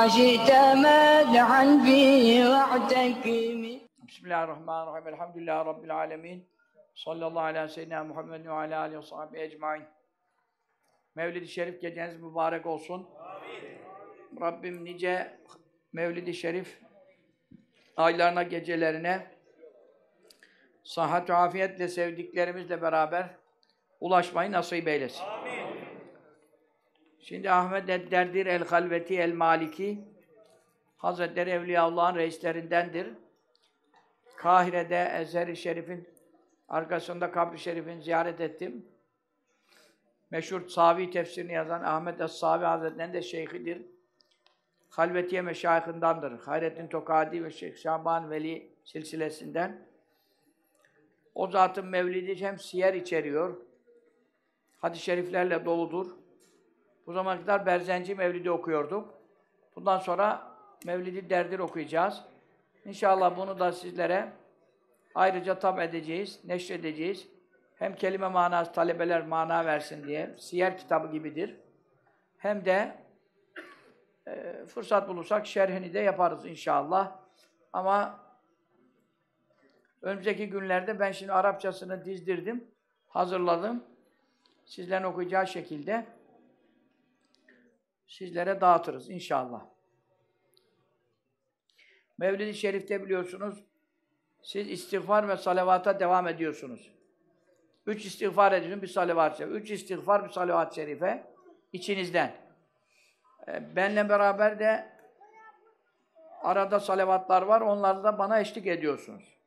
بما شئت مدحا فيه واعتكم Bismillahirrahmanirrahim. Elhamdülillahi Rabbil alemin. Sallallahu aleyhi ve seyyidina Muhammed ve aleyhi aleyhi ve sahibi ecmain. Mevlid-i Şerif geceniz mübarek olsun. Amin. Rabbim nice Mevlid-i Şerif aylarına, gecelerine sıhhat ve afiyetle sevdiklerimizle beraber ulaşmayı nasip eylesin. Amin. Şimdi Ahmet Edderdir el-Halveti el-Maliki Hazretleri Evliyaullah'ın reislerindendir. Kahire'de Ezher-i Şerif'in arkasında kabri şerifini ziyaret ettim. Meşhur Savi tefsirini yazan Ahmet Es-Savi Hazretleri'nin de şeyhidir. Halvetiye meşayihindandır. Hayrettin Tokadi ve Şeyh Şaban Veli silsilesinden. O zatın mevlidi hem siyer içeriyor, hadis-i şeriflerle doludur. Bu zamana kadar Berzenci Mevlidi okuyorduk. Bundan sonra Mevlidi Derdir okuyacağız. İnşallah bunu da sizlere ayrıca tab edeceğiz, neşredeceğiz. Hem kelime manası talebeler mana versin diye. Siyer kitabı gibidir. Hem de e, fırsat bulursak şerhini de yaparız inşallah. Ama önümüzdeki günlerde ben şimdi Arapçasını dizdirdim, hazırladım. Sizlerin okuyacağı şekilde sizlere dağıtırız inşallah. Mevlid-i Şerif'te biliyorsunuz, siz istiğfar ve salavata devam ediyorsunuz. Üç istiğfar ediyorsun, bir salavat-ı şerife. Üç istiğfar, bir salavat-ı şerife içinizden. E, benle beraber de arada salavatlar var, onları da bana eşlik ediyorsunuz.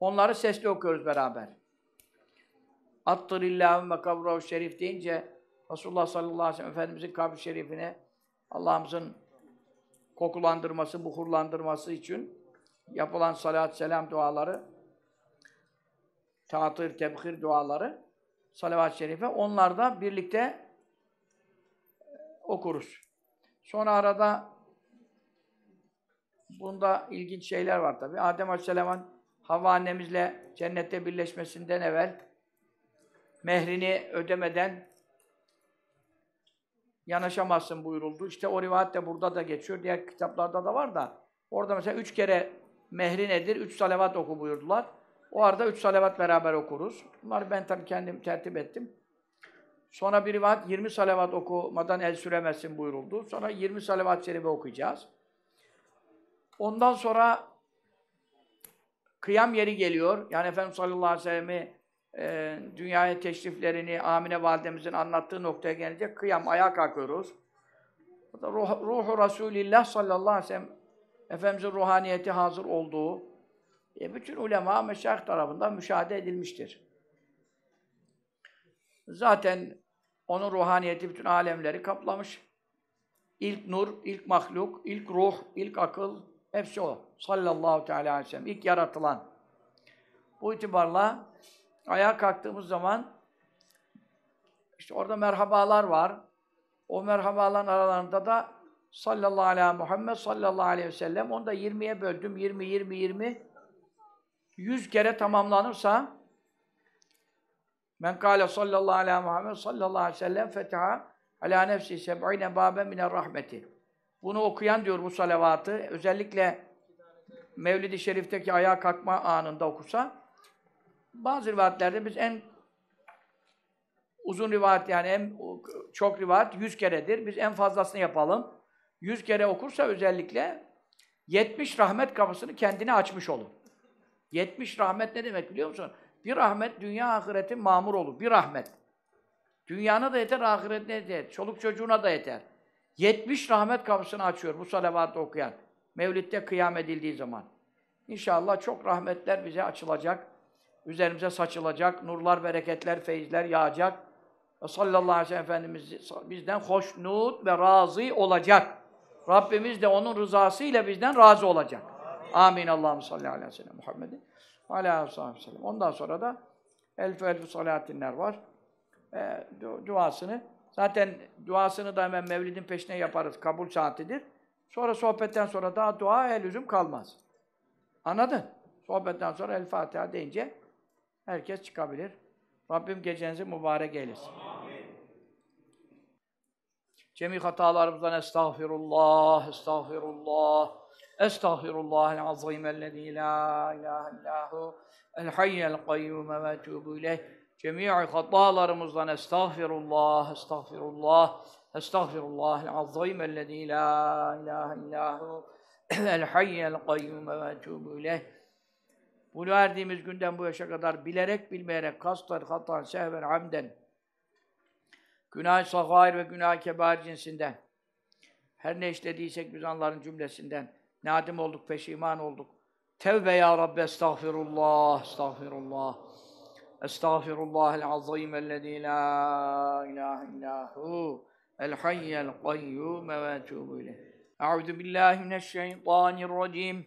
Onları sesli okuyoruz beraber. Attırillahümme kavrahu şerif deyince Resulullah sallallahu aleyhi ve sellem Efendimizin kabri şerifine Allah'ımızın kokulandırması, buhurlandırması için yapılan salat selam duaları, tatır, tebhir duaları, salavat-ı şerife, onlar da birlikte okuruz. Sonra arada bunda ilginç şeyler var tabi. Adem Aleyhisselam'ın Havva annemizle cennette birleşmesinden evvel mehrini ödemeden yanaşamazsın buyuruldu. İşte o rivayet de burada da geçiyor. Diğer kitaplarda da var da. Orada mesela üç kere mehri nedir? Üç salavat oku buyurdular. O arada üç salavat beraber okuruz. Bunları ben tabii kendim tertip ettim. Sonra bir rivayet 20 salavat okumadan el süremezsin buyuruldu. Sonra 20 salavat-ı okuyacağız. Ondan sonra kıyam yeri geliyor. Yani Efendimiz sallallahu aleyhi ve sellem'i e, dünyaya teşriflerini Amine validemizin anlattığı noktaya gelince kıyam, ayağa kalkıyoruz. Ruh, ruhu Resulillah sallallahu aleyhi ve sellem Efendimizin ruhaniyeti hazır olduğu e, bütün ulema, meşayih tarafından müşahede edilmiştir. Zaten onun ruhaniyeti bütün alemleri kaplamış. İlk nur, ilk mahluk, ilk ruh, ilk akıl hepsi o. Sallallahu teala aleyhi ve sellem. İlk yaratılan. Bu itibarla ayağa kalktığımız zaman işte orada merhabalar var. O merhabaların aralarında da sallallahu aleyhi Muhammed sallallahu aleyhi ve sellem onu da 20'ye böldüm. 20 20 20 100 kere tamamlanırsa men kâle sallallahu aleyhi Muhammed sallallahu aleyhi ve sellem fetiha ala nefsi seb'ine bâbe mine rahmeti. Bunu okuyan diyor bu salavatı özellikle Mevlid-i Şerif'teki ayağa kalkma anında okusa bazı rivayetlerde biz en uzun rivayet yani en çok rivayet 100 keredir. Biz en fazlasını yapalım. 100 kere okursa özellikle 70 rahmet kapısını kendine açmış olur. 70 rahmet ne demek biliyor musun? Bir rahmet dünya ahiretin mamur olur. Bir rahmet. Dünyana da yeter, ahiretine de yeter. Çoluk çocuğuna da yeter. 70 rahmet kapısını açıyor bu salavatı okuyan. Mevlid'de kıyam edildiği zaman. İnşallah çok rahmetler bize açılacak. Üzerimize saçılacak. Nurlar, bereketler, feyizler yağacak. ve sallallahu aleyhi ve sellem Efendimiz bizden hoşnut ve razı olacak. Rabbimiz de onun rızasıyla bizden razı olacak. Amin. Allahu salli aleyhi ve sellem Muhammedin. Aleyhi ve sellem. Ondan sonra da elfü elfü salatinler var. E, duasını zaten duasını da hemen Mevlid'in peşine yaparız. Kabul saatidir. Sonra sohbetten sonra daha dua el üzüm kalmaz. Anladın? Sohbetten sonra El Fatiha deyince herkes çıkabilir. Rabbim gecenizi mübarek eylesin. Cemi hatalarımızdan estağfirullah, estağfirullah, estağfirullah azim ellezî la ilahe illahu el hayyel kayyume ve etûbü ileyh. Cemi hatalarımızdan estağfirullah, estağfirullah, estağfirullah azim ellezî la ilahe illahu el hayyel kayyume ve etûbü ileyh. Bunu erdiğimiz günden bu yaşa kadar bilerek bilmeyerek kastar, hatan, sehven, hamden günah sagair ve günah kebair cinsinden her ne işlediysek biz anların cümlesinden nadim olduk, peşiman olduk. Tevbe ya Rabbi estağfirullah, estağfirullah. Estağfirullah el azim ellezî la ilahe illahu el hayyel kayyum ve etûbü ileyh. Euzu billahi mineşşeytanirracim.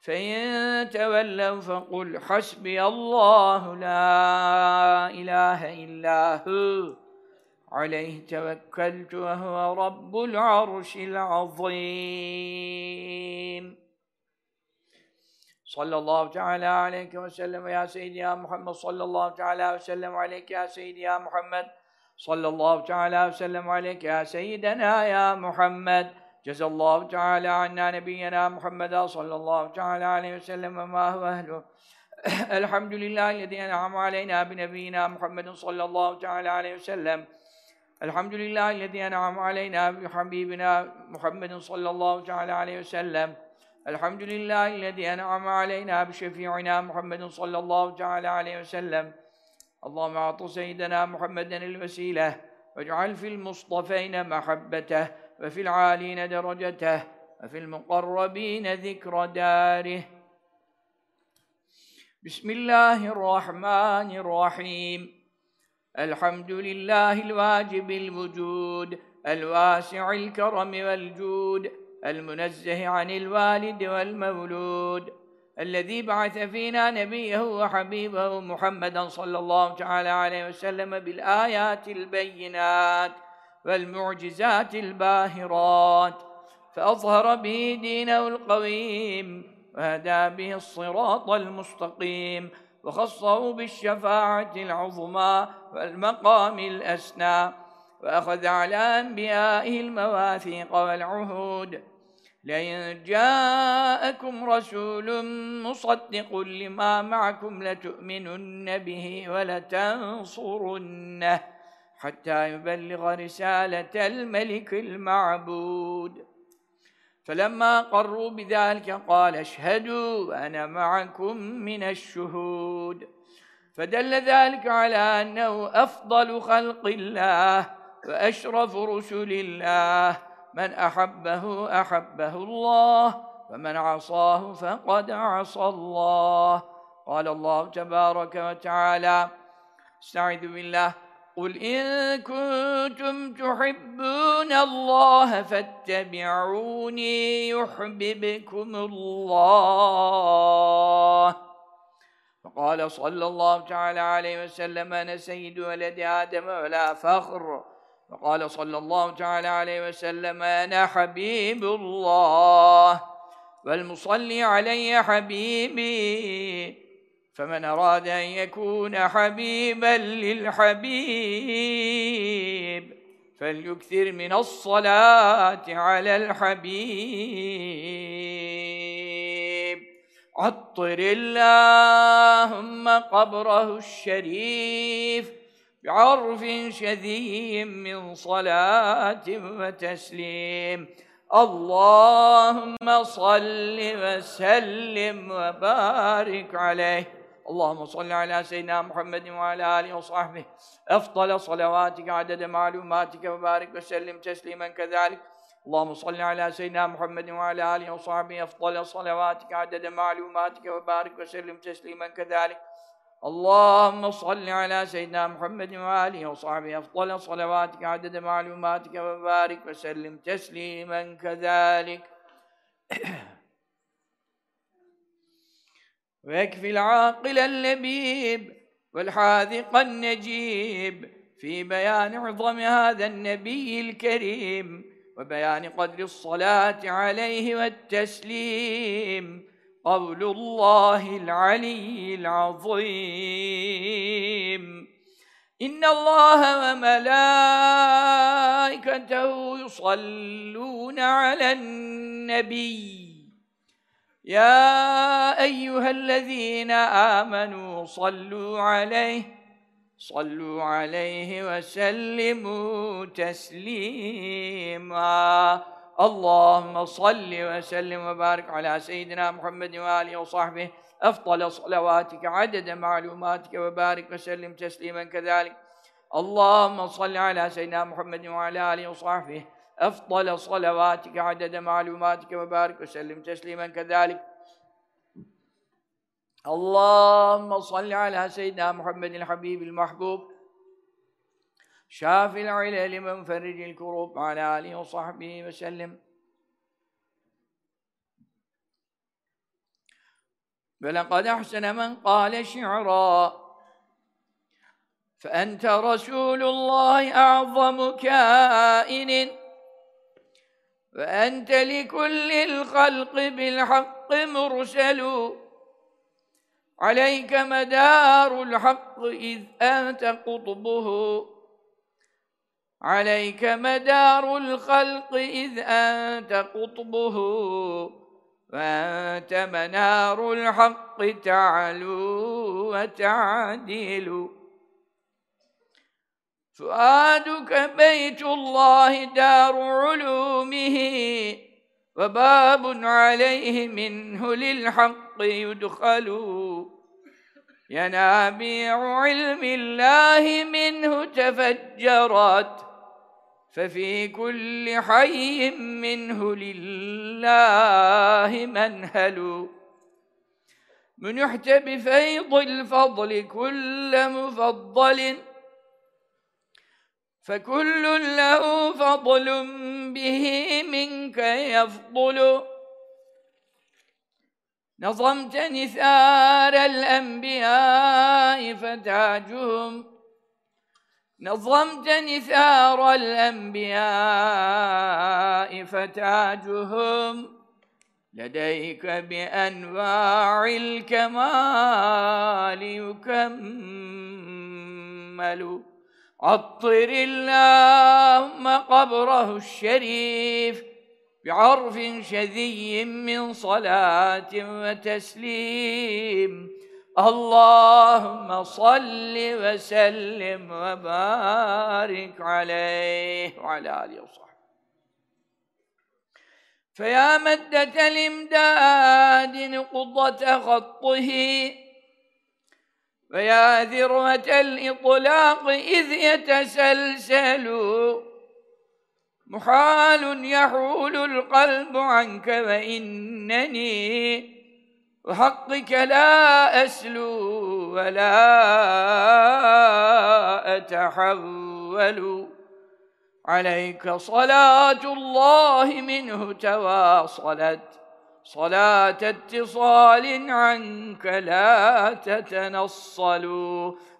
فإن تولوا فقل حسبي الله لا إله إلا هو عليه توكلت وهو رب العرش العظيم sallallahu teala aleyke ve sellem ya seyyidi ya Muhammed sallallahu teala ve sellem aleyke ya seyyidi ya Muhammed sallallahu teala ve sellem aleyke ya seyyidena ya Muhammed Cezallahu Teala anna nebiyyena Muhammeden sallallahu teala aleyhi ve sellem ve ma huve ehluh. Elhamdülillahi lezi en'am aleyna bi nebiyyina Muhammeden sallallahu teala aleyhi ve sellem. Elhamdülillahi lezi en'am aleyna bi habibina Muhammeden sallallahu teala aleyhi ve sellem. Elhamdülillahi lezi en'am aleyna bi şefi'ina Muhammeden sallallahu teala aleyhi ve sellem. Allahümme a'tı seyyidena Muhammeden el vesile. Ve'cal fil mustafeyne mehabbeteh. وفي العالين درجته وفي المقربين ذكر داره. بسم الله الرحمن الرحيم. الحمد لله الواجب الوجود الواسع الكرم والجود المنزه عن الوالد والمولود. الذي بعث فينا نبيه وحبيبه محمدا صلى الله تعالى عليه وسلم بالآيات البينات. والمعجزات الباهرات فأظهر به دينه القويم وهدى به الصراط المستقيم وخصه بالشفاعة العظمى والمقام الأسنى وأخذ على أنبيائه المواثيق والعهود. لئن جاءكم رسول مصدق لما معكم لتؤمنن به ولتنصرنه. حتى يبلغ رسالة الملك المعبود. فلما قروا بذلك قال اشهدوا أنا معكم من الشهود. فدل ذلك على أنه أفضل خلق الله وأشرف رسل الله. من أحبه أحبه الله ومن عصاه فقد عصى الله. قال الله تبارك وتعالى استعذ بالله قل إن كنتم تحبون الله فاتبعوني يحببكم الله فقال صلى الله تعالى عليه وسلم أنا سيد ولد آدم ولا فخر وقال صلى الله تعالى عليه وسلم أنا حبيب الله والمصلي علي حبيبي فمن أراد أن يكون حبيبا للحبيب فليكثر من الصلاة على الحبيب. عطر اللهم قبره الشريف بعرف شذي من صلاة وتسليم. اللهم صل وسلم وبارك عليه. اللهم صل على سيدنا محمد وعلى آله وصحبه. أفضل صلواتك عدد معلوماتك وبارك وسلم تسليما كذلك. اللهم صل على سيدنا محمد وعلى آله وصحبه. أفضل صلواتك عدد معلوماتك وبارك وسلم تسليما كذلك. اللهم صل على سيدنا محمد وآله وصحبه. أفضل صلواتك عدد معلوماتك وبارك وسلم تسليما كذلك. ويكفي العاقل اللبيب والحاذق النجيب في بيان عظم هذا النبي الكريم وبيان قدر الصلاة عليه والتسليم. قول الله العلي العظيم. إن الله وملائكته يصلون على النبي. يا أيها الذين آمنوا صلوا عليه صلوا عليه وسلموا تسليما. اللهم صل وسلم وبارك على سيدنا محمد وآله وصحبه. أفضل صلواتك عدد معلوماتك وبارك وسلم تسليما كذلك. اللهم صل على سيدنا محمد وعلى آله وصحبه. أفضل صلواتك عدد معلوماتك وبارك وسلم تسليما كذلك. اللهم صل على سيدنا محمد الحبيب المحبوب شافي العلل منفرج الكروب على آله وصحبه وسلم. ولقد أحسن من قال شعرا فأنت رسول الله أعظم كائن. وأنت لكل الخلق بالحق مرسل. عليك مدار الحق إذ أنت قطبه. عليك مدار الخلق إذ أنت قطبه. وأنت منار الحق تعلو وتعدل. فؤادك بيت الله دار علومه وباب عليه منه للحق يدخل. ينابيع علم الله منه تفجرت ففي كل حي منه لله منهل. منحت بفيض الفضل كل مفضل فكل له فضل به منك يفضل. نظمت نثار الأنبياء فتاجهم. نظمت نثار الأنبياء فتاجهم. لديك بأنواع الكمال يكمل. عطر اللهم قبره الشريف بعرف شذي من صلاة وتسليم. اللهم صل وسلم وبارك عليه وعلى آله وصحبه. فيا مدة الإمداد نقضة خطه ويا ذروة الإطلاق إذ يتسلسل. محال يحول القلب عنك وإنني وحقك لا أسلو ولا أتحول. عليك صلاة الله منه تواصلت. صلاة اتصال عنك لا تتنصل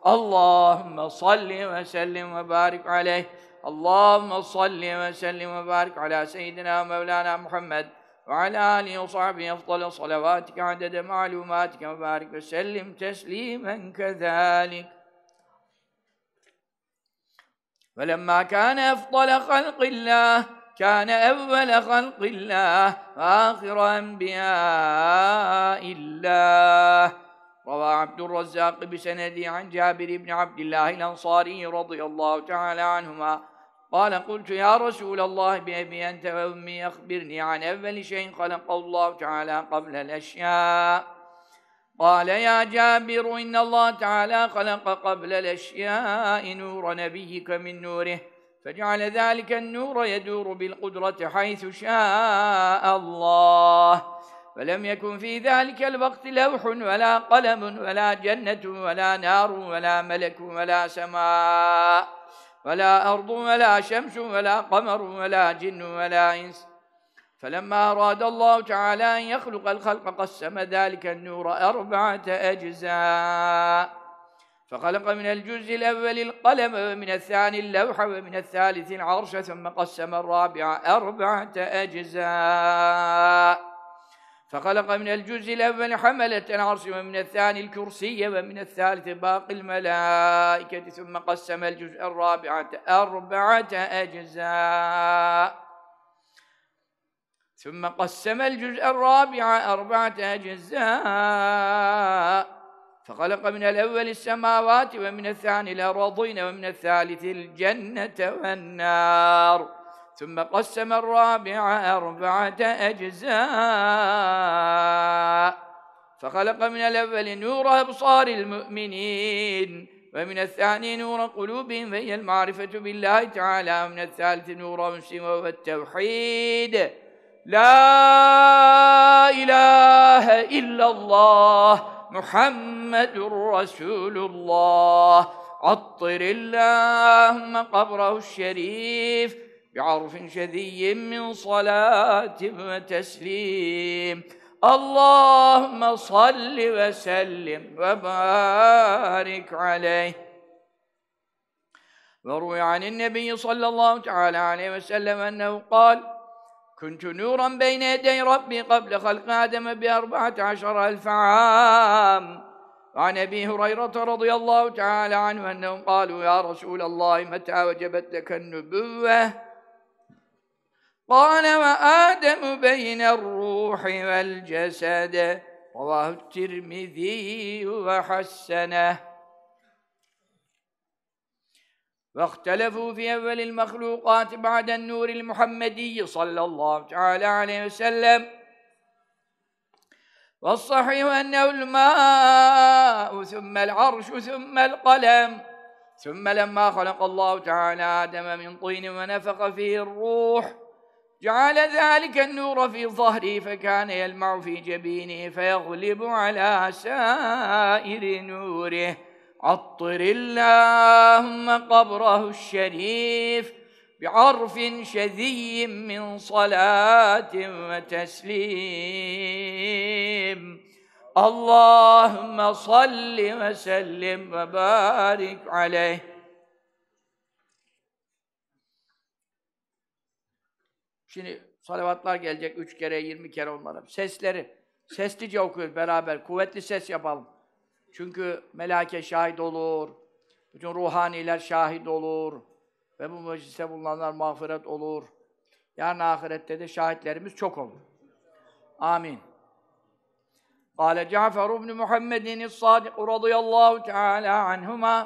اللهم صل وسلم وبارك عليه. اللهم صل وسلم وبارك على سيدنا ومولانا محمد وعلى آله وصحبه أفضل صلواتك عدد معلوماتك وبارك وسلم تسليما كذلك. ولما كان أفضل خلق الله كان أول خلق الله وآخر أنبياء الله. روى عبد الرزاق بسنده عن جابر بن عبد الله الأنصاري رضي الله تعالى عنهما. قال قلت يا رسول الله بأبي أنت وأمي أخبرني عن أول شيء خلق الله تعالى قبل الأشياء. قال يا جابر إن الله تعالى خلق قبل الأشياء نور نبيك من نوره. فجعل ذلك النور يدور بالقدرة حيث شاء الله. فلم يكن في ذلك الوقت لوح ولا قلم ولا جنة ولا نار ولا ملك ولا سماء ولا أرض ولا شمس ولا قمر ولا جن ولا إنس. فلما أراد الله تعالى أن يخلق الخلق قسم ذلك النور أربعة أجزاء. فخلق من الجزء الأول القلم ومن الثاني اللوح ومن الثالث العرش ثم قسم الرابع أربعة أجزاء. فخلق من الجزء الأول حملة العرش ومن الثاني الكرسي ومن الثالث باقي الملائكة ثم قسم الجزء الرابع أربعة أجزاء. ثم قسم الجزء الرابع أربعة أجزاء. فخلق من الأول السماوات ومن الثاني الأرضين ومن الثالث الجنة والنار. ثم قسم الرابع أربعة أجزاء. فخلق من الأول نور أبصار المؤمنين ومن الثاني نور قلوبهم وهي المعرفة بالله تعالى. ومن الثالث نور أنسهم وهو التوحيد. لا إله إلا الله. محمد رسول الله. عطر اللهم قبره الشريف بعرف شذي من صلاة وتسليم. اللهم صل وسلم وبارك عليه. وروي عن النبي صلى الله تعالى عليه وسلم أنه قال كنت نورا بين يدي ربي قبل خلق آدم بأربعة عشر ألف عام. وعن أبي هريرة رضي الله تعالى عنه أنهم قالوا يا رسول الله متى وجبت لك النبوة؟ قال وآدم بين الروح والجسد. رواه الترمذي وحسنه. واختلفوا في أول المخلوقات بعد النور المحمدي صلى الله تعالى عليه وسلم. والصحيح أنه الماء ثم العرش ثم القلم ثم لما خلق الله تعالى آدم من طين ونفخ فيه الروح جعل ذلك النور في ظهره فكان يلمع في جبينه فيغلب على سائر نوره. عطر اللهم قبره الشريف بعرف شذي من صلاة وتسليم اللهم صل وسلم وبارك عليه Şimdi salavatlar gelecek üç kere, yirmi kere onlara. Sesleri, seslice okuyoruz beraber. Kuvvetli ses yapalım. Çünkü melake şahit olur. Bütün ruhaniler şahit olur. Ve bu mecliste bulunanlar mağfiret olur. Yarın ahirette de şahitlerimiz çok olur. Amin. قال جعفر بن محمد الصادق رضي الله تعالى عنهما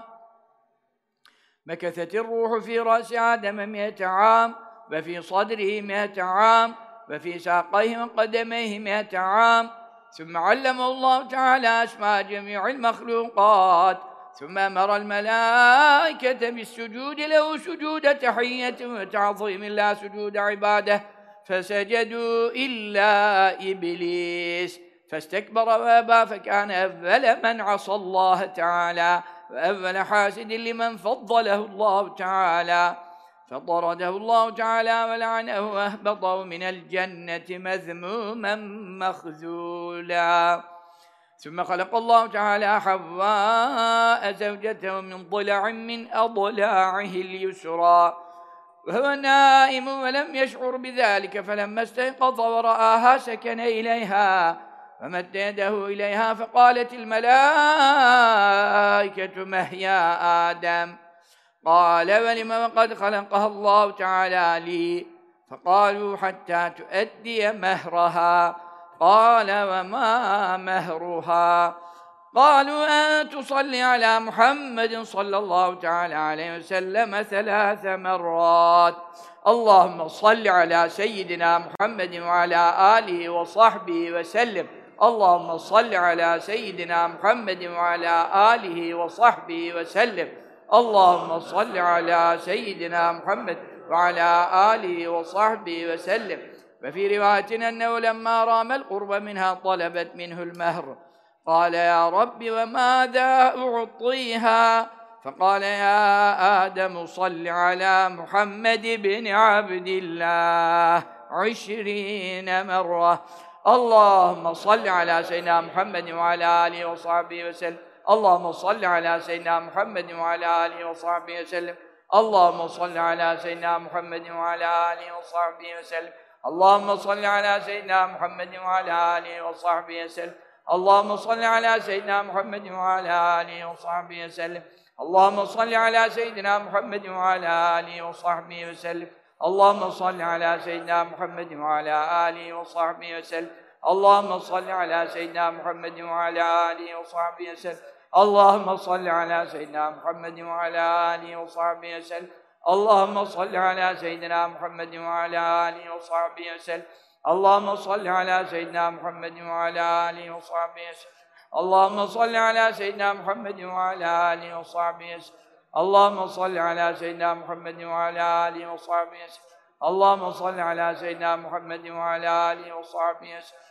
مكثت الروح في رأس آدم مئة عام وفي صدره مئة عام وفي ساقيه وقدميه مئة عام ثم علمه الله تعالى أسماء جميع المخلوقات ثم أمر الملائكة بالسجود له سجود تحية وتعظيم لا سجود عبادة فسجدوا إلا إبليس. فاستكبر وأبى فكان أول من عصى الله تعالى وأول حاسد لمن فضله الله تعالى. فطرده الله تعالى ولعنه وأهبطه من الجنة مذموما مخذولا. ثم خلق الله تعالى حواء زوجته من ضلع من أضلاعه اليسرى. وهو نائم ولم يشعر بذلك فلما استيقظ ورآها سكن إليها فمد يده إليها فقالت الملائكة مه يا آدم؟ قال ولم وقد خلقها الله تعالى لي؟ فقالوا حتى تؤدي مهرها. قال وما مهرها؟ قالوا أن تصلي على محمد صلى الله تعالى عليه وسلم ثلاث مرات. اللهم صل على سيدنا محمد وعلى آله وصحبه وسلم. اللهم صل على سيدنا محمد وعلى آله وصحبه وسلم. اللهم صل على سيدنا محمد وعلى آله وصحبه وسلم. وفي رواية أنه لما رام القرب منها طلبت منه المهر. قال يا رب وماذا أعطيها؟ فقال يا آدم صل على محمد بن عبد الله عشرين مرة. اللهم صل على سيدنا محمد وعلى آله وصحبه وسلم. Allahümme salli ala seyyidina Muhammedin ve ala alihi ve sahbihi ve sellem. Allahümme salli ala seyyidina Muhammedin ve ala alihi ve sahbihi ve sellem. Allahümme salli ala seyyidina Muhammedin ve ala alihi ve sahbihi ve sellem. Allahümme salli ala seyyidina Muhammedin ve ala alihi ve sahbihi ve sellem. Allahümme salli ala seyyidina Muhammedin ve ala alihi ve sahbihi ve sellem. Allahümme salli ala seyyidina Muhammedin ve ala alihi ve sahbihi ve sellem. Allahümme salli ala seyyidina Muhammedin ve ala alihi ve sahbihi ve sellem. Allahümme salli ala seyyidina Muhammedin ve ala alihi ve sahbihi sellem. Allahümme salli ala seyyidina Muhammedin ve ala alihi ve sahbihi sellem. Allahümme salli ala seyyidina Muhammedin ve ala alihi ve sahbihi sellem. Allahümme salli ala seyyidina Muhammedin ve ala alihi ve sahbihi sellem. Allahümme salli ala seyyidina Muhammedin ve ala alihi ve sahbihi sellem. Allahümme salli ala seyyidina Muhammedin ve ala alihi ve sahbihi sellem.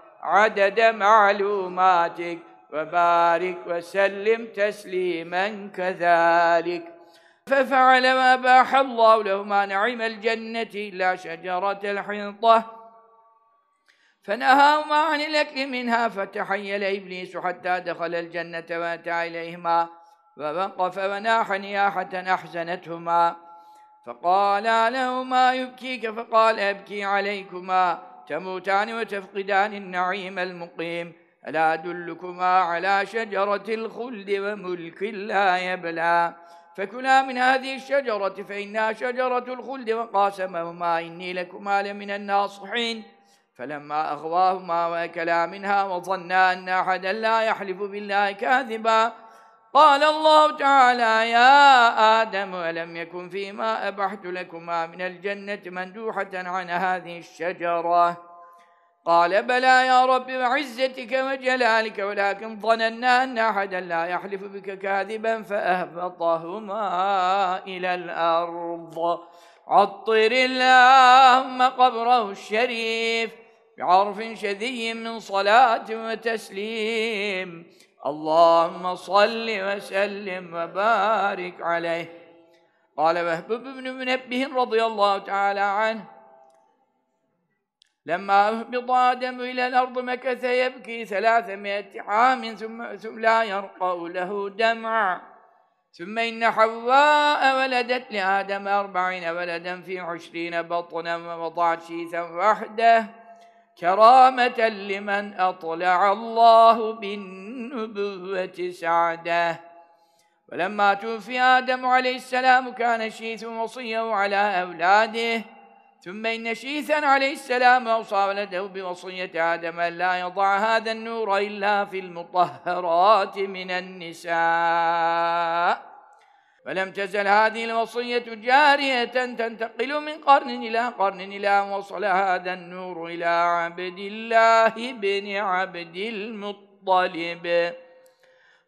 عدد معلوماتك وبارك وسلم تسليما كذلك. ففعل ما باح الله له ما نعم الجنة إلا شجرة الحنطة فنهاهما عن الأكل منها فتحيل إبليس حتى دخل الجنة وأتى إليهما فوقف وناح نياحة أحزنتهما. فقال له ما يبكيك فقال أبكي عليكما. تموتان وتفقدان النعيم المقيم. ألا أدلكما على شجرة الخلد وملك لا يبلى. فكلا من هذه الشجرة فإنها شجرة الخلد وقاسمهما. إني لكما لمن الناصحين. فلما أغواهما وأكلا منها وظنا أن أحدا لا يحلف بالله كاذبا. قال الله تعالى يا آدم ألم يكن فيما أبحت لكما من الجنة مندوحة عن هذه الشجرة؟ قال بلى يا رب وعزتك وجلالك ولكن ظننا أن أحدا لا يحلف بك كاذبا فأهبطهما إلى الأرض. عطر اللهم قبره الشريف بعرف شذي من صلاة وتسليم. اللهم صل وسلم وبارك عليه قال وهب بن منبه رضي الله تعالى عنه لما أهبط آدم إلى الأرض مكث يبكي ثلاثمائة عام ثم, ثم لا يرقى له دمع ثم إن حواء ولدت لآدم أربعين ولدا في عشرين بطنا ووضعت شيثا وحده كرامة لمن أطلع الله بالنبوة سعده ولما توفي آدم عليه السلام كان شيث وصيه على أولاده. ثم إن شيثا عليه السلام أوصى ولده بوصية آدم أن لا يضع هذا النور إلا في المطهرات من النساء. ولم تزل هذه الوصية جارية تنتقل من قرن إلى قرن إلى وصل هذا النور إلى عبد الله بن عبد المطلب.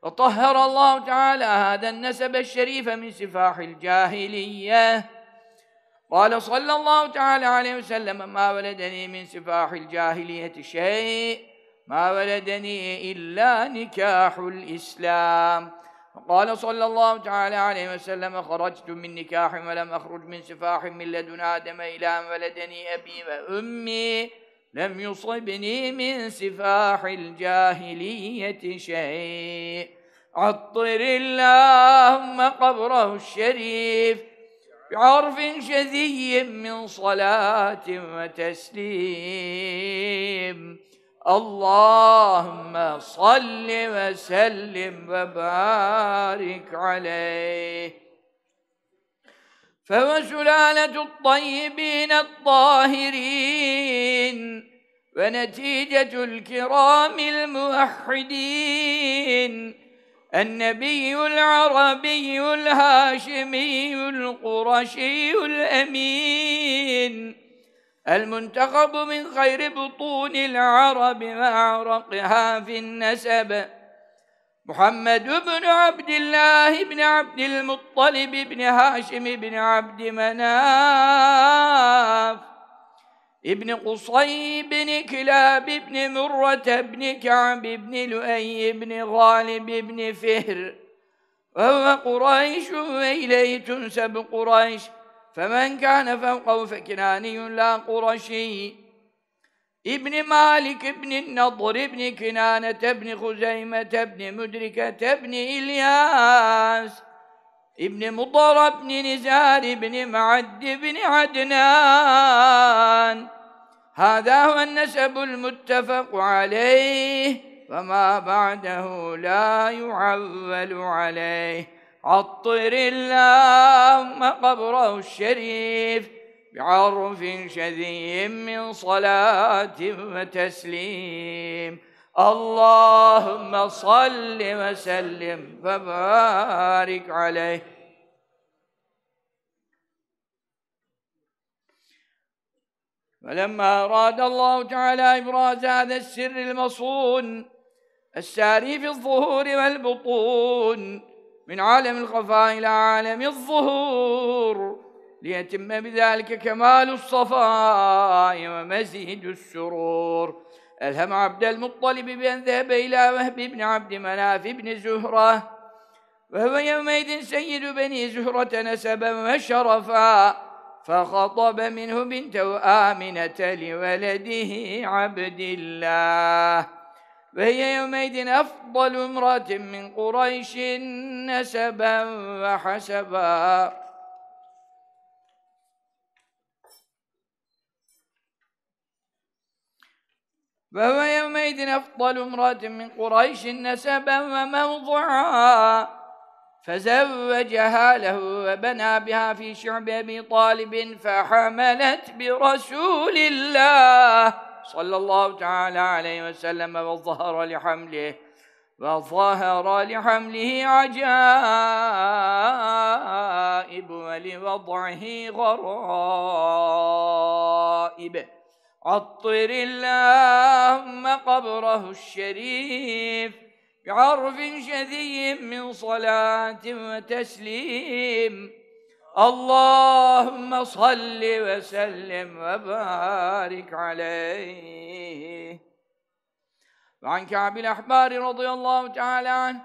وطهر الله تعالى هذا النسب الشريف من سفاح الجاهلية. قال صلى الله تعالى عليه وسلم ما ولدني من سفاح الجاهلية شيء ما ولدني إلا نكاح الإسلام. وقال صلى الله تعالى عليه وسلم خرجت من نكاح ولم أخرج من سفاح من لدن آدم إلى أن ولدني أبي وأمي. لم يصبني من سفاح الجاهلية شيء. عطر اللهم قبره الشريف بعرف شذي من صلاة وتسليم. اللهم صل وسلم وبارك عليه. فهو سلالة الطيبين الطاهرين ونتيجة الكرام الموحدين. النبي العربي الهاشمي القرشي الأمين. المنتخب من خير بطون العرب وأعرقها في النسب. محمد بن عبد الله بن عبد المطلب بن هاشم بن عبد مناف. ابن قصي بن كلاب بن مرة بن كعب بن لؤي بن غالب بن فهر. وهو قريش وإليه تنسب قريش. فمن كان فوقه فكناني لا قرشي. ابن مالك ابن النضر ابن كنانة ابن خزيمة ابن مدركة ابن إلياس ابن مضر ابن نزار ابن معد ابن عدنان. هذا هو النسب المتفق عليه فما بعده لا يعول عليه. عطر اللهم قبره الشريف بعرف شذي من صلاة وتسليم. اللهم صل وسلم وبارك عليه. فلما أراد الله تعالى إبراز هذا السر المصون الساري في الظهور والبطون من عالم الخفاء إلى عالم الظهور ليتم بذلك كمال الصفاء ومزيد السرور. ألهم عبد المطلب بأن ذهب إلى وهب بن عبد مناف بن زهرة وهو يومئذ سيد بني زهرة نسبا وشرفا فخطب منه بنته آمنة لولده عبد الله. وهي يومئذ أفضل امرأة من قريش نسبا وحسبا. وهو يومئذ أفضل امرأة من قريش نسبا وموضعا. فزوجها له وبنى بها في شعب أبي طالب فحملت برسول الله. صلى الله تعالى عليه وسلم وظهر لحمله وظهر لحمله عجائب ولوضعه غرائب. عطر اللهم قبره الشريف بعرف شذي من صلاة وتسليم. اللهم صل وسلم وبارك عليه. وعن كعب الأحبار رضي الله تعالى عنه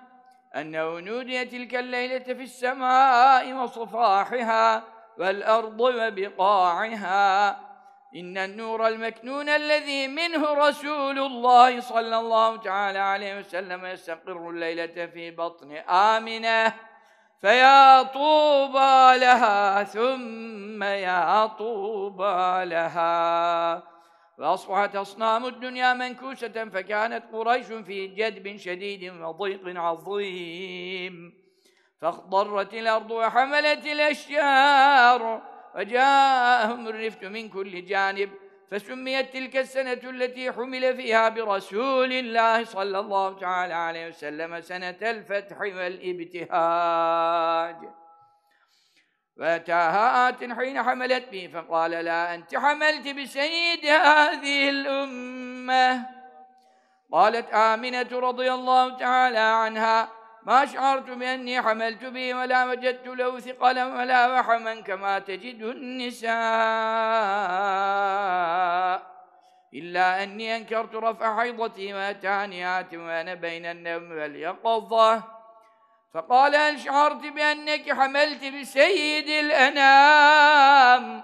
أنه نودي تلك الليلة في السماء وصفاحها والأرض وبقاعها. إن النور المكنون الذي منه رسول الله صلى الله تعالى عليه وسلم يستقر الليلة في بطن آمنة. فيا طوبى لها ثم يا طوبى لها. وأصبحت أصنام الدنيا منكوسة فكانت قريش في جدب شديد وضيق عظيم. فاخضرت الأرض وحملت الأشجار وجاءهم الرفت من كل جانب. فسميت تلك السنة التي حمل فيها برسول الله صلى الله تعالى عليه وسلم سنة الفتح والإبتهاج. وأتاها آت حين حملت به فقال لا أنت حملت بسيد هذه الأمة. قالت آمنة رضي الله تعالى عنها. ما شعرت بأني حملت به ولا وجدت له ثقلا ولا وحما كما تجد النساء. إلا أني أنكرت رفع حيضتي وأتاني آت وأنا بين النوم واليقظة. فقال هل شعرت بأنك حملت بسيد الأنام؟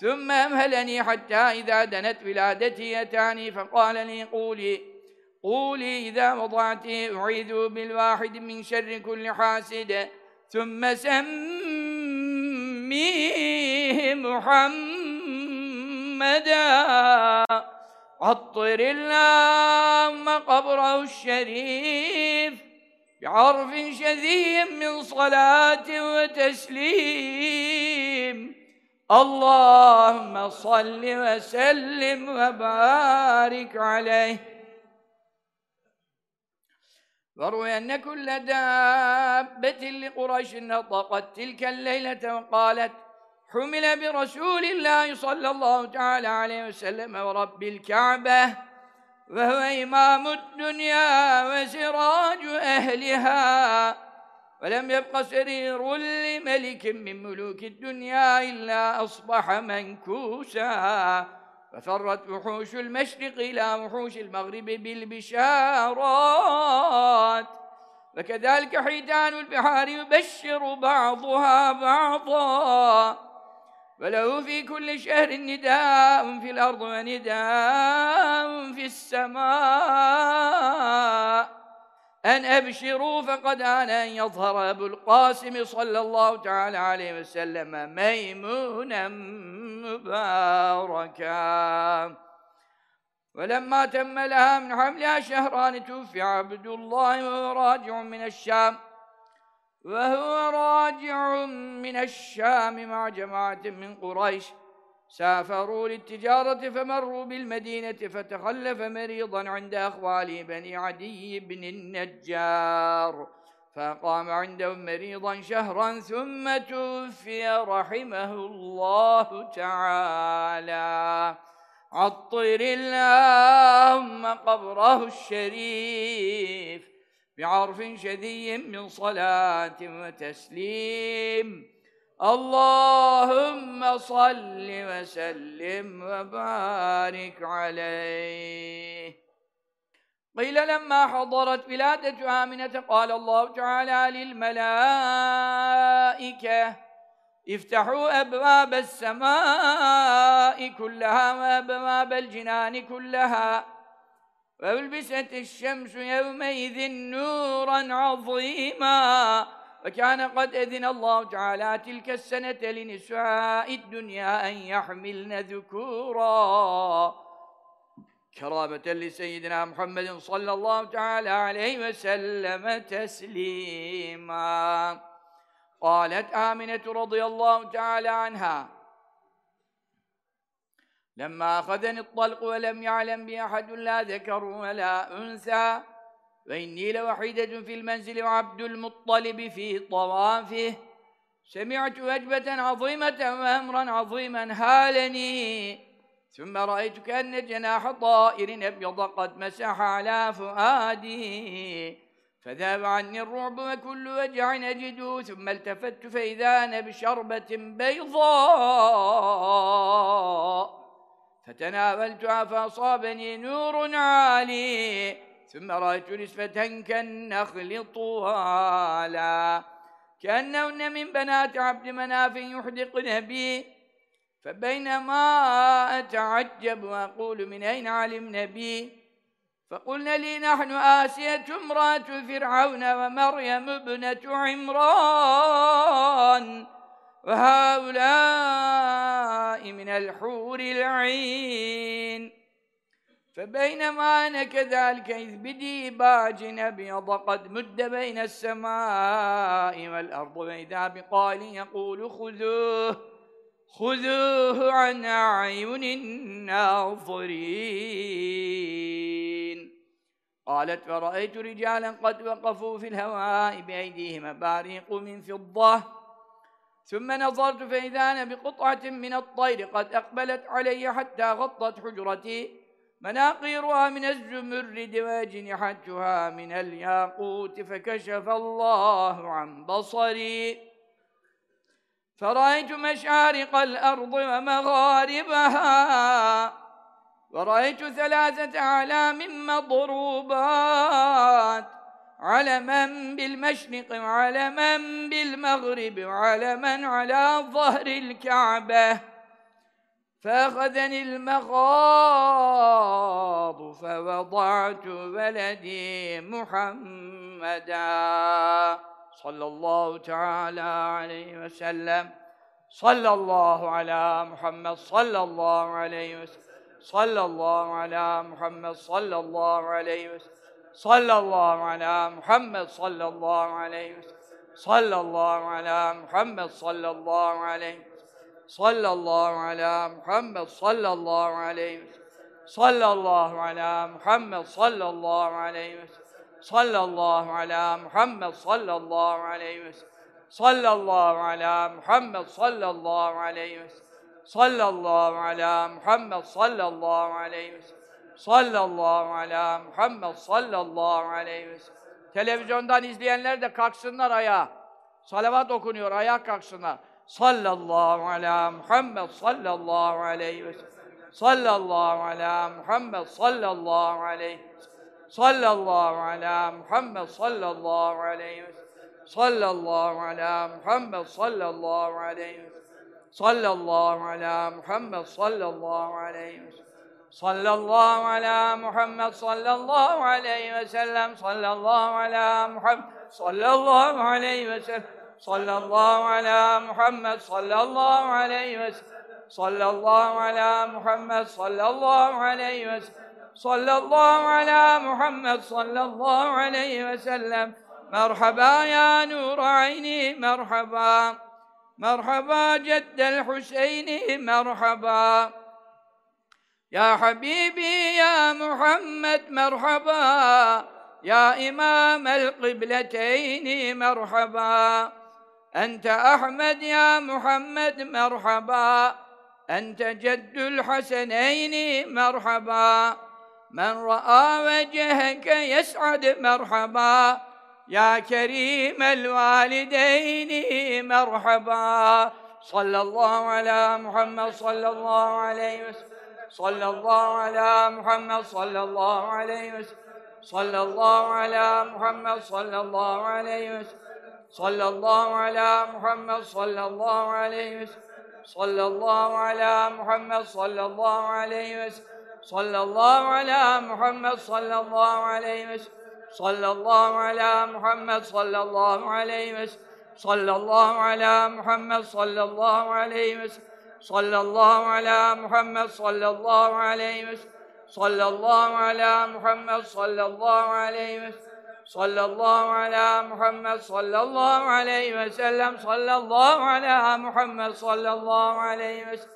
ثم أمهلني حتى إذا دنت ولادتي أتاني فقال لي قولي قولي إذا وضعته أعيذ بالواحد من شر كل حاسد ثم سميه محمدا عطر اللهم قبره الشريف بعرف شذي من صلاة وتسليم اللهم صل وسلم وبارك عليه وروي أن كل دابة لقريش نطقت تلك الليلة وقالت حمل برسول الله صلى الله تعالى عليه وسلم ورب الكعبة وهو إمام الدنيا وسراج أهلها ولم يبق سرير لملك من ملوك الدنيا إلا أصبح منكوسا. ففرت وحوش المشرق إلى وحوش المغرب بالبشارات. وكذلك حيتان البحار يبشر بعضها بعضا. وله في كل شهر نداء في الأرض ونداء في السماء. أن أبشروا فقد آن أن يظهر أبو القاسم صلى الله تعالى عليه وسلم ميمونا مباركا. ولما تم لها من حملها شهران توفي عبد الله وهو راجع من الشام. وهو راجع من الشام مع جماعة من قريش. سافروا للتجارة فمروا بالمدينة فتخلف مريضا عند أخوال بني عدي بن النجار. فقام عندهم مريضا شهرا ثم توفي رحمه الله تعالى. عطر اللهم قبره الشريف بعرف شذي من صلاة وتسليم. اللهم صل وسلم وبارك عليه. قيل لما حضرت ولادة آمنة قال الله تعالى للملائكة افتحوا أبواب السماء كلها وأبواب الجنان كلها وألبست الشمس يومئذ نورا عظيما وكان قد أذن الله تعالى تلك السنة لنساء الدنيا أن يحملن ذكورا. كرامة لسيدنا محمد صلى الله تعالى عليه وسلم تسليما. قالت آمنة رضي الله تعالى عنها لما أخذني الطلق ولم يعلم بي أحد لا ذكر ولا أنثى وإني لوحيدة في المنزل وعبد المطلب في طوافه. سمعت وجبة عظيمة وأمرا عظيما هالني. ثم رأيت كأن جناح طائر أبيض قد مسح على فؤادي فذهب عني الرعب وكل وجع أجده ثم التفت فإذا أنا بشربة بيضاء. فتناولتها فأصابني نور عالي ثم رأيت نسبة كالنخل طوالا. كأنهن من بنات عبد مناف يحدقن بي. فبينما أتعجب وأقول من أين علمن بي؟ فقلنا لي نحن آسية امرأة فرعون ومريم ابنة عمران وهؤلاء من الحور العين. فبينما أنا كذلك إذ بدي باج أبيض قد مد بين السماء والأرض وإذا بقائل يقول خذوه. خذوه عن أعين الناظرين. قالت فرأيت رجالا قد وقفوا في الهواء بأيديهم باريق من فضة. ثم نظرت فإذا أنا بقطعة من الطير قد أقبلت علي حتى غطت حجرتي. مناقيرها من الزمرد وأجنحتها من الياقوت فكشف الله عن بصري. فرأيت مشارق الأرض ومغاربها ورأيت ثلاثة أعلام مضروبات علما بالمشرق وعلما بالمغرب وعلما على ظهر الكعبة. فأخذني المخاض فوضعت ولدي محمدا. صلى الله تعالى عليه وسلم صلى الله على محمد صلى الله عليه وسلم صلى الله على محمد صلى الله عليه وسلم صلى الله على محمد صلى الله عليه وسلم صلى الله على محمد صلى الله عليه صلى الله على محمد صلى الله عليه صلى الله على محمد صلى الله عليه وسلم sallallahu ala Muhammed sallallahu aleyhi ve sellem. Sallallahu ala Muhammed sallallahu aleyhi ve sellem. Sallallahu ala Muhammed sallallahu aleyhi ve sellem. Sallallahu ala Muhammed sallallahu aleyhi ve sellem. Televizyondan izleyenler de kalksınlar ayağa. Salavat okunuyor, ayağa kalksınlar. Sallallahu ala Muhammed sallallahu aleyhi ve sellem. Sallallahu ala Muhammed sallallahu aleyhi ve sellem. Sallallahu ala Muhammed sallallahu aleyhi ve sellem. Sallallahu ala Muhammed sallallahu aleyhi ve sellem. Sallallahu ala Muhammed sallallahu aleyhi ve sellem. Sallallahu ala Muhammed sallallahu aleyhi ve sellem. Sallallahu ala Muhammed sallallahu aleyhi ve sellem. Sallallahu ala Muhammed sallallahu aleyhi ve sellem. Sallallahu ala Muhammed sallallahu aleyhi ve sellem. صلى الله على محمد صلى الله عليه وسلم. مرحبا يا نور عيني مرحبا. مرحبا جد الحسين مرحبا. يا حبيبي يا محمد مرحبا. يا إمام القبلتين مرحبا. أنت أحمد يا محمد مرحبا. أنت جد الحسنين مرحبا. من رأى وجهك يسعد مرحبا يا كريم الوالدين مرحبا صلى الله على محمد صلى الله عليه وسلم صلى الله على محمد صلى الله عليه وسلم صلى الله على محمد صلى الله عليه وسلم صلى الله على محمد صلى الله عليه وسلم صلى الله على محمد صلى الله عليه وسلم Sallallahu ala Muhammed sallallahu aleyhi ve. Sallallahu ala Muhammed sallallahu aleyhi ve. Sallallahu ala Muhammed sallallahu aleyhi ve. Sallallahu ala Muhammed sallallahu aleyhi ve. Sallallahu ala Muhammed sallallahu aleyhi ve. Sallallahu ala Muhammed sallallahu aleyhi ve sellem. Sallallahu ala Muhammed sallallahu aleyhi ve sellem.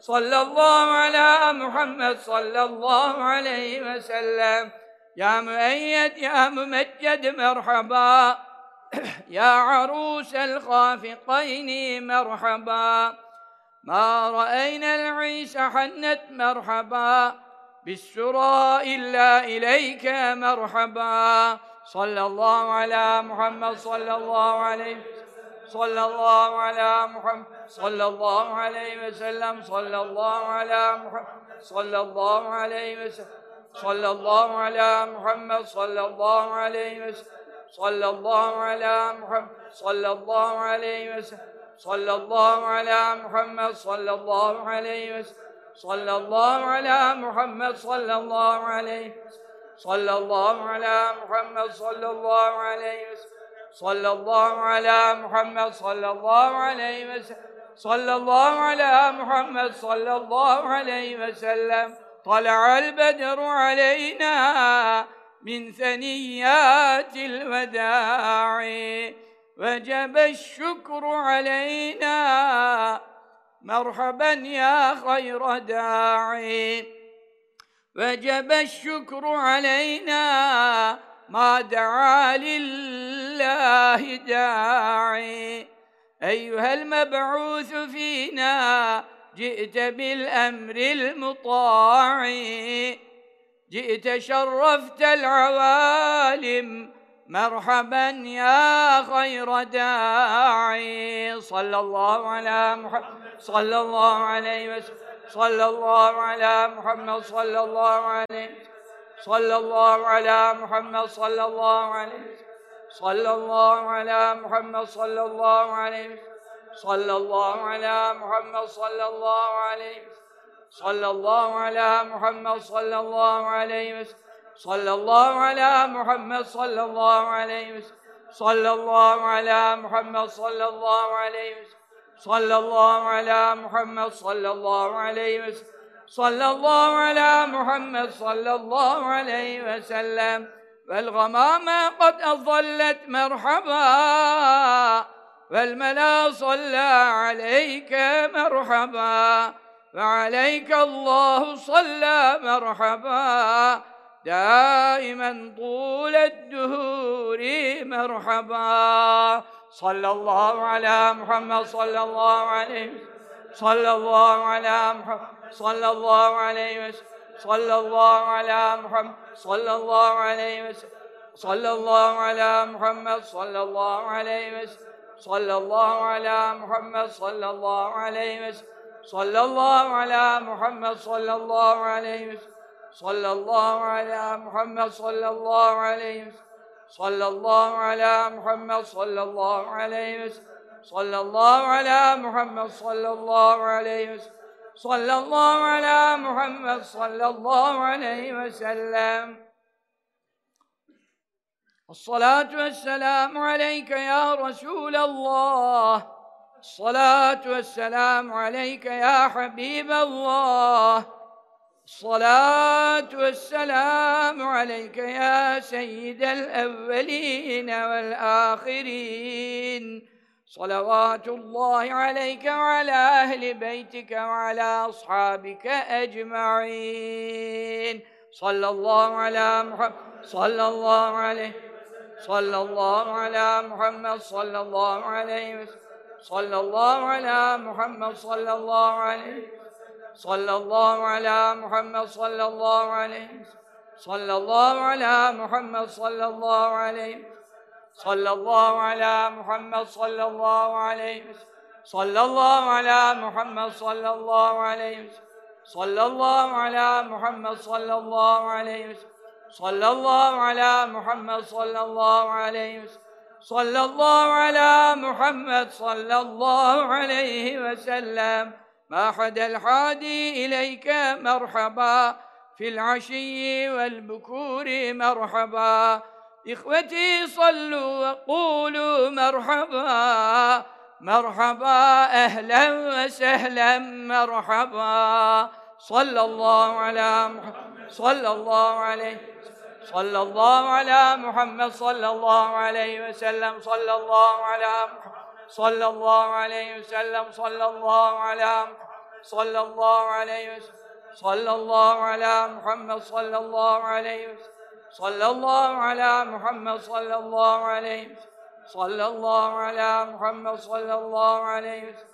صلى الله على محمد صلى الله عليه وسلم. يا مؤيد يا ممجد مرحبا. يا عروس الخافقين مرحبا. ما رأينا العيش حنت مرحبا. بالسرى إلا إليك مرحبا. صلى الله على محمد صلى الله عليه sallallahu ala Muhammed sallallahu aleyhi ve sellem sallallahu ala Muhammed sallallahu aleyhi ve sellem sallallahu ala Muhammed sallallahu aleyhi ve sellem sallallahu ala Muhammed sallallahu aleyhi ve sellem sallallahu ala Muhammed sallallahu aleyhi ve sellem sallallahu ala Muhammed sallallahu aleyhi ve sellem sallallahu ala Muhammed sallallahu aleyhi ve sellem. صلى الله على محمد صلى الله عليه وسلم. صلى الله على محمد صلى الله عليه وسلم. طلع البدر علينا من ثنيات الوداع. وجب الشكر علينا. مرحبا يا خير داعي وجب الشكر علينا. ما دعا لله داعي. أيها المبعوث فينا جئت بالأمر المطاع. جئت شرفت العوالم. مرحبا يا خير داعي. صلى الله على محمد صلى الله عليه وسلم صلى الله على محمد صلى الله عليه صلى الله على محمد صلى الله عليه صلى sallallahu ala Muhammed sallallahu aleyhi sallallahu ala Muhammed sallallahu aleyhi sallallahu ala Muhammed sallallahu aleyhi sallallahu ala Muhammed sallallahu aleyhi sallallahu ala Muhammed sallallahu aleyhi sallallahu ala Muhammed sallallahu aleyhi sallallahu ala Muhammed sallallahu aleyhi ve sellem. فالغمامة قد أظلت مرحبا فالملا صلى عليك مرحبا فعليك الله صلى مرحبا. دائما طول الدهور مرحبا. صلى الله على محمد صلى الله عليه وسلم. صلى الله على محمد صلى الله عليه وسلم. sallallahu ala Muhammed sallallahu aleyhi ve sellem. Sallallahu ala Muhammed sallallahu aleyhi ve sellem. Sallallahu ala Muhammed sallallahu aleyhi ve sellem. Sallallahu ala Muhammed sallallahu aleyhi ve sellem. Sallallahu ala Muhammed sallallahu aleyhi ve sellem. Sallallahu ala Muhammed sallallahu aleyhi ve sellem. Sallallahu ala Muhammed sallallahu aleyhi ve sellem. صلى الله على محمد صلى الله عليه وسلم. الصلاة والسلام عليك يا رسول الله. الصلاة والسلام عليك يا حبيب الله. الصلاة والسلام عليك يا سيد الأولين والآخرين. صلوات الله عليك وعلى أهل بيتك وعلى أصحابك أجمعين صلى الله على محمد صلى الله عليه صلى الله على محمد صلى الله عليه وسلم صلى الله على محمد صلى الله عليه صلى الله على محمد صلى الله عليه صلى الله على محمد صلى الله عليه صلى الله على محمد صلى الله عليه صلى الله على محمد صلى الله عليه صلى الله على محمد صلى الله عليه صلى الله على محمد صلى الله عليه صلى الله على محمد صلى الله عليه وسلم ما حدا الحادي إليك مرحبا في العشي والبكور مرحبا إخوتي صلوا وقولوا مرحبا مرحبا أهلا وسهلا مرحبا صلى الله على محمد صلى الله عليه صلى الله على محمد صلى الله عليه وسلم صلى الله على محمد صلى الله عليه وسلم صلى الله على صلى الله عليه وسلم صلى الله على محمد صلى الله عليه وسلم صلى الله على محمد صلى الله عليه وسلم صلى الله على محمد صلى الله عليه وسلم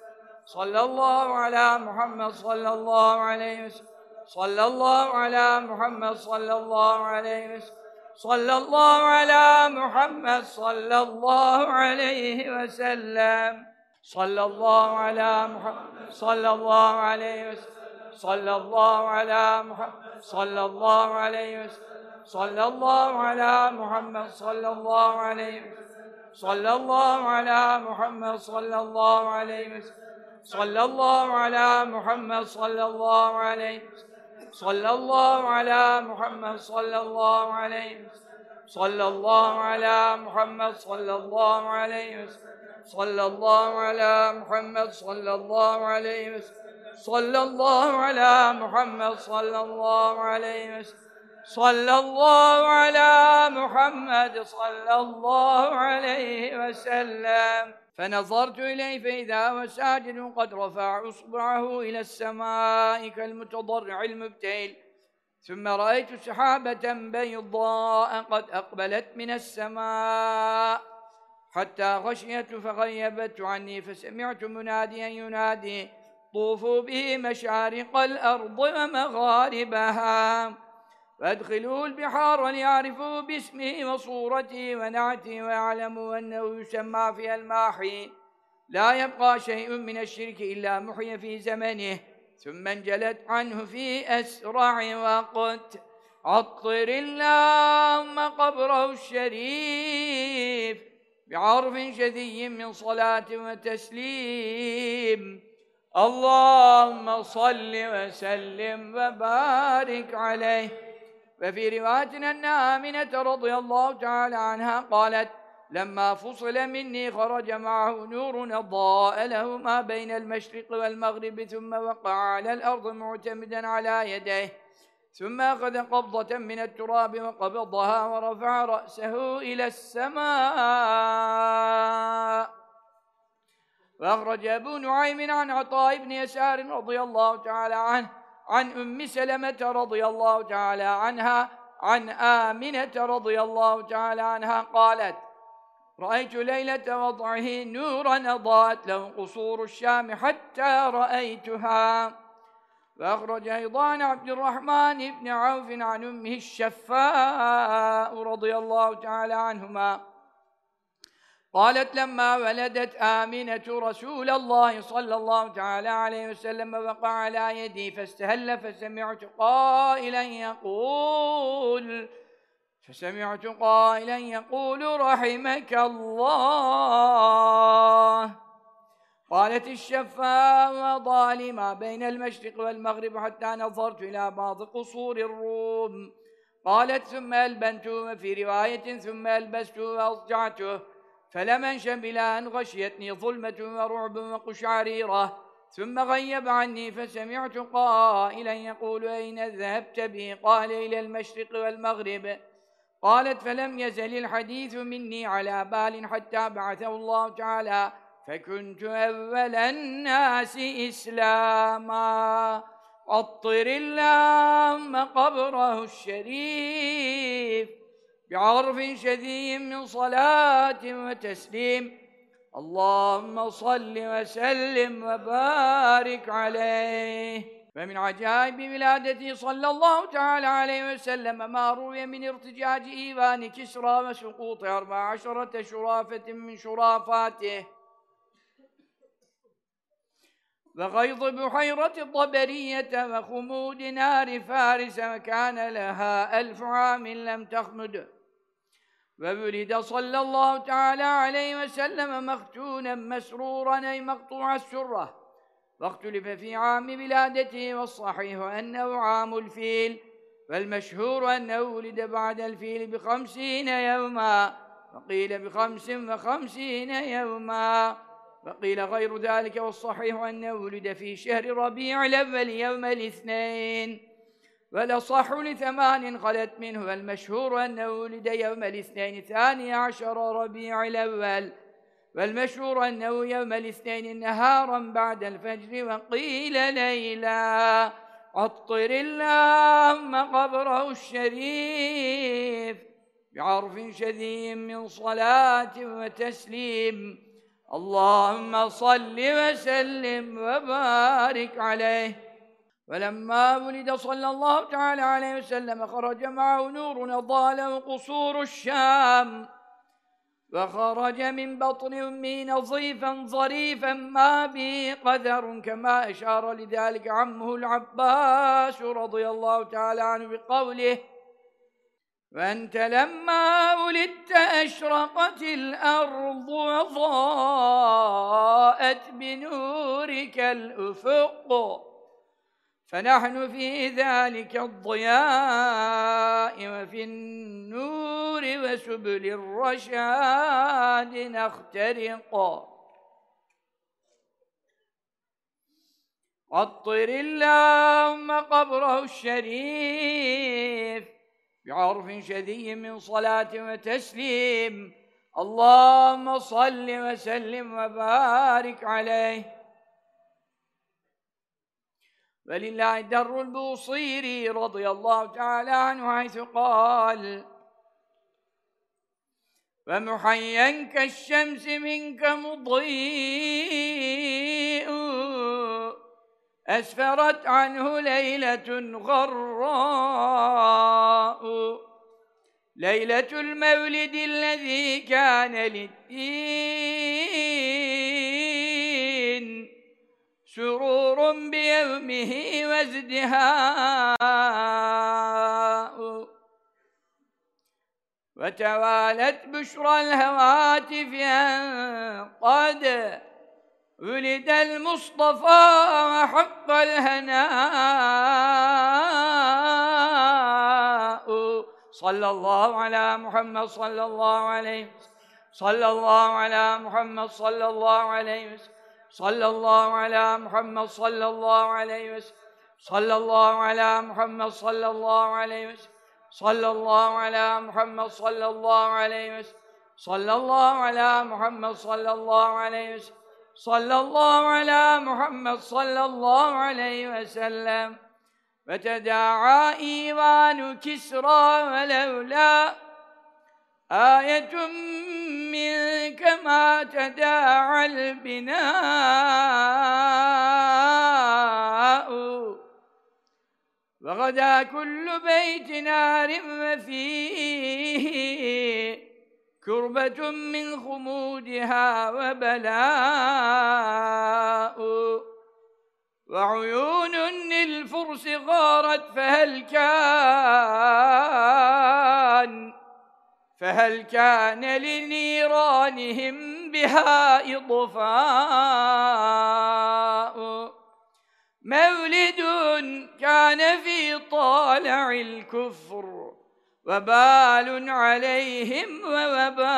صلى الله على محمد صلى الله عليه وسلم صلى الله على محمد صلى الله عليه وسلم صلى الله على محمد صلى الله عليه وسلم صلى الله على محمد صلى الله عليه وسلم صلى الله على محمد صلى الله عليه وسلم صلى الله على محمد صلى الله عليه صلى الله على محمد صلى الله عليه صلى الله على محمد صلى الله عليه صلى الله على محمد صلى الله عليه صلى الله على محمد صلى الله عليه صلى الله على محمد صلى الله عليه صلى الله على محمد صلى الله عليه وسلم صلى الله على محمد صلى الله عليه وسلم. فنظرت إليه فإذا هو ساجد قد رفع إصبعه إلى السماء كالمتضرع المبتهل. ثم رأيت سحابة بيضاء قد أقبلت من السماء. حتى غشيت فغيبت عني فسمعت مناديا ينادي طوفوا به مشارق الأرض ومغاربها. وادخلوا البحار ليعرفوا باسمه وصورته ونعته ويعلموا أنه يسمى في الماحي. لا يبقى شيء من الشرك إلا محي في زمنه. ثم انجلت عنه في أسرع وقت. عطر اللهم قبره الشريف بعرف شدي من صلاة وتسليم. اللهم صل وسلم وبارك عليه. وفي رواية أن آمنة رضي الله تعالى عنها قالت لما فصل مني خرج معه نور أضاء له ما بين المشرق والمغرب ثم وقع على الأرض معتمدا على يديه ثم أخذ قبضة من التراب وقبضها ورفع رأسه إلى السماء. وأخرج أبو نعيم عن عطاء بن يسار رضي الله تعالى عنه عن أم سلمة رضي الله تعالى عنها عن آمنة رضي الله تعالى عنها قالت رأيت ليلة وضعه نورا أضاءت له قصور الشام حتى رأيتها وأخرج أيضا عبد الرحمن بن عوف عن أمه الشفاء رضي الله تعالى عنهما. قالت لما ولدت آمنة رسول الله صلى الله تعالى عليه وسلم وقع على يدي فاستهل فسمعت قائلا يقول فسمعت قائلا يقول رحمك الله. قالت الشفاء ما بين المشرق والمغرب حتى نظرت إلى بعض قصور الروم. قالت ثم ألبنته وفي رواية ثم ألبسته وأضجعته. فلم انشب إلى أن غشيتني ظلمة ورعب وقشعريرة ثم غيب عني فسمعت قائلا يقول أين ذهبت به قال إلى المشرق والمغرب. قالت فلم يزل الحديث مني على بال حتى بعثه الله تعالى فكنت أول الناس إسلاما. عطر اللهم قبره الشريف. بعرف شديد من صلاة وتسليم. اللهم صل وسلم وبارك عليه. ومن عجائب ولادته صلى الله تعالى عليه وسلم ما روي من ارتجاج إيوان كسرى وسقوط أربع عشرة شرافة من شرافاته. وغيض بحيرة الضبرية وخمود نار فارس وكان لها ألف عام لم تخمد. وولد صلى الله تعالى عليه وسلم مختونا مسرورا أي مقطوع السرة واختلف في عام ولادته والصحيح أنه عام الفيل والمشهور أنه ولد بعد الفيل بخمسين يوما وقيل بخمس وخمسين يوما وقيل غير ذلك والصحيح أنه ولد في شهر ربيع الأول يوم الاثنين والأصح لثمان خلت منه والمشهور أنه ولد يوم الاثنين الثاني عشر ربيع الأول. والمشهور أنه يوم الاثنين نهارا بعد الفجر وقيل ليلا عطر اللهم قبره الشريف بعرف شديد من صلاة وتسليم. اللهم صل وسلم وبارك عليه. ولما ولد صلى الله تعالى عليه وسلم خرج معه نور أضاله قصور الشام. وخرج من بطن أمه نظيفا ظريفا ما به قدر كما أشار لذلك عمه العباس رضي الله تعالى عنه بقوله وأنت لما ولدت أشرقت الأرض وضاءت بنورك الأفق فنحن في ذلك الضياء وفي النور وسبل الرشاد نخترق. عطر اللهم قبره الشريف بعرف شديد من صلاة وتسليم. اللهم صل وسلم وبارك عليه. ولله در البوصيري رضي الله تعالى عنه حيث قال ومحيا كالشمس منك مضيء أسفرت عنه ليلة غراء. ليلة المولد الذي كان للدين. سرور بيومه وازدهاء. وتوالت بشرى الهواتف قد ولد المصطفى وحق الهناء. صلى الله على محمد صلى الله عليه صلى الله على محمد صلى الله عليه وسلم. صلى الله على محمد صلى الله عليه وسلم صلى الله على محمد صلى الله عليه وسلم صلى الله على محمد صلى الله عليه وسلم صلى الله على محمد صلى الله عليه وسلم صلى الله على محمد صلى الله عليه وسلم فتداعى إيمان كسرى ولولا آية منك ما تداعى البناء. وغدا كل بيت نار وفيه كربة من خمودها وبلاء. وعيون للفرس غارت فهل كان فهل كان لنيرانهم بها إضفاء مولد كان في طالع الكفر وبال عليهم ووباء.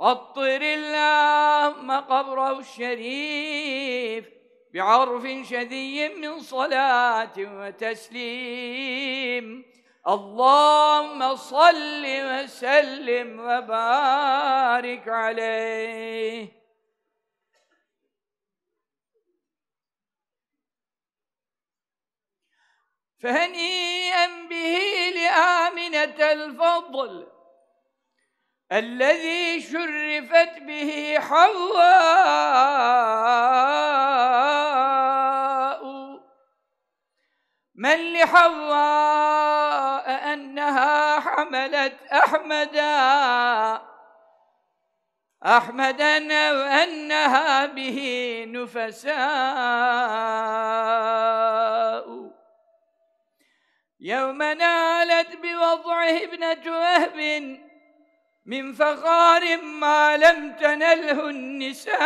عطر اللهم قبره الشريف. بعرف شذي من صلاة وتسليم. اللهم صل وسلم وبارك عليه. فهنيئا به لآمنة الفضل. الذي شرفت به حواء. من لحواء أنها حملت أحمدا أحمدا أو أنها به نفساء. يوم نالت بوضعه ابنة وهب من فخار ما لم تنله النساء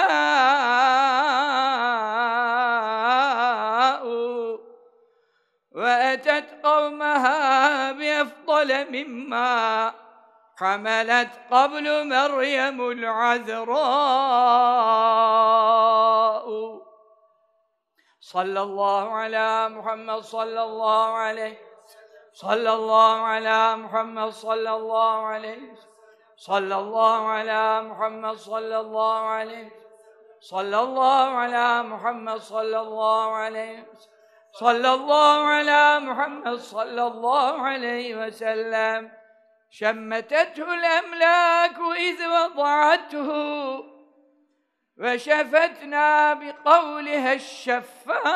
وأتت قومها بأفضل مما حملت قبل مريم العذراء. صلى الله على محمد صلى الله عليه صلى الله على محمد صلى الله عليه. صلى الله على محمد صلى الله عليه صلى الله على محمد صلى الله عليه صلى الله على محمد صلى الله عليه وسلم. شمتته الأملاك إذ وضعته وشفتنا بقولها الشفاء.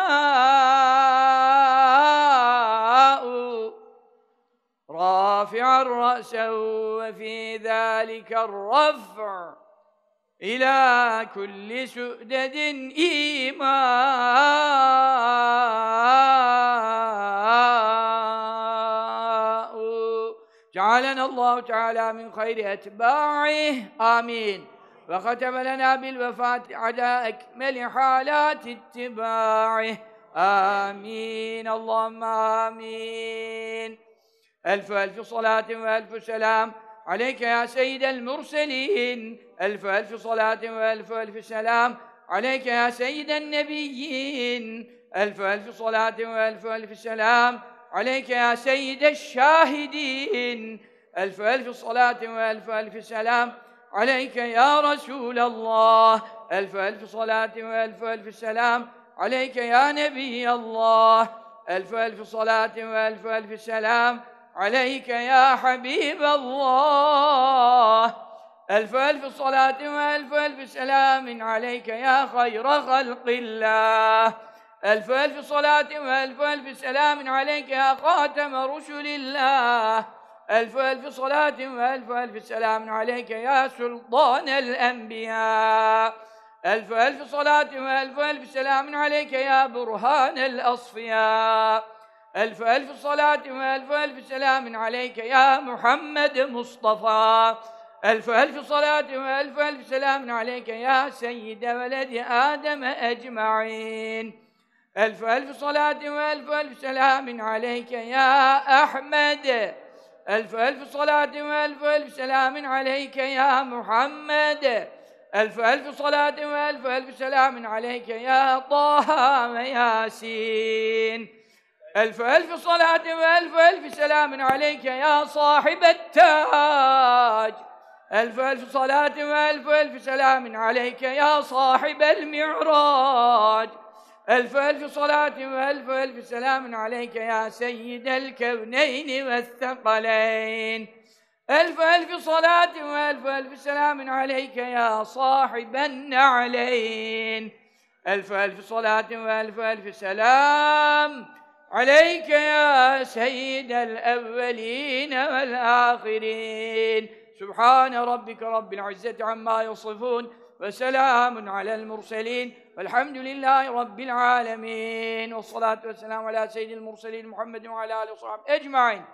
رافعا رأسه وفي ذلك الرفع إلى كل سؤدد إيماء. جعلنا الله تعالى من خير أتباعه. آمين. وختم لنا بالوفاة على أكمل حالات اتباعه. آمين. اللهم آمين. ألف ألف صلاة وألف سلام عليك يا سيد المرسلين. ألف ألف صلاة وألف ألف سلام عليك يا سيد النبيين. ألف ألف صلاة وألف ألف سلام عليك يا سيد الشاهدين. ألف ألف صلاة وألف ألف سلام عليك يا رسول الله. ألف ألف صلاة وألف ألف سلام عليك يا نبي الله. ألف ألف صلاة وألف ألف سلام عليك يا حبيب الله. ألف ألف صلاة وألف ألف سلام عليك يا خير خلق الله. ألف ألف صلاة وألف ألف سلام عليك يا خاتم رسل الله. ألف ألف صلاة وألف ألف سلام عليك يا سلطان الأنبياء. ألف ألف صلاة وألف ألف سلام عليك يا برهان الأصفياء. ألف ألف صلاة وألف ألف سلام عليك يا محمد مصطفى. ألف ألف صلاة وألف ألف سلام عليك يا سيد ولد آدم أجمعين. ألف ألف صلاة وألف ألف سلام عليك يا أحمد. ألف ألف صلاة وألف ألف سلام عليك يا محمد. ألف ألف صلاة وألف ألف سلام عليك يا طه وياسين. ألف ألف صلاة وألف ألف سلام عليك يا صاحب التاج. ألف ألف صلاة وألف ألف سلام عليك يا صاحب المعراج. ألف ألف صلاة وألف ألف سلام عليك يا سيد الكونين والثقلين. ألف ألف صلاة وألف ألف سلام عليك يا صاحب النعلين. ألف ألف صلاة وألف ألف سلام عليك يا سيد الأولين والآخرين. سبحان ربك رب العزة عما يصفون وسلام على المرسلين والحمد لله رب العالمين. والصلاة والسلام على سيد المرسلين محمد وعلى آله وصحبه أجمعين.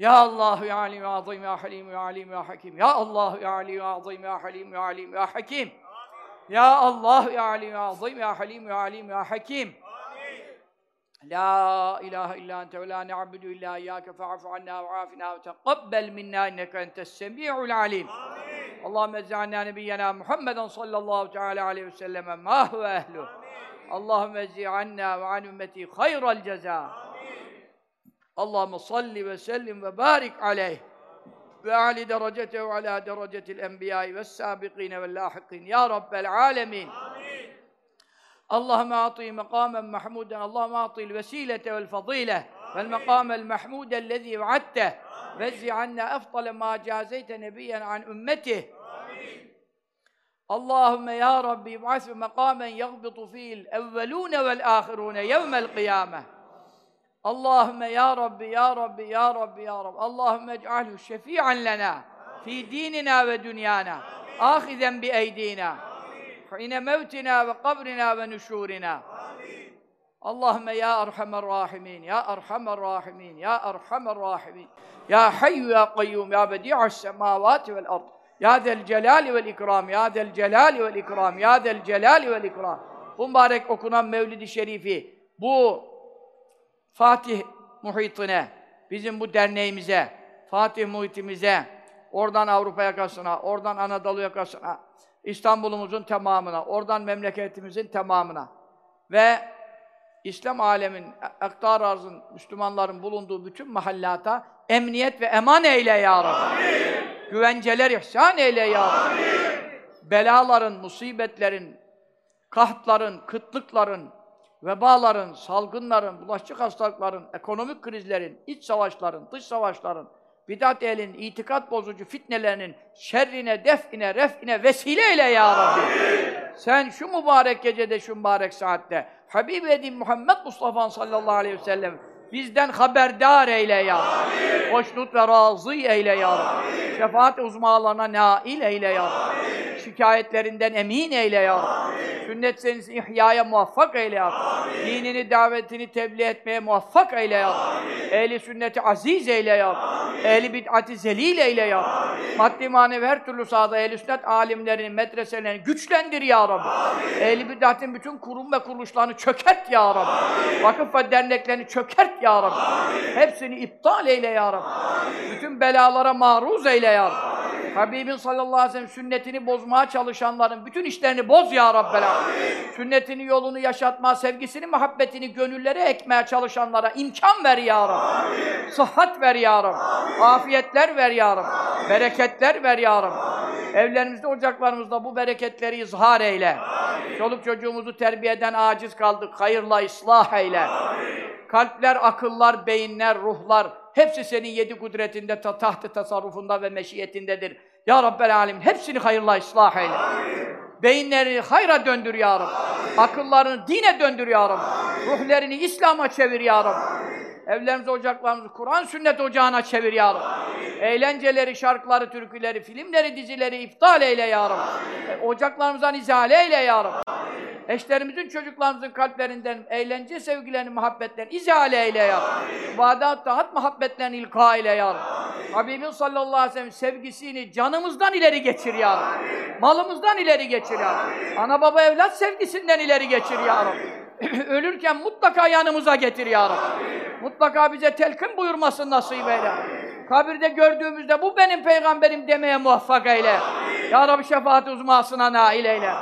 يا الله يا عليم يا عظيم يا حليم يا عليم يا حكيم. يا الله يا عليم يا عظيم يا حليم يا عليم يا حكيم. يا الله يا عليم يا عظيم يا حليم يا عليم يا حكيم. La ilahe illa ente ve la ne'abudu illa iyyâke fe'afu anna ve ve teqabbel minna inneke entes semî'ul alîm. Amin. Allahümme eczâna nebiyyena Muhammeden sallallahu teala aleyhi ve selleme mahve ehluh. Allahümme ezi anna ve an ümmeti hayral ceza. Allahümme salli ve sellim ve barik aleyh. Ve ali derecete ve ala derecetil enbiyâi ve sâbiqîne ve lâhikîn. Ya Rabbel âlemin. Amin. اللهم أعطي مقاما محمودا اللهم أعطي الوسيلة والفضيلة والمقام المحمود الذي وعدته. وزي عنا أفضل ما جازيت نبيا عن أمته. اللهم يا ربي ابعث مقاما يغبط فيه الأولون والآخرون يوم القيامة. اللهم يا ربي يا ربي يا ربي يا رب. اللهم اجعله شفيعا لنا في ديننا ودنيانا آخذا بأيدينا. hine mevtina ve kabrina ve nüşurina. Amin. Allahümme ya erhamer rahimin, ya erhamer rahimin, ya erhamer rahimin. Ya hayyu ya kayyum, ya bedi'aş semavati vel ard. Ya del celali vel ikram, ya del celali vel ikram, ya del celali vel ikram. Bu okunan Mevlid-i Şerifi, bu Fatih muhitine, bizim bu derneğimize, Fatih muhitimize, oradan Avrupa yakasına, oradan Anadolu yakasına, İstanbul'umuzun tamamına, oradan memleketimizin tamamına ve İslam alemin, aktar arzın, Müslümanların bulunduğu bütün mahallata emniyet ve eman eyle ya Rabbi. Amin. Güvenceler ihsan eyle ya Rabbi. Amin. Belaların, musibetlerin, kahtların, kıtlıkların, vebaların, salgınların, bulaşıcı hastalıkların, ekonomik krizlerin, iç savaşların, dış savaşların, bidat elin, itikat bozucu fitnelerinin şerrine, define, refine vesile eyle ya Rabbi. Amin. Sen şu mübarek gecede, şu mübarek saatte Habib edin Muhammed Mustafa sallallahu aleyhi ve sellem bizden haberdar eyle ya Rabbi. Hoşnut ve razı eyle ya Rabbi. Şefaat uzmalarına nail eyle ya Rabbi. Şikayetlerinden emin eyle ya Rabbi. Sünnet senisi ihyaya muvaffak eyle ya Rabbi. Dinini, davetini tebliğ etmeye muvaffak eyle ya Rabbi. Ehli sünneti aziz eyle ya Rabbi. Ehli bid'ati zelil eyle ya Rabbi. Maddi manevi her türlü sahada ehli sünnet alimlerini, medreselerini güçlendir ya Rabbi. Ehli bid'atin bütün kurum ve kuruluşlarını çökert ya Rabbi. Vakıf ve derneklerini çökert ya Rabbi. Amin. Hepsini iptal eyle ya Rabbi. Amin. Bütün belalara maruz eyle ya Rabbi. Amin. Habibin sallallahu aleyhi ve sellem sünnetini bozmaya çalışanların bütün işlerini boz ya. Amin. Sünnetini, yolunu yaşatma, sevgisini, muhabbetini gönüllere ekmeye çalışanlara imkan ver ya Rabbi. Amin. Sıhhat ver ya Rabbi. Amin. Afiyetler ver ya Rabbi. Amin. Bereketler ver ya Rabbi. Amin. Evlerimizde, ocaklarımızda bu bereketleri izhar eyle. Amin. Çoluk çocuğumuzu terbiyeden aciz kaldık. Hayırla ıslah eyle. Amin. Kalpler, akıllar, beyinler, ruhlar hepsi senin yedi kudretinde, ta tahtı tasarrufunda ve meşiyetindedir. Ya Rabbel Alemin hepsini hayırla ıslah eyle. Beyinleri hayra döndür ya Rabbi. Akıllarını dine döndür ya Rabbi. Ruhlerini İslam'a çevir ya Rabbi. Evlerimizi, ocaklarımızı Kur'an sünnet ocağına çevir ya Rabbi. Eğlenceleri, şarkıları, türküleri, filmleri, dizileri iptal eyle ya Rabbi. E, Ocaklarımızdan izale eyle ya Rabbi. Eşlerimizin, çocuklarımızın kalplerinden eğlence sevgilerini, muhabbetlerini izale eyle ya Rabbi. Vadat, taat muhabbetlerini ilka eyle ya Rabbi. Habibin sallallahu aleyhi ve sellem sevgisini canımızdan ileri geçir ya Rabbi. Malımızdan ileri geçir ya Rabbi. Ana baba evlat sevgisinden ileri geçir ya Rabbi. Ölürken mutlaka yanımıza getir ya Rabbi. Mutlaka bize telkin buyurmasın nasip eyle. Kabirde gördüğümüzde bu benim peygamberim demeye muvaffak eyle. Ya Rabbi şefaat uzmasına nail eyle.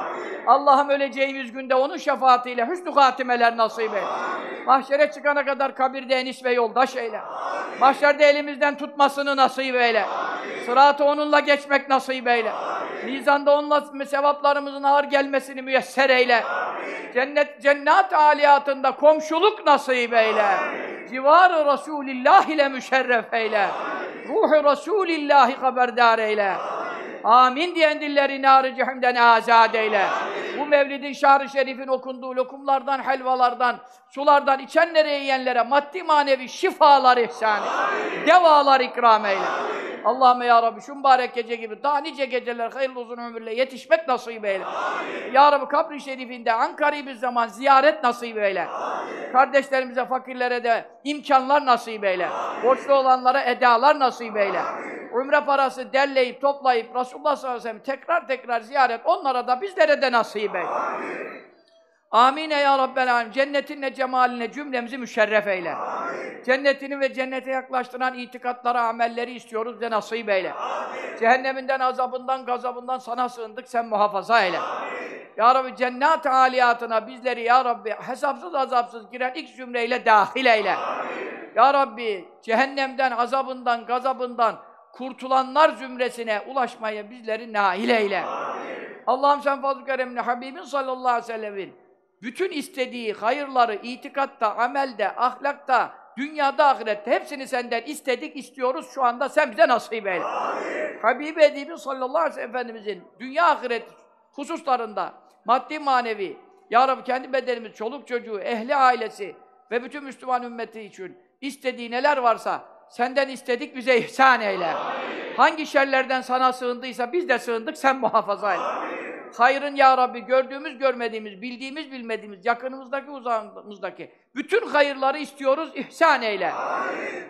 Allah'ım öleceğimiz günde onun şefaatiyle hüsnü hatimeler nasip eyle. Mahşere çıkana kadar kabirde enis ve yoldaş eyle. Mahşerde elimizden tutmasını nasip eyle. Sıratı onunla geçmek nasip eyle. Mizanda onunla sevaplarımızın ağır gelmesini müyesser eyle. Cennet, cennet aliyatında komşuluk nasip eyle. Civar-ı Resulillah ile müşerref eyle. Ruhu Resulillahi haberdar eyle. Amin diyen dilleri nar-ı cehimden azad eyle. Bu mevlidin şahri şerifin okunduğu lokumlardan, helvalardan, sulardan içenlere, yiyenlere maddi manevi şifalar ihsan eyle. Devalar ikram eyle. Allahümme ya Rabbi şu mübarek gece gibi daha nice geceler hayırlı uzun ömürle yetişmek nasip eyle. Ya Rabbi kabri şerifinde Ankara'yı bir zaman ziyaret nasip eyle. Kardeşlerimize, fakirlere de imkanlar nasip eyle. Borçlu olanlara edalar nasip eyle. Umre parası derleyip toplayıp Resulullah sallallahu aleyhi ve sellem tekrar tekrar ziyaret onlara da bizlere de nasip eyle. Amin ya Rabbel Alem. Cennetinle, cemaline cümlemizi müşerref eyle. Cennetini ve cennete yaklaştıran itikatlara, amelleri istiyoruz ve nasip eyle. Cehenneminden, azabından, gazabından sana sığındık, sen muhafaza eyle. Ya Rabbi cennet aliyatına bizleri Ya Rabbi hesapsız azapsız giren ilk zümreyle dahil eyle. Ya Rabbi cehennemden, azabından, gazabından kurtulanlar zümresine ulaşmaya bizleri nail eyle. Allah'ım sen fazl-ı keremle Habibin sallallahu aleyhi ve sellemin bütün istediği hayırları itikatta, amelde, ahlakta, dünyada, ahirette hepsini senden istedik, istiyoruz. Şu anda sen bize nasip eyle. Habibi Edib'in sallallahu aleyhi ve sellem Efendimizin dünya ahiret hususlarında maddi manevi Ya Rabbi kendi bedenimiz, çoluk çocuğu, ehli ailesi ve bütün Müslüman ümmeti için istediği neler varsa senden istedik bize ihsan eyle. Hangi şerlerden sana sığındıysa biz de sığındık sen muhafaza eyle. Hayrın ya Rabbi gördüğümüz görmediğimiz, bildiğimiz bilmediğimiz, yakınımızdaki uzağımızdaki bütün hayırları istiyoruz ihsan eyle.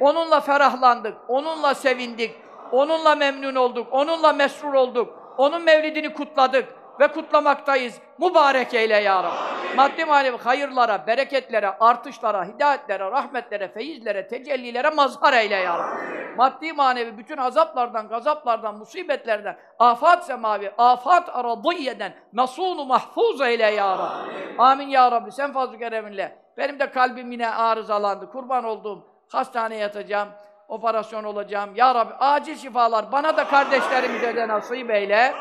Onunla ferahlandık, onunla sevindik, onunla memnun olduk, onunla mesrur olduk, onun mevlidini kutladık ve kutlamaktayız. Mübarek eyle ya Rabbi. Maddi manevi hayırlara, bereketlere, artışlara, hidayetlere, rahmetlere, feyizlere, tecellilere mazhar eyle ya Rabbi. Maddi manevi bütün azaplardan, gazaplardan, musibetlerden, afat semavi, afat aradiyeden nasunu mahfuz eyle ya Rabbi. Amin ya Rabbi. Sen fazl-ı kereminle. Benim de kalbim yine arızalandı. Kurban olduğum hastaneye yatacağım operasyon olacağım. Ya Rabbi acil şifalar bana da kardeşlerimize de nasip eyle.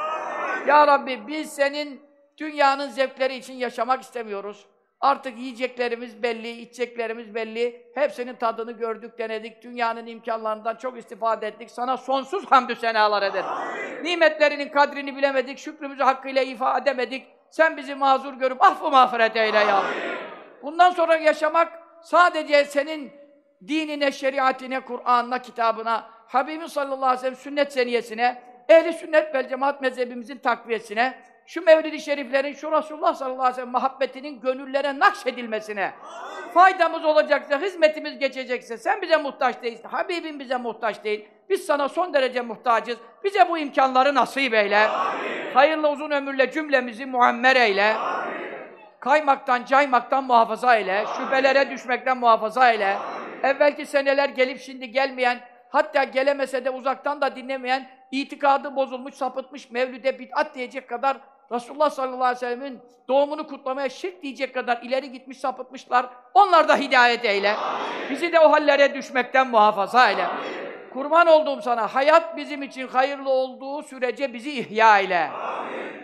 Ya Rabbi biz senin dünyanın zevkleri için yaşamak istemiyoruz. Artık yiyeceklerimiz belli, içeceklerimiz belli. Hepsinin tadını gördük, denedik. Dünyanın imkanlarından çok istifade ettik. Sana sonsuz hamdü senalar ederiz. Nimetlerinin kadrini bilemedik, şükrümüzü hakkıyla ifade edemedik. Sen bizi mazur görüp affı mağfiret eyle ya Rabbi. Bundan sonra yaşamak sadece senin dinine, şeriatine, Kur'an'ına, kitabına, Habibin sallallahu aleyhi ve sellem sünnet seniyesine, ehli sünnet vel cemaat mezhebimizin takviyesine, şu mevlid-i şeriflerin, şu Resulullah sallallahu aleyhi ve sellem muhabbetinin gönüllere nakşedilmesine faydamız olacaksa, hizmetimiz geçecekse, sen bize muhtaç değilsin, Habibin bize muhtaç değil, biz sana son derece muhtacız, bize bu imkanları nasip eyle. Amin. Hayırlı uzun ömürle cümlemizi muammer eyle. Amin. Kaymaktan, caymaktan muhafaza eyle, şüphelere düşmekten muhafaza eyle. Evvelki seneler gelip şimdi gelmeyen, hatta gelemese de uzaktan da dinlemeyen, itikadı bozulmuş, sapıtmış, mevlüde bid'at diyecek kadar Resulullah sallallahu aleyhi ve sellemin doğumunu kutlamaya şirk diyecek kadar ileri gitmiş, sapıtmışlar. Onlar da hidayet eyle. Bizi de o hallere düşmekten muhafaza eyle. Kurban olduğum sana, hayat bizim için hayırlı olduğu sürece bizi ihya eyle.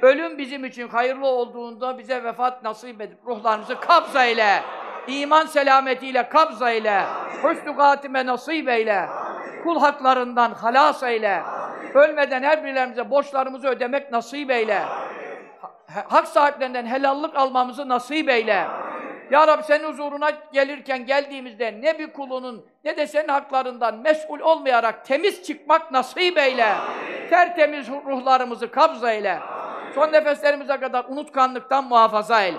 Ölüm bizim için hayırlı olduğunda bize vefat nasip edip ruhlarımızı kabza eyle. İman selametiyle kabza eyle. Hüsnü katime nasip eyle. Kul haklarından halas eyle. Ölmeden her birilerimize borçlarımızı ödemek nasip eyle. Ha- Hak sahiplerinden helallik almamızı nasip eyle. Ya Rabbi senin huzuruna gelirken geldiğimizde ne bir kulunun ne de senin haklarından mesul olmayarak temiz çıkmak nasip eyle. Tertemiz ruhlarımızı kabz eyle. Son nefeslerimize kadar unutkanlıktan muhafaza eyle.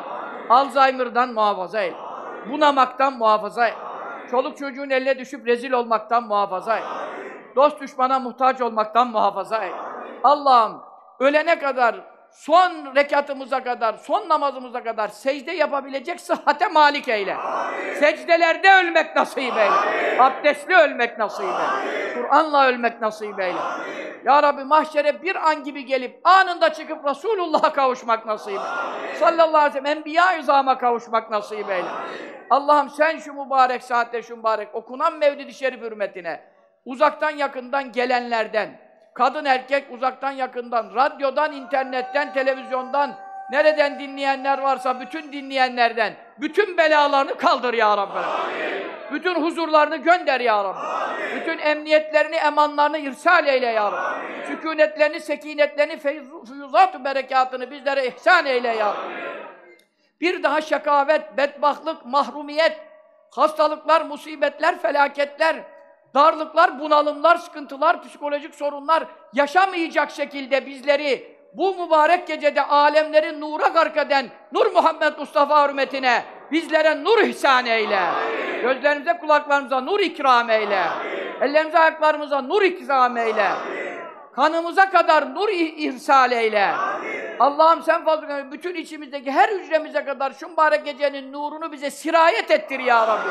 Alzheimer'dan muhafaza eyle. Bunamaktan muhafaza eyle. Çoluk çocuğun eline düşüp rezil olmaktan muhafaza eyle. Dost düşmana muhtaç olmaktan muhafaza eyle. Allah'ım ölene kadar son rekatımıza kadar, son namazımıza kadar secde yapabilecek sıhhate malik eyle. Secdelerde ölmek nasip eyle. Abdestli ölmek nasip eyle. Kur'an'la ölmek nasip eyle. Ya Rabbi mahşere bir an gibi gelip anında çıkıp Resulullah'a kavuşmak nasip eyle. Sallallahu aleyhi ve sellem enbiya-i izama kavuşmak nasip eyle. Allah'ım sen şu mübarek saatte şu mübarek okunan Mevlid-i Şerif hürmetine uzaktan yakından gelenlerden kadın erkek uzaktan yakından, radyodan, internetten, televizyondan, nereden dinleyenler varsa bütün dinleyenlerden, bütün belalarını kaldır ya Rabbi. Bütün huzurlarını gönder ya Rabbi. Bütün emniyetlerini, emanlarını irsal eyle ya Rabbi. Sükunetlerini, sekinetlerini, füyuzat-ı berekatını bizlere ihsan eyle ya Rabbi. Bir daha şakavet, bedbahtlık, mahrumiyet, hastalıklar, musibetler, felaketler, darlıklar, bunalımlar, sıkıntılar, psikolojik sorunlar yaşamayacak şekilde bizleri bu mübarek gecede alemlerin nura gark eden Nur Muhammed Mustafa hürmetine bizlere nur ihsan eyle. Gözlerimize, kulaklarımıza nur ikram eyle. Ellerimize, ayaklarımıza nur ikram eyle. Kanımıza kadar nur ih- ihsal eyle. Allah'ım sen fazla bütün içimizdeki her hücremize kadar şu mübarek gecenin nurunu bize sirayet ettir ya Rabbi.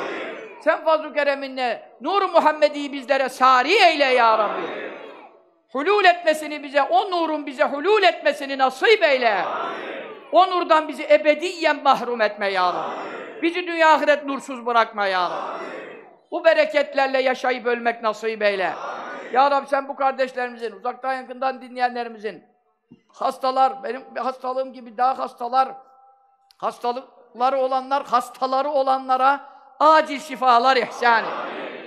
Sen fazl-ı kereminle nur Muhammed'i bizlere sari eyle ya Rabbi. Hulul etmesini bize, o nurun bize hulul etmesini nasip eyle. O nurdan bizi ebediyen mahrum etme ya Rabbi. Bizi dünya ahiret nursuz bırakma ya Rabbi. Bu bereketlerle yaşayıp ölmek nasip eyle. Ya Rabbi sen bu kardeşlerimizin, uzaktan yakından dinleyenlerimizin, hastalar, benim hastalığım gibi daha hastalar, hastalıkları olanlar, hastaları olanlara acil şifalar ihsan et.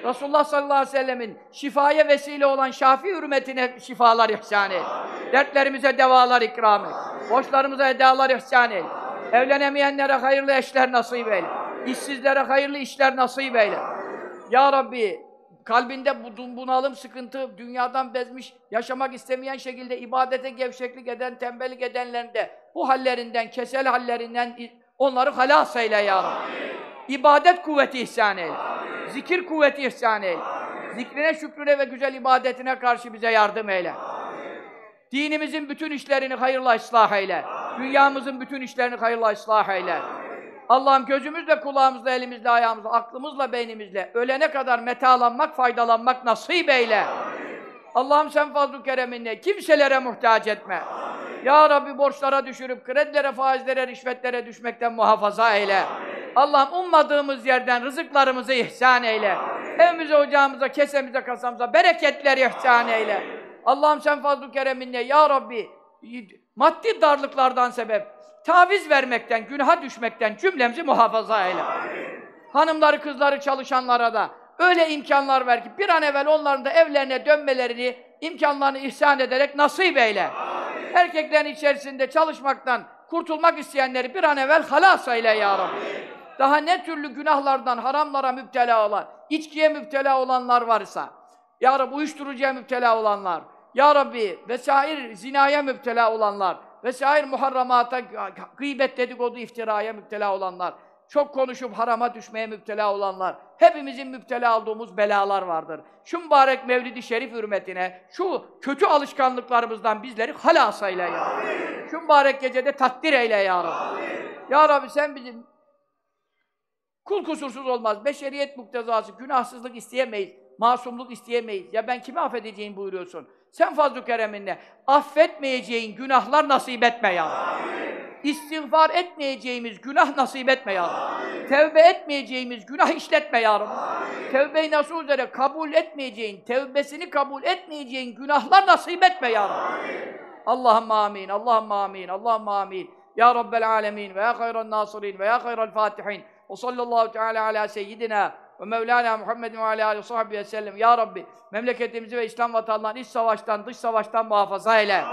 Resulullah sallallahu aleyhi ve sellemin şifaya vesile olan şafi hürmetine şifalar ihsan et. Dertlerimize devalar ikram et. Borçlarımıza edalar ihsan et. Evlenemeyenlere hayırlı eşler nasip eyle. İşsizlere hayırlı işler nasip eyle. Ya Rabbi kalbinde bu bunalım, sıkıntı, dünyadan bezmiş, yaşamak istemeyen şekilde ibadete gevşeklik eden, tembellik edenlerin de bu hallerinden, kesel hallerinden onları halas eyle ya Rabbi. İbadet kuvveti ihsan eyle. Zikir kuvveti ihsan eyle. Zikrine, şükrüne ve güzel ibadetine karşı bize yardım eyle. Dinimizin bütün işlerini hayırla ıslah eyle. Dünyamızın bütün işlerini hayırla ıslah eyle. Allah'ım gözümüzle, kulağımızla, elimizle, ayağımızla, aklımızla, beynimizle ölene kadar metalanmak, faydalanmak nasip eyle. Allah'ım sen fazl-ı kereminle kimselere muhtaç etme. Ya Rabbi borçlara düşürüp kredilere, faizlere, rişvetlere düşmekten muhafaza eyle. Allah'ım ummadığımız yerden rızıklarımızı ihsan eyle. Evimize, ocağımıza, kesemize, kasamıza bereketler ihsan eyle. Allah'ım sen fazl-ı kereminle ya Rabbi maddi darlıklardan sebep taviz vermekten, günaha düşmekten cümlemizi muhafaza eyle. Hanımları, kızları, çalışanlara da öyle imkanlar ver ki bir an evvel onların da evlerine dönmelerini, imkanlarını ihsan ederek nasip eyle. Erkeklerin içerisinde çalışmaktan kurtulmak isteyenleri bir an evvel halas eyle ya Rabbi. Daha ne türlü günahlardan, haramlara müptela olan, içkiye müptela olanlar varsa, Ya Rabbi uyuşturucuya müptela olanlar, Ya Rabbi vesair zinaya müptela olanlar, vesair muharramata, gıybet dedikodu iftiraya müptela olanlar, çok konuşup harama düşmeye müptela olanlar, hepimizin müptela olduğumuz belalar vardır. Şu mübarek Mevlid-i Şerif hürmetine, şu kötü alışkanlıklarımızdan bizleri halas eyle ya Rabbi. Şu mübarek gecede takdir eyle ya Rabbi. Ya Rabbi sen bizim kul kusursuz olmaz, beşeriyet muktezası, günahsızlık isteyemeyiz, masumluk isteyemeyiz. Ya ben kimi affedeceğim buyuruyorsun. Sen fazl-ı kereminle affetmeyeceğin günahlar nasip etme ya Rabbi. İstiğfar etmeyeceğimiz günah nasip etme ya Rabbi. Tevbe etmeyeceğimiz günah işletme ya Rabbi. Tevbe-i nasuh üzere kabul etmeyeceğin, tevbesini kabul etmeyeceğin günahlar nasip etme ya Rabbi. Allahümme amin, Allahümme amin, Allahümme amin. Ya Rabbel alemin ve ya hayran nasirin ve ya hayral fatihin. Ve sallallahu teala ala seyyidina ve Mevlana Muhammed ve aleyhi ve sahbihi ve sellem. Ya Rabbi memleketimizi ve İslam vatanlarını iç savaştan, dış savaştan muhafaza eyle.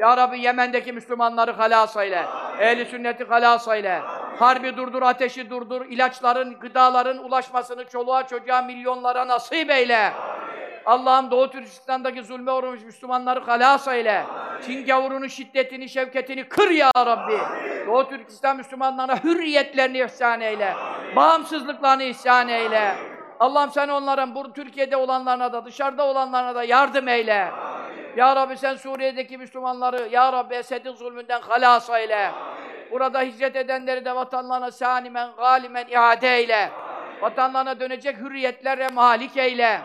Ya Rabbi Yemen'deki Müslümanları halas eyle. Ehli sünneti halas eyle. Harbi durdur, ateşi durdur, ilaçların, gıdaların ulaşmasını çoluğa çocuğa milyonlara nasip eyle. Allah'ım Doğu Türkistan'daki zulme uğramış Müslümanları halas eyle. Çin gavurunun şiddetini, şevketini kır ya Rabbi. Doğu Türkistan Müslümanlarına hürriyetlerini ihsan eyle. Bağımsızlıklarını ihsan eyle. Allah'ım sen onların, bu Türkiye'de olanlarına da, dışarıda olanlarına da yardım eyle. Ya Rabbi sen Suriye'deki Müslümanları, Ya Rabbi Esed'in zulmünden halas eyle. Burada hicret edenleri de vatanlarına sanimen, galimen iade eyle. Vatanlarına dönecek hürriyetlere malik eyle.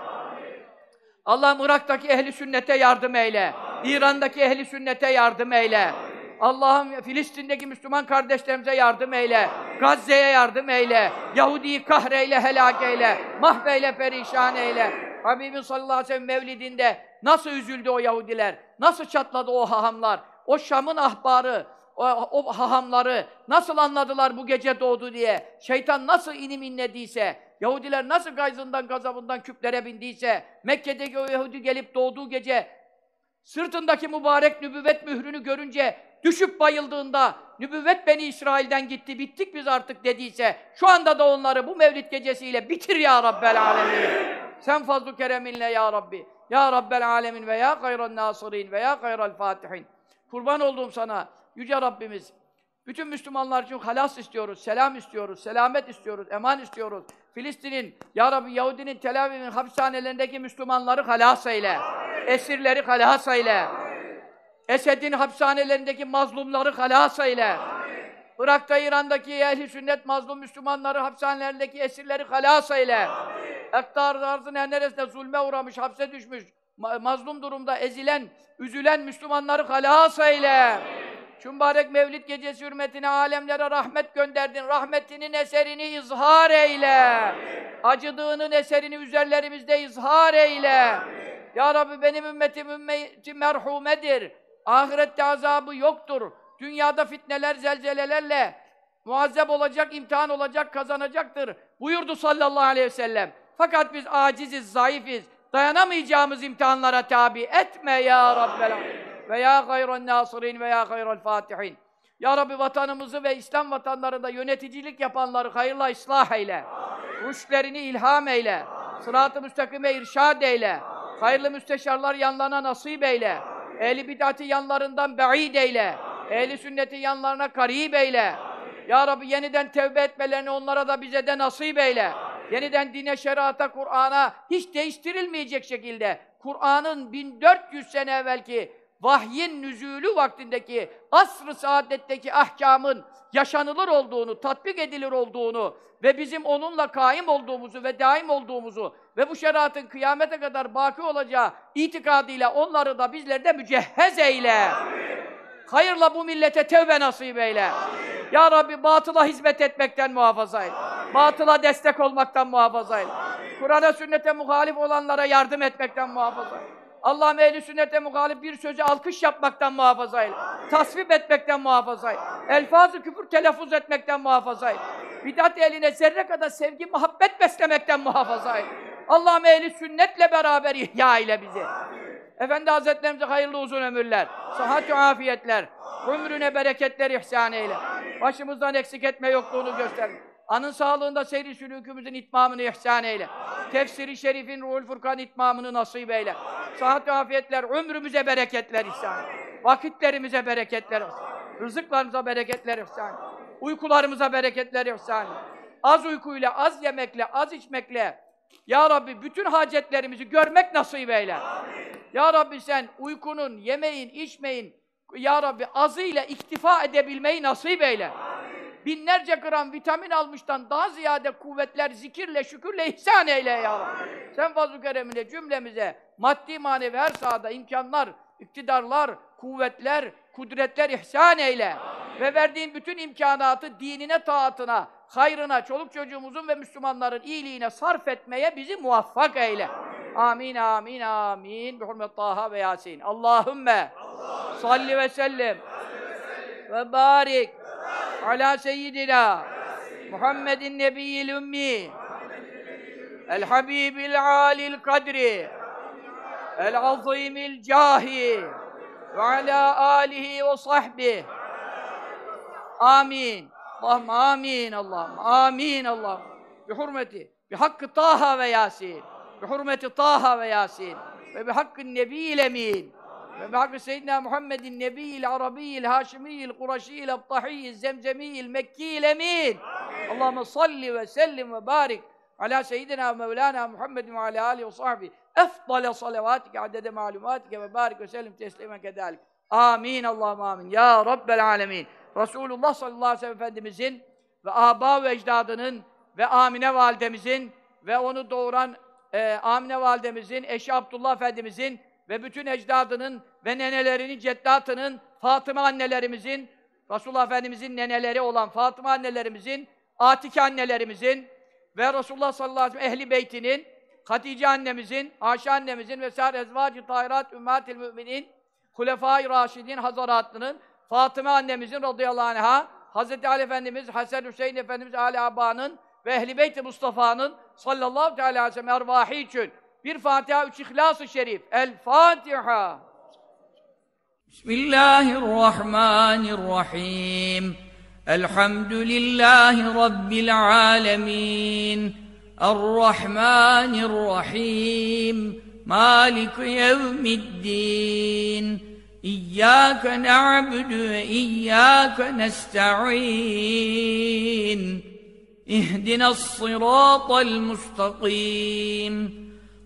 Allah'ım Irak'taki ehli sünnete yardım eyle. İran'daki ehli sünnete yardım eyle. Allah'ım Filistin'deki Müslüman kardeşlerimize yardım eyle. Gazze'ye yardım eyle. Yahudi'yi kahreyle, helak eyle. Mahveyle, perişan eyle. Habibin sallallahu aleyhi ve sellem mevlidinde nasıl üzüldü o Yahudiler? Nasıl çatladı o hahamlar? O Şam'ın ahbarı, o, o hahamları nasıl anladılar bu gece doğdu diye? Şeytan nasıl inim inlediyse, Yahudiler nasıl gayzından, gazabından küplere bindiyse, Mekke'deki o Yahudi gelip doğduğu gece sırtındaki mübarek nübüvvet mührünü görünce düşüp bayıldığında nübüvvet beni İsrail'den gitti, bittik biz artık dediyse şu anda da onları bu mevlid gecesiyle bitir ya Rabbel Alemin. Sen fazl-ı kereminle ya Rabbi. Ya Rabbel Alemin ve ya hayran nasirin ve ya hayral fatihin. Kurban olduğum sana yüce Rabbimiz. Bütün Müslümanlar için halas istiyoruz, selam istiyoruz, selamet istiyoruz, eman istiyoruz. Filistin'in, Ya Rabbi Yahudinin, Tel Aviv'in hapishanelerindeki Müslümanları halas eyle. Esirleri halas eyle. Esed'in hapishanelerindeki mazlumları halas eyle. Irak'ta, İran'daki ehli sünnet mazlum Müslümanları hapishanelerindeki esirleri halas eyle. Ektar arzın her neresinde zulme uğramış, hapse düşmüş, ma- mazlum durumda ezilen, üzülen Müslümanları halas eyle. Şu mübarek mevlid gecesi hürmetine alemlere rahmet gönderdin. Rahmetinin eserini izhar eyle. Acıdığının eserini üzerlerimizde izhar eyle. Ya Rabbi benim ümmetim ümmeti merhumedir. Ahirette azabı yoktur. Dünyada fitneler, zelzelelerle muazzeb olacak, imtihan olacak, kazanacaktır. Buyurdu sallallahu aleyhi ve sellem. Fakat biz aciziz, zayıfiz. Dayanamayacağımız imtihanlara tabi etme ya Rabbel alemin. Ve ya hayran nasirin ve ya hayral fatihin. Ya Rabbi vatanımızı ve İslam vatanlarında yöneticilik yapanları hayırla ıslah eyle. Rüştlerini ilham eyle. Sırat-ı müstakime irşad eyle. Hayırlı müsteşarlar yanlarına nasip eyle. Ehli bid'ati yanlarından be'id eyle. Ehli sünneti yanlarına karib eyle. Ya Rabbi yeniden tevbe etmelerini onlara da bize de nasip eyle. Yeniden dine, şerata, Kur'an'a hiç değiştirilmeyecek şekilde Kur'an'ın 1400 sene evvelki vahyin nüzulü vaktindeki asr-ı saadetteki ahkamın yaşanılır olduğunu, tatbik edilir olduğunu ve bizim onunla kaim olduğumuzu ve daim olduğumuzu ve bu şeriatın kıyamete kadar baki olacağı itikadıyla onları da bizleri de mücehhez eyle. Hayırla bu millete tevbe nasip eyle. Ya Rabbi batıla hizmet etmekten muhafaza eyle. Batıla destek olmaktan muhafaza eyle. Kur'an'a sünnete muhalif olanlara yardım etmekten muhafaza eyle. Allah'ım ehli sünnete muhalif bir sözü alkış yapmaktan muhafaza eyle. Tasvip etmekten muhafaza eyle. Elfazı küfür telaffuz etmekten muhafaza eyle. Bidat eline zerre kadar sevgi, muhabbet beslemekten muhafaza eyle. Allah'ım ehli sünnetle beraber ihya ile bizi. Efendi Hazretlerimize hayırlı uzun ömürler, sıhhat-ı afiyetler, ömrüne bereketler ihsan eyle. Başımızdan eksik etme yokluğunu göster. Anın sağlığında seyri sülükümüzün itmamını ihsan eyle. Tefsiri şerifin ruhul furkan itmamını nasip eyle. Sıhhat-ı afiyetler, ömrümüze bereketler ihsan eyle. Vakitlerimize bereketler ihsan eyle. Rızıklarımıza bereketler ihsan eyle. Uykularımıza bereketler ihsan eyle. Az uykuyla, az yemekle, az içmekle, Ya Rabbi bütün hacetlerimizi görmek nasip eyle. Ya Rabbi sen uykunun, yemeğin, içmeyin, Ya Rabbi azıyla iktifa edebilmeyi nasip eyle. Binlerce gram vitamin almıştan daha ziyade kuvvetler zikirle, şükürle ihsan eyle ya Rabbi. Sen fazl-ı keremine cümlemize maddi manevi her sahada imkanlar, iktidarlar, kuvvetler, kudretler ihsan eyle. Ve verdiğin bütün imkanatı dinine, taatına, hayrına, çoluk çocuğumuzun ve Müslümanların iyiliğine sarf etmeye bizi muvaffak eyle. Amin, amin, amin. Bi hurmet Taha ve Yasin. Allahümme salli ve sellim ve barik ala seyyidina Muhammedin nebiyyil ümmi el habibil alil kadri el azimil cahi ve ala alihi ve sahbihi. Amin. Allah'ım amin Allah'ım amin Allah'ım. Bi hurmeti bi hakkı Taha ve Yasin. Bi hurmeti Taha ve Yasin. Ve bi hakkı Nebi ile min ve hakkı Seyyidina Muhammedin Nebiyil Arabiyil Haşimiyil Kureşiyil Abtahiyil Zemzemiyil Mekkiyil Emin. Allahümme salli ve sellim ve barik ala Seyyidina Mevlana Muhammedin ve ala alihi ve sahbihi. Efdale salavatike adede malumatike ve barik ve sellim teslimen kedalik. Amin Allah'ım amin. Ya Rabbel alemin. Resulullah sallallahu aleyhi ve sellem Efendimizin ve aba ve ecdadının ve Amine validemizin ve onu doğuran e, Amine validemizin, eşi Abdullah Efendimizin ve bütün ecdadının ve nenelerinin, ceddatının, Fatıma annelerimizin, Resulullah Efendimizin neneleri olan Fatıma annelerimizin, Atike annelerimizin ve Resulullah sallallahu aleyhi ve sellem ehli beytinin, Hatice annemizin, Ayşe annemizin ve sâr ezvâc-ı tahirat ümmatil müminin, Hulefâ-i Raşidin Hazaratlı'nın, Fatıma annemizin radıyallahu anh'a, Hazreti Ali Efendimiz, Hasan Hüseyin Efendimiz, Ali Aba'nın ve Ehl-i Beyt-i Mustafa'nın sallallahu aleyhi ve sellem için bir Fatiha, üç İhlas-ı Şerif. El Fatiha. Bismillahirrahmanirrahim. Elhamdülillahi Rabbil alemin. Errahmanirrahim. Malik yevmiddin. إياك نعبد وإياك نستعين اهدنا الصراط المستقيم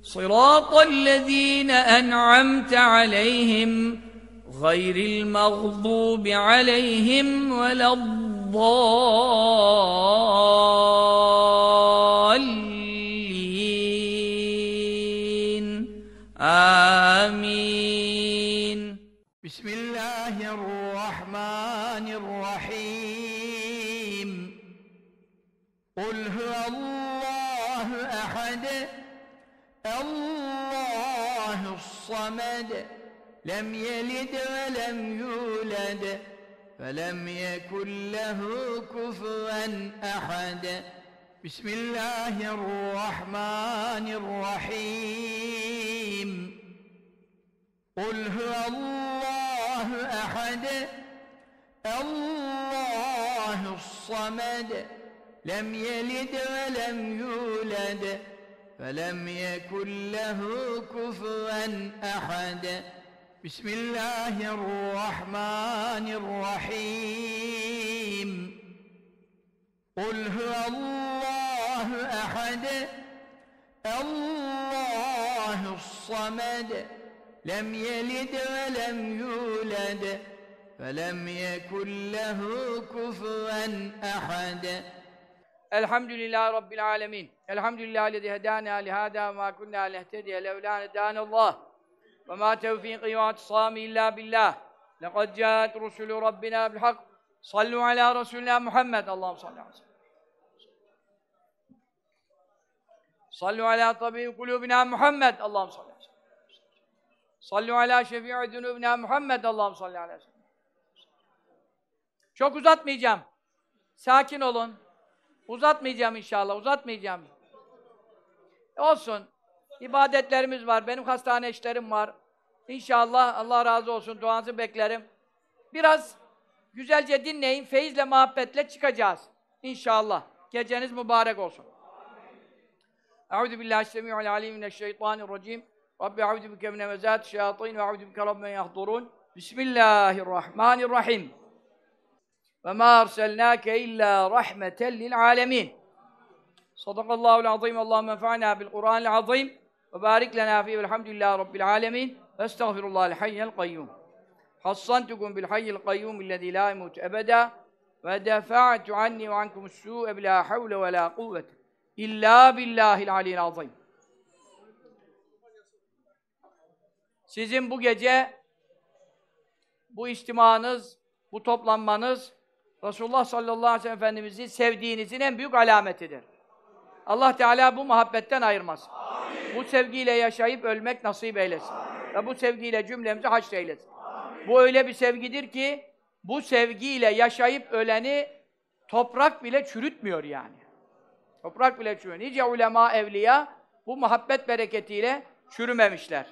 صراط الذين أنعمت عليهم غير المغضوب عليهم ولا الضالين. آمين. بسم الله الرحمن الرحيم. قل هو الله أحد؟ الله الصمد لم يلد ولم يولد فلم يكن له كفوا أحد. بسم الله الرحمن الرحيم. قل هو الله أحد الله الصمد لم يلد ولم يولد. فلم يكن له كفوا أحد. بسم الله الرحمن الرحيم. قل هو الله أحد. الله الصمد. لم يلد ولم يولد. فلم يكن له كفوا أحد. Elhamdülillahi Rabbil alemin. Elhamdülillahi lezi hedâna lihâdâ mâ kunnâ lehtediye levlâ hedânallâh. Ve mâ tevfîkî ve atsâmi illâ billah. Lekad câet rusulü Rabbina bilhak. Sallu alâ Resulina Muhammed. Allah'ım salli aleyhi ve sellem. Sallu alâ tabi'i kulübina Muhammed. Allah'ım salli aleyhi ve sellem. Sallu alâ şefî'i zünubina Muhammed. Allah'ım salli aleyhi ve sellem. Çok uzatmayacağım. Sakin olun. Uzatmayacağım inşallah, uzatmayacağım. Olsun. İbadetlerimiz var, benim hastane işlerim var. İnşallah Allah razı olsun, duanızı beklerim. Biraz güzelce dinleyin, feyizle, muhabbetle çıkacağız. İnşallah. Geceniz mübarek olsun. Euzu billahi semiul alim mineşşeytanirracim. Rabbi euzu bike min hemezati şeyatin ve euzu bike rabben yahdurun. Bismillahirrahmanirrahim. Ve ma arselnake illa rahmeten lil alemin. Sadakallahu azim. Allahümme enfa'na bil Kur'anil azim. Ve barik lena fihi velhamdülillahi rabbil alemin. Ve estağfirullahal hayyel kayyum. Hassantukum bil hayyil kayyum illezî lâ imut ebeda. Ve defa'tu anni ve ankumus su'e bilâ havle ve lâ kuvvete. İllâ billâhil aliyyil azim. Sizin bu gece bu içtimanız, bu toplanmanız Resulullah sallallahu aleyhi ve sellem Efendimiz'i sevdiğinizin en büyük alametidir. Allah Teala bu muhabbetten ayırmasın. Amin. Bu sevgiyle yaşayıp ölmek nasip eylesin. Amin. Ve bu sevgiyle cümlemizi haşr eylesin. Amin. Bu öyle bir sevgidir ki bu sevgiyle yaşayıp öleni toprak bile çürütmüyor yani. Toprak bile çürüyor. Nice ulema, evliya bu muhabbet bereketiyle çürümemişler.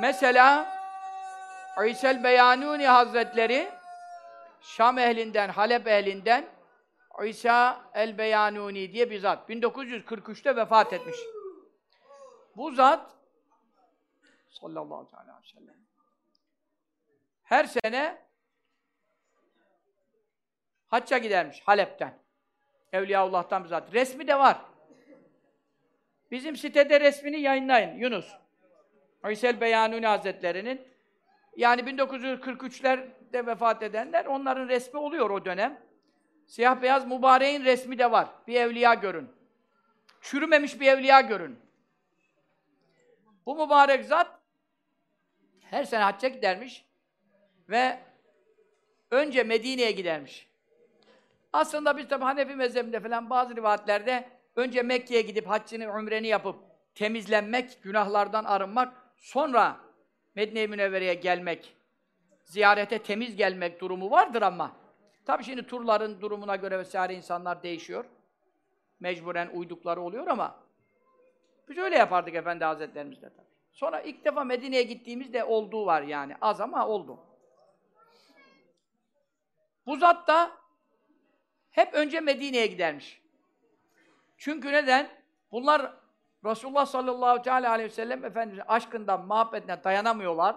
Mesela İsel Beyanuni Hazretleri Şam ehlinden, Halep ehlinden İsa el-Beyanuni diye bir zat. 1943'te vefat etmiş. Bu zat sallallahu aleyhi ve sellem her sene hacca gidermiş Halep'ten. Evliyaullah'tan bir zat. Resmi de var. Bizim sitede resmini yayınlayın Yunus. Aysel Beyanuni Hazretleri'nin yani 1943'lerde vefat edenler onların resmi oluyor o dönem. Siyah beyaz mübareğin resmi de var. Bir evliya görün. Çürümemiş bir evliya görün. Bu mübarek zat her sene hacca gidermiş ve önce Medine'ye gidermiş. Aslında biz tabi Hanefi mezhebinde falan bazı rivayetlerde önce Mekke'ye gidip haccını, umreni yapıp temizlenmek, günahlardan arınmak, sonra Medine-i Münevvere'ye gelmek, ziyarete temiz gelmek durumu vardır ama tabi şimdi turların durumuna göre vesaire insanlar değişiyor. Mecburen uydukları oluyor ama biz öyle yapardık Efendi Hazretlerimizle tabi. Sonra ilk defa Medine'ye gittiğimizde olduğu var yani. Az ama oldu. Bu zat da hep önce Medine'ye gidermiş. Çünkü neden? Bunlar Resulullah sallallahu aleyhi ve sellem Efendimiz'in aşkından, muhabbetine dayanamıyorlar.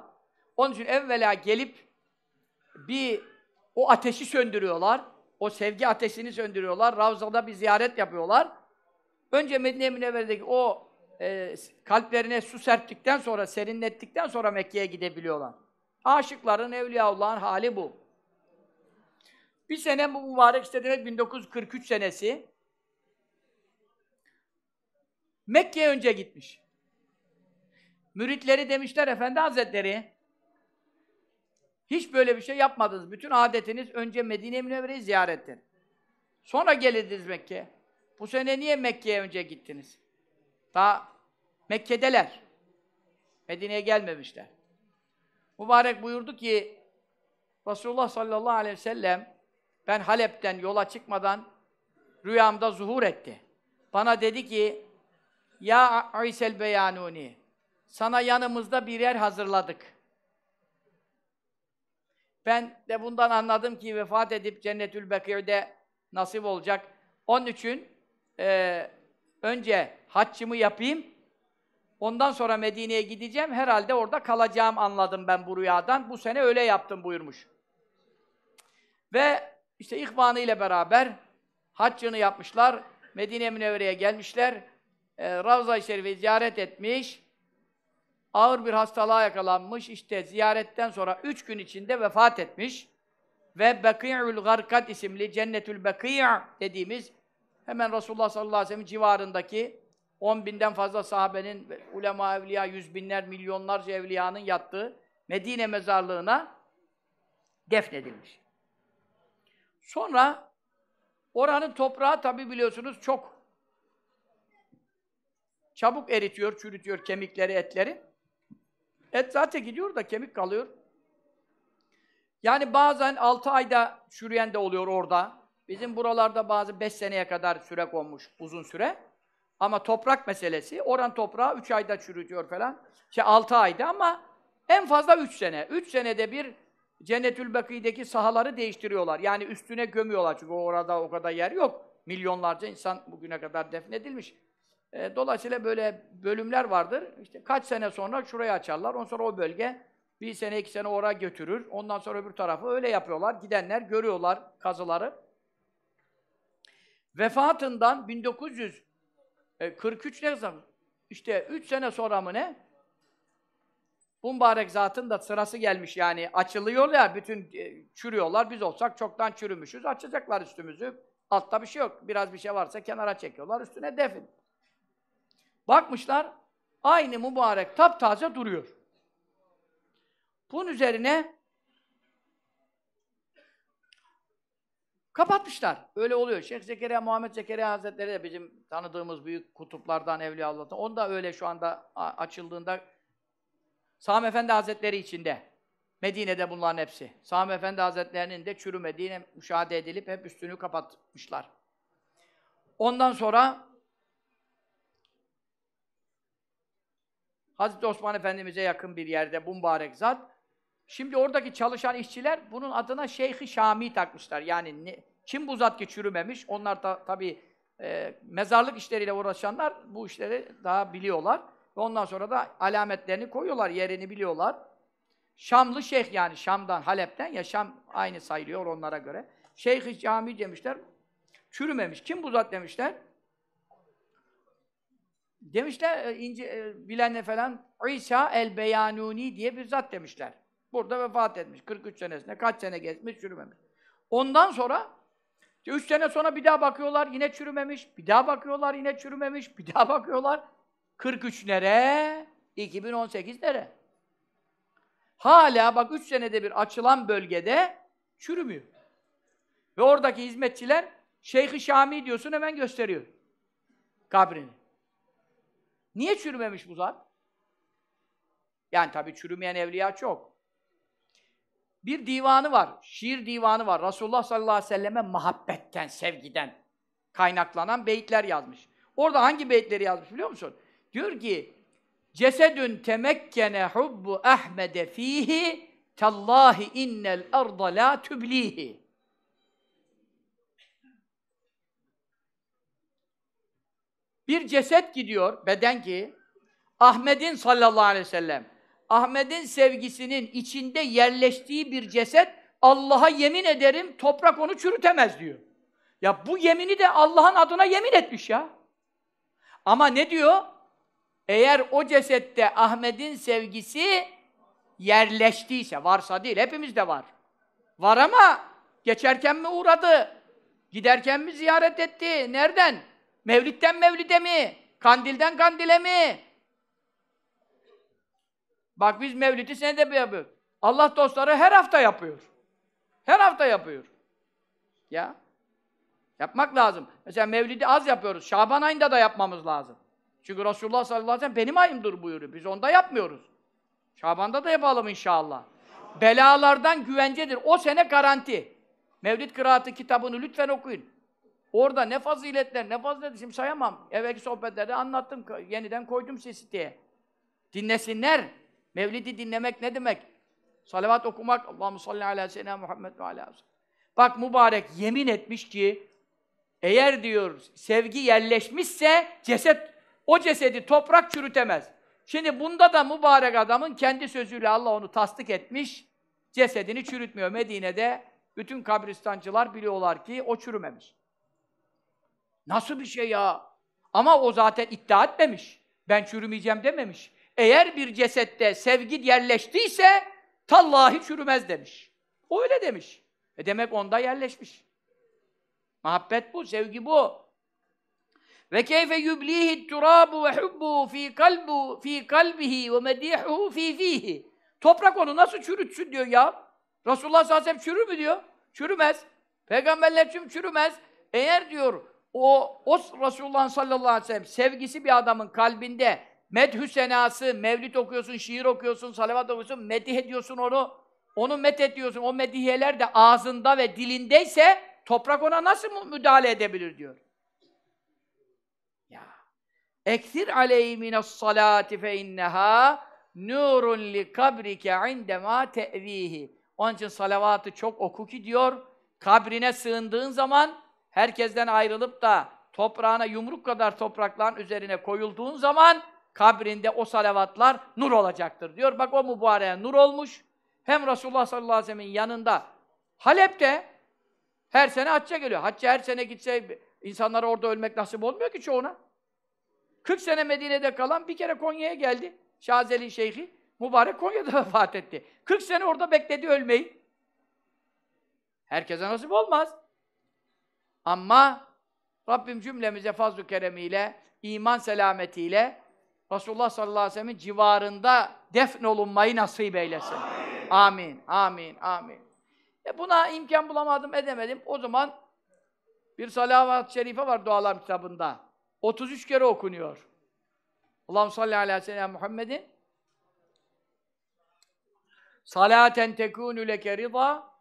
Onun için evvela gelip bir o ateşi söndürüyorlar. O sevgi ateşini söndürüyorlar. Ravzada bir ziyaret yapıyorlar. Önce Medine-i Münevvere'deki o e, kalplerine su serptikten sonra, serinlettikten sonra Mekke'ye gidebiliyorlar. Aşıkların, Evliyaullah'ın hali bu. Bir sene bu mübarek işte demek 1943 senesi Mekke'ye önce gitmiş. Müritleri demişler Efendi Hazretleri hiç böyle bir şey yapmadınız. Bütün adetiniz önce Medine-i Münevvere'yi ziyarettir. Sonra gelirdiniz Mekke'ye. Bu sene niye Mekke'ye önce gittiniz? Daha Mekke'deler. Medine'ye gelmemişler. Mübarek buyurdu ki Resulullah sallallahu aleyhi ve sellem ben Halep'ten yola çıkmadan rüyamda zuhur etti. Bana dedi ki Ya Aysel Beyanuni sana yanımızda bir yer hazırladık. Ben de bundan anladım ki vefat edip Cennetül Bekir'de nasip olacak. Onun için e, önce haccımı yapayım, ondan sonra Medine'ye gideceğim. Herhalde orada kalacağım anladım ben bu rüyadan. Bu sene öyle yaptım buyurmuş. Ve işte ihvanı ile beraber haccını yapmışlar. Medine Münevvere'ye gelmişler. E, Ravza-i Şerif'i ziyaret etmiş. Ağır bir hastalığa yakalanmış. İşte ziyaretten sonra üç gün içinde vefat etmiş. Ve Beki'ül Garkat isimli Cennetül Beki' dediğimiz hemen Resulullah sallallahu aleyhi ve sellem civarındaki 10 binden fazla sahabenin, ulema, evliya, yüz binler, milyonlarca evliyanın yattığı Medine mezarlığına defnedilmiş. Sonra oranın toprağı tabi biliyorsunuz çok çabuk eritiyor, çürütüyor kemikleri, etleri. Et zaten gidiyor da kemik kalıyor. Yani bazen 6 ayda çürüyen de oluyor orada. Bizim buralarda bazı 5 seneye kadar süre konmuş, uzun süre. Ama toprak meselesi, oran toprağı 3 ayda çürütüyor falan. Şey 6 ayda ama en fazla 3 sene. 3 senede bir Cennetül Beki'deki sahaları değiştiriyorlar. Yani üstüne gömüyorlar çünkü orada o kadar yer yok. Milyonlarca insan bugüne kadar defnedilmiş. E, dolayısıyla böyle bölümler vardır. İşte kaç sene sonra şurayı açarlar. Ondan sonra o bölge bir sene iki sene oraya götürür. Ondan sonra öbür tarafı öyle yapıyorlar. Gidenler görüyorlar kazıları. Vefatından 1943 ne zaman? İşte 3 sene sonra mı ne? Bu mübarek zatın da sırası gelmiş yani açılıyor ya bütün e, çürüyorlar. Biz olsak çoktan çürümüşüz. Açacaklar üstümüzü. Altta bir şey yok. Biraz bir şey varsa kenara çekiyorlar. Üstüne defin. Bakmışlar aynı mübarek taptaze duruyor. Bunun üzerine kapatmışlar. Öyle oluyor. Şeyh Zekeriya, Muhammed Zekeriya Hazretleri de bizim tanıdığımız büyük kutuplardan, Evliya Allah'tan. Onu da öyle şu anda açıldığında Sami Efendi Hazretleri içinde. Medine'de bunların hepsi. Sami Efendi Hazretlerinin de çürümediğini müşahede edilip hep üstünü kapatmışlar. Ondan sonra Hazreti Osman Efendimiz'e yakın bir yerde bu mübarek zat. Şimdi oradaki çalışan işçiler bunun adına Şeyh-i Şami takmışlar. Yani ne, kim bu zat ki çürümemiş? Onlar da tabii e, mezarlık işleriyle uğraşanlar bu işleri daha biliyorlar. Ve ondan sonra da alametlerini koyuyorlar, yerini biliyorlar. Şamlı şeyh yani Şam'dan, Halep'ten ya Şam aynı sayılıyor onlara göre. Şeyh-i Cami demişler, çürümemiş. Kim bu zat demişler? Demişler, e, ince, e, bilenle falan, İsa el-Beyanuni diye bir zat demişler. Burada vefat etmiş, 43 senesinde. Kaç sene geçmiş, çürümemiş. Ondan sonra, üç sene sonra bir daha bakıyorlar, yine çürümemiş. Bir daha bakıyorlar, yine çürümemiş. Bir daha bakıyorlar. 43 nere? 2018 nere? Hala bak 3 senede bir açılan bölgede çürümüyor. Ve oradaki hizmetçiler Şeyh-i Şami diyorsun hemen gösteriyor kabrini. Niye çürümemiş bu zat? Yani tabii çürümeyen evliya çok. Bir divanı var, şiir divanı var. Resulullah sallallahu aleyhi ve selleme muhabbetten, sevgiden kaynaklanan beyitler yazmış. Orada hangi beyitleri yazmış biliyor musun? Diyor ki, Cesedün temekkene hubbu Ahmede fihi tallahi innel arda la tüblihi. Bir ceset gidiyor, beden ki, Ahmet'in sallallahu aleyhi ve sellem, Ahmet'in sevgisinin içinde yerleştiği bir ceset, Allah'a yemin ederim toprak onu çürütemez diyor. Ya bu yemini de Allah'ın adına yemin etmiş ya. Ama ne diyor? Eğer o cesette Ahmet'in sevgisi yerleştiyse, varsa değil, hepimizde var. Var ama geçerken mi uğradı? Giderken mi ziyaret etti? Nereden? Mevlitten mevlide mi? Kandilden kandile mi? Bak biz mevlidi senede bir yapıyoruz. Allah dostları her hafta yapıyor. Her hafta yapıyor. Ya. Yapmak lazım. Mesela mevlidi az yapıyoruz. Şaban ayında da yapmamız lazım. Çünkü Resulullah sallallahu aleyhi ve sellem benim ayımdır buyuruyor. Biz onda yapmıyoruz. Şaban'da da yapalım inşallah. Belalardan güvencedir. O sene garanti. Mevlid Kıraatı kitabını lütfen okuyun. Orada ne faziletler, ne faziletler, şimdi sayamam. Evvelki sohbetlerde anlattım, yeniden koydum size siteye. Dinlesinler. Mevlidi dinlemek ne demek? Salavat okumak, Allahu salli ala seyyidina Muhammed ve ala Bak mübarek yemin etmiş ki, eğer diyor sevgi yerleşmişse ceset o cesedi toprak çürütemez. Şimdi bunda da mübarek adamın kendi sözüyle Allah onu tasdik etmiş, cesedini çürütmüyor. Medine'de bütün kabristancılar biliyorlar ki o çürümemiş. Nasıl bir şey ya? Ama o zaten iddia etmemiş. Ben çürümeyeceğim dememiş. Eğer bir cesette sevgi yerleştiyse tallahi çürümez demiş. O öyle demiş. E demek onda yerleşmiş. Muhabbet bu, sevgi bu. Ve keyfe yublihi turabu ve hubbu fi kalbu fi kalbihi ve medihuhu fi fihi. Toprak onu nasıl çürütsün diyor ya. Resulullah sallallahu aleyhi ve sellem çürür mü diyor? Çürümez. Peygamberler tüm çürümez. Eğer diyor o, o Resulullah sallallahu aleyhi ve sellem sevgisi bir adamın kalbinde medhü senası, mevlid okuyorsun, şiir okuyorsun, salavat okuyorsun, medih ediyorsun onu, onu met ediyorsun. O medihiyeler de ağzında ve dilindeyse toprak ona nasıl müdahale edebilir diyor. Ektir aleyhi minas salati fe inneha nurun li kabrike indema te'vihi. Onun için salavatı çok oku ki diyor, kabrine sığındığın zaman, herkesten ayrılıp da toprağına yumruk kadar toprakların üzerine koyulduğun zaman, kabrinde o salavatlar nur olacaktır diyor. Bak o mübareğe nur olmuş. Hem Resulullah sallallahu aleyhi ve sellem'in yanında Halep'te her sene hacca geliyor. Hacca her sene gitse insanlara orada ölmek nasip olmuyor ki çoğuna. 40 sene Medine'de kalan bir kere Konya'ya geldi. Şazeli Şeyhi. Mübarek Konya'da vefat etti. 40 sene orada bekledi ölmeyi. Herkese nasip olmaz. Ama Rabbim cümlemize fazl-ı keremiyle, iman selametiyle Resulullah sallallahu aleyhi ve sellem'in civarında defnolunmayı nasip eylesin. Amin. Amin. Amin. E buna imkan bulamadım, edemedim. O zaman bir salavat-ı şerife var dualar kitabında. 33 kere okunuyor. Allahu salli ala seyyidina Muhammedin Salaten tekûnü leke rıza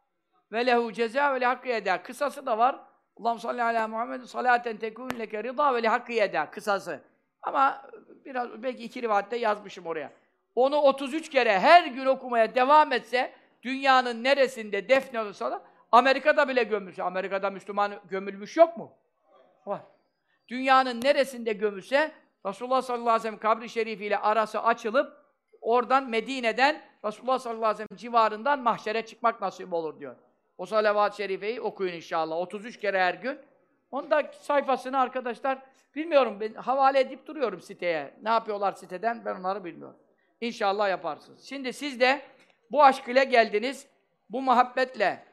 ve lehu ceza ve hakkı eder. Kısası da var. Allahu salli ala Muhammed salaten tekun leke rıda ve li hakkı yeda kısası. Ama biraz belki iki rivayette yazmışım oraya. Onu 33 kere her gün okumaya devam etse dünyanın neresinde defnolursa da Amerika'da bile gömülse. Amerika'da Müslüman gömülmüş yok mu? Var. Dünyanın neresinde gömülse Resulullah sallallahu aleyhi ve sellem kabri şerifiyle arası açılıp oradan Medine'den Resulullah sallallahu aleyhi ve sellem civarından mahşere çıkmak nasip olur diyor. O salavat-ı şerifeyi okuyun inşallah. 33 kere her gün. Onda sayfasını arkadaşlar bilmiyorum ben havale edip duruyorum siteye. Ne yapıyorlar siteden ben onları bilmiyorum. İnşallah yaparsınız. Şimdi siz de bu aşk ile geldiniz. Bu muhabbetle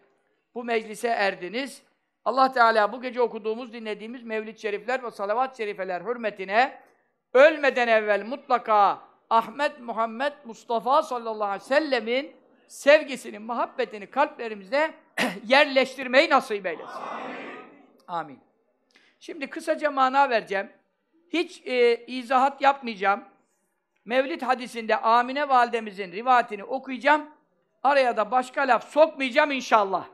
bu meclise erdiniz. Allah Teala bu gece okuduğumuz, dinlediğimiz mevlid şerifler ve salavat şerifeler hürmetine ölmeden evvel mutlaka Ahmet Muhammed Mustafa sallallahu aleyhi ve sellemin sevgisini, muhabbetini kalplerimizde yerleştirmeyi nasip eylesin. Amin. Şimdi kısaca mana vereceğim. Hiç e, izahat yapmayacağım. Mevlid hadisinde Amine validemizin rivayetini okuyacağım. Araya da başka laf sokmayacağım inşallah.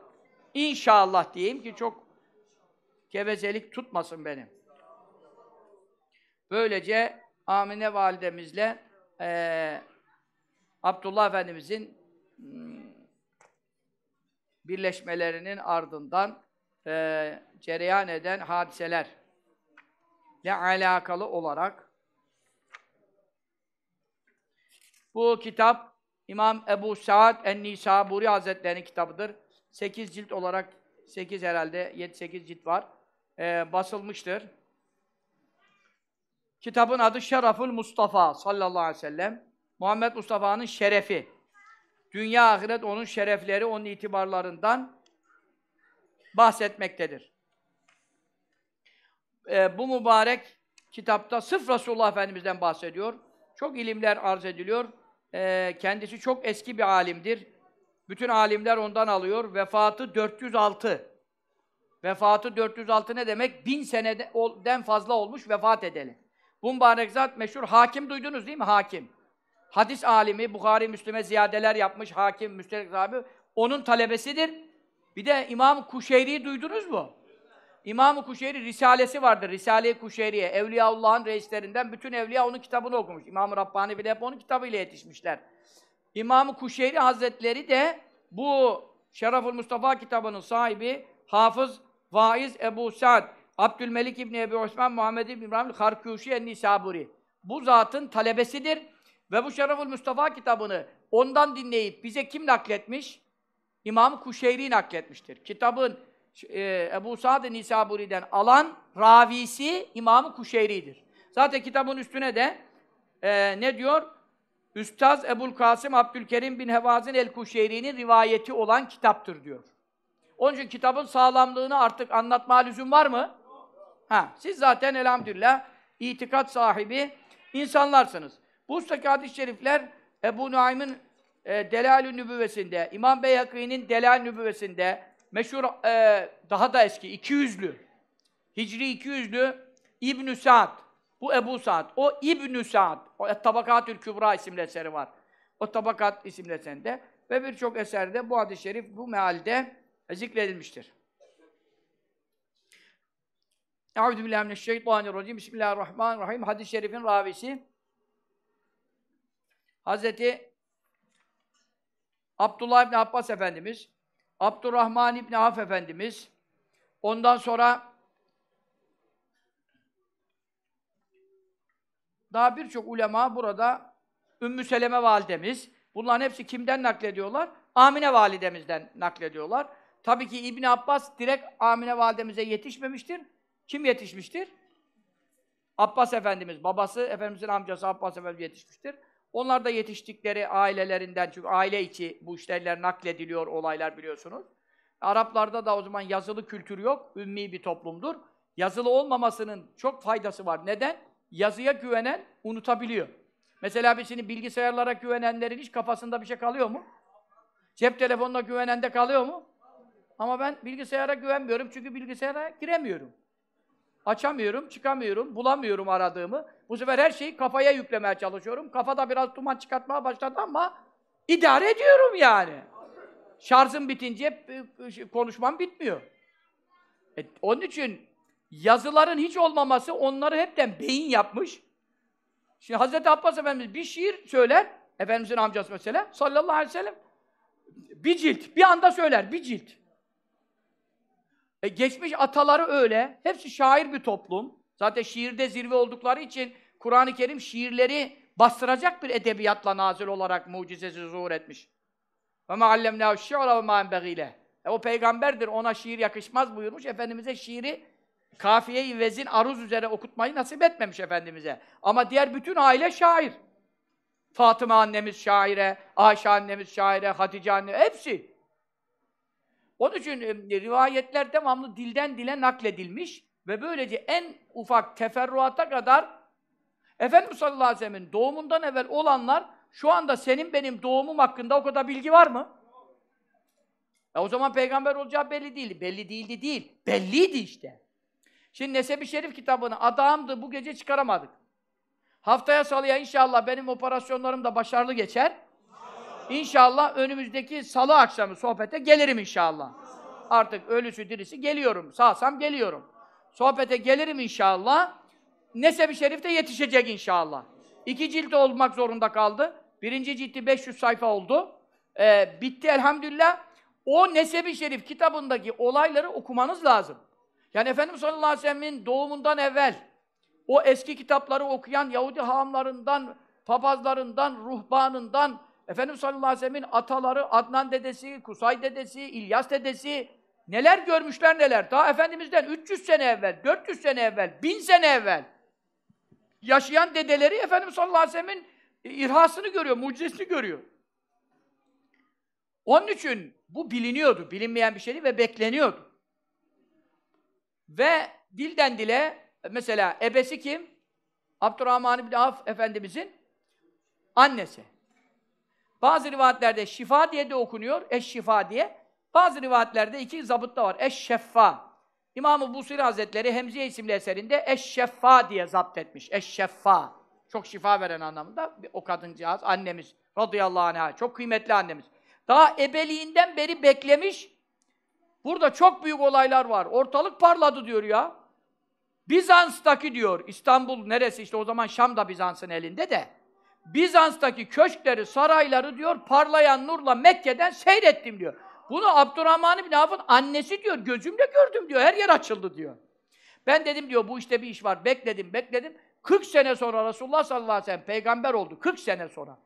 İnşallah diyeyim ki çok gevezelik tutmasın benim. Böylece Amine validemizle e, Abdullah Efendimizin hmm, birleşmelerinin ardından e, cereyan eden hadiseler ile alakalı olarak bu kitap İmam Ebu Saad en-Nisaburi Hazretleri'nin kitabıdır. 8 cilt olarak 8 herhalde 7-8 cilt var. E, basılmıştır. Kitabın adı Şeraful Mustafa sallallahu aleyhi ve sellem. Muhammed Mustafa'nın şerefi. Dünya ahiret onun şerefleri, onun itibarlarından bahsetmektedir. Ee, bu mübarek kitapta sırf Resulullah Efendimiz'den bahsediyor. Çok ilimler arz ediliyor. Ee, kendisi çok eski bir alimdir. Bütün alimler ondan alıyor. Vefatı 406. Vefatı 406 ne demek? Bin seneden fazla olmuş vefat edeli. Bu mübarek zat meşhur. Hakim duydunuz değil mi? Hakim. Hadis alimi, Bukhari, Müslüme ziyadeler yapmış, hakim, müsterek sahibi. Onun talebesidir. Bir de İmam Kuşeyri'yi duydunuz mu? İmam Kuşeyri Risalesi vardır. Risale-i Kuşeyriye. Evliyaullah'ın reislerinden bütün evliya onun kitabını okumuş. İmam-ı Rabbani bile hep onun kitabıyla yetişmişler. İmam Kuşeyri Hazretleri de bu Şeraful Mustafa kitabının sahibi Hafız Vaiz Ebu Sa'd Abdülmelik İbni Ebu Osman Muhammed İbni İbrahim Harkuşi en-Nisaburi. Bu zatın talebesidir. Ve bu Şerefül Mustafa kitabını ondan dinleyip bize kim nakletmiş? İmam Kuşeyri nakletmiştir. Kitabın e, Ebu Sa'd-ı Nisaburi'den alan ravisi İmam Kuşeyri'dir. Zaten kitabın üstüne de e, ne diyor? Üstaz Ebul Kasım Abdülkerim bin Hevazin el-Kuşeyri'nin rivayeti olan kitaptır diyor. Onun için kitabın sağlamlığını artık anlatma lüzum var mı? Ha, siz zaten elhamdülillah itikat sahibi insanlarsınız. Bu ustaki hadis-i şerifler Ebu Nuaym'ın e, Delal-ü Nübüvvesinde, İmam Beyhaki'nin Delal-ü Nübüvvesinde meşhur e, daha da eski 200'lü Hicri 200'lü İbn Sa'd. Bu Ebu Sa'd. O İbn Sa'd. O Tabakatül Kübra isimli eseri var. O Tabakat isimli eserinde ve birçok eserde bu hadis-i şerif bu mealde zikredilmiştir. Euzu billahi mineşşeytanirracim. Bismillahirrahmanirrahim. Hadis-i şerifin ravisi Hazreti Abdullah İbni Abbas Efendimiz, Abdurrahman İbni Af Efendimiz, ondan sonra daha birçok ulema burada Ümmü Seleme validemiz, bunların hepsi kimden naklediyorlar? Amine validemizden naklediyorlar. Tabii ki İbn Abbas direkt Amine validemize yetişmemiştir. Kim yetişmiştir? Abbas Efendimiz, babası, Efendimizin amcası Abbas Efendimiz yetişmiştir. Onlar da yetiştikleri ailelerinden, çünkü aile içi bu işlerler naklediliyor olaylar biliyorsunuz. Araplarda da o zaman yazılı kültür yok, ümmi bir toplumdur. Yazılı olmamasının çok faydası var. Neden? Yazıya güvenen unutabiliyor. Mesela biz şimdi bilgisayarlara güvenenlerin hiç kafasında bir şey kalıyor mu? Cep telefonuna güvenende kalıyor mu? Ama ben bilgisayara güvenmiyorum çünkü bilgisayara giremiyorum. Açamıyorum, çıkamıyorum, bulamıyorum aradığımı. Bu sefer her şeyi kafaya yüklemeye çalışıyorum. Kafada biraz duman çıkartmaya başladı ama idare ediyorum yani. Şarjım bitince e, konuşmam bitmiyor. E, onun için yazıların hiç olmaması onları hepten beyin yapmış. Şimdi Hazreti Abbas Efendimiz bir şiir söyler, Efendimizin amcası mesela, sallallahu aleyhi ve sellem, bir cilt, bir anda söyler, bir cilt. E, geçmiş ataları öyle, hepsi şair bir toplum. Zaten şiirde zirve oldukları için Kur'an-ı Kerim şiirleri bastıracak bir edebiyatla nazil olarak mucizesi zuhur etmiş. Ve meallemnâhu şi'ra ve enbegîle. E, o peygamberdir, ona şiir yakışmaz buyurmuş. Efendimiz'e şiiri kafiye-i vezin aruz üzere okutmayı nasip etmemiş Efendimiz'e. Ama diğer bütün aile şair. Fatıma annemiz şaire, Ayşe annemiz şaire, Hatice annemiz, hepsi. Onun için rivayetler devamlı dilden dile nakledilmiş ve böylece en ufak teferruata kadar Efendimiz sallallahu aleyhi ve sellem'in doğumundan evvel olanlar şu anda senin benim doğumum hakkında o kadar bilgi var mı? E o zaman peygamber olacağı belli değildi. Belli değildi değil. Belliydi işte. Şimdi Nesebi Şerif kitabını adamdı bu gece çıkaramadık. Haftaya salıya inşallah benim operasyonlarım da başarılı geçer. İnşallah önümüzdeki salı akşamı sohbete gelirim inşallah. Artık ölüsü dirisi geliyorum. Sağsam geliyorum. Sohbete gelirim inşallah. Nesebi Şerif de yetişecek inşallah. İki cilt olmak zorunda kaldı. Birinci cilti 500 sayfa oldu. Ee, bitti elhamdülillah. O Nesebi Şerif kitabındaki olayları okumanız lazım. Yani Efendimiz sallallahu aleyhi ve sellem'in doğumundan evvel o eski kitapları okuyan Yahudi haamlarından, papazlarından, ruhbanından, Efendimiz sallallahu aleyhi ve sellem'in ataları, Adnan dedesi, Kusay dedesi, İlyas dedesi, neler görmüşler neler. Daha Efendimiz'den 300 sene evvel, 400 sene evvel, 1000 sene evvel yaşayan dedeleri Efendimiz sallallahu aleyhi ve sellem'in irhasını görüyor, mucizesini görüyor. Onun için bu biliniyordu, bilinmeyen bir şeydi ve bekleniyordu. Ve dilden dile, mesela ebesi kim? Abdurrahman bin Avf Efendimizin annesi. Bazı rivayetlerde şifa diye de okunuyor, eş-şifa diye. Bazı rivayetlerde iki zabıtta var, eş-şeffa. İmam-ı Busiri Hazretleri Hemziye isimli eserinde eş-şeffa diye zapt etmiş, eş-şeffa. Çok şifa veren anlamında o kadıncağız, annemiz radıyallahu anh'a, çok kıymetli annemiz. Daha ebeliğinden beri beklemiş, burada çok büyük olaylar var, ortalık parladı diyor ya. Bizans'taki diyor, İstanbul neresi işte o zaman Şam da Bizans'ın elinde de. Bizans'taki köşkleri, sarayları diyor, parlayan nurla Mekke'den seyrettim diyor. Bunu Abdurrahman bin Avf'ın annesi diyor, gözümle gördüm diyor, her yer açıldı diyor. Ben dedim diyor, bu işte bir iş var, bekledim, bekledim. 40 sene sonra Resulullah sallallahu aleyhi ve sellem peygamber oldu, 40 sene sonra.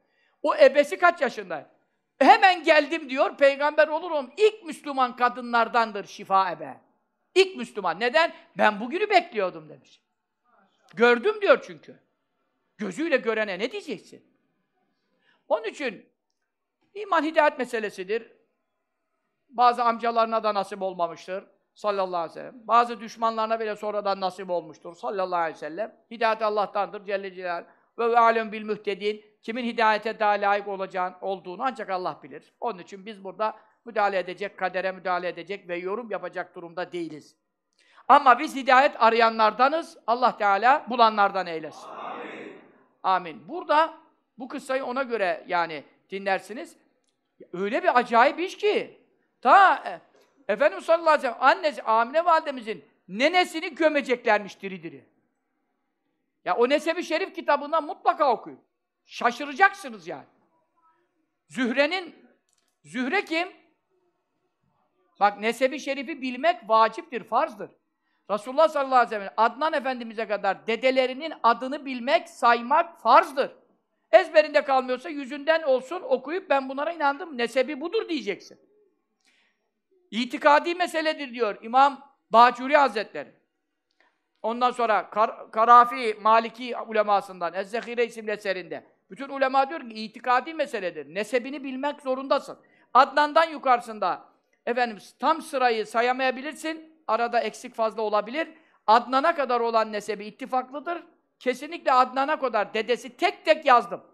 O ebesi kaç yaşında? Hemen geldim diyor, peygamber olurum. İlk Müslüman kadınlardandır şifa ebe. İlk Müslüman. Neden? Ben bugünü bekliyordum demiş. Gördüm diyor çünkü. Gözüyle görene ne diyeceksin? Onun için iman hidayet meselesidir. Bazı amcalarına da nasip olmamıştır sallallahu aleyhi ve sellem. Bazı düşmanlarına bile sonradan nasip olmuştur sallallahu aleyhi ve sellem. Hidayet Allah'tandır Celle Celaluhu. Ve alem bil mühtedin. Kimin hidayete daha layık olacağın, olduğunu ancak Allah bilir. Onun için biz burada müdahale edecek, kadere müdahale edecek ve yorum yapacak durumda değiliz. Ama biz hidayet arayanlardanız. Allah Teala bulanlardan eylesin. Amin. Burada bu kıssayı ona göre yani dinlersiniz. Öyle bir acayip iş ki ta e, sallallahu aleyhi ve sellem annesi Amine validemizin nenesini gömeceklermiş diri diri. Ya o Nesebi Şerif kitabından mutlaka okuyun. Şaşıracaksınız yani. Zühre'nin Zühre kim? Bak Nesebi Şerif'i bilmek vaciptir, farzdır. Resulullah sallallahu aleyhi ve sellem Adnan Efendimiz'e kadar dedelerinin adını bilmek, saymak farzdır. Ezberinde kalmıyorsa yüzünden olsun okuyup ben bunlara inandım. Nesebi budur diyeceksin. İtikadi meseledir diyor İmam Bacuri Hazretleri. Ondan sonra Kar Karafi, Maliki ulemasından, Ez-Zehire isimli eserinde. Bütün ulema diyor ki itikadi meseledir. Nesebini bilmek zorundasın. Adnan'dan yukarısında efendim tam sırayı sayamayabilirsin. Arada eksik fazla olabilir. Adnan'a kadar olan nesebi ittifaklıdır. Kesinlikle Adnan'a kadar dedesi tek tek yazdım.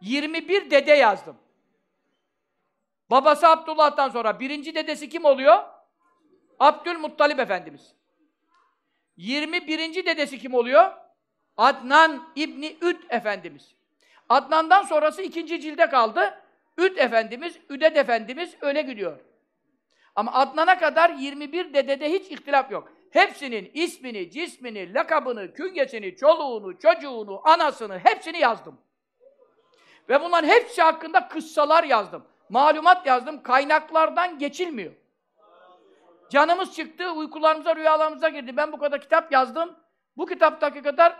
21 dede yazdım. Babası Abdullah'tan sonra birinci dedesi kim oluyor? Abdülmuttalip Efendimiz. 21. dedesi kim oluyor? Adnan İbni Üd Efendimiz. Adnan'dan sonrası ikinci cilde kaldı. Üd Efendimiz, Üded Efendimiz öyle gidiyor. Ama Adnan'a kadar 21 dedede hiç ihtilaf yok. Hepsinin ismini, cismini, lakabını, küngesini, çoluğunu, çocuğunu, anasını hepsini yazdım. Ve bunların hepsi hakkında kıssalar yazdım. Malumat yazdım. Kaynaklardan geçilmiyor. Canımız çıktı, uykularımıza, rüyalarımıza girdi. Ben bu kadar kitap yazdım. Bu kitaptaki kadar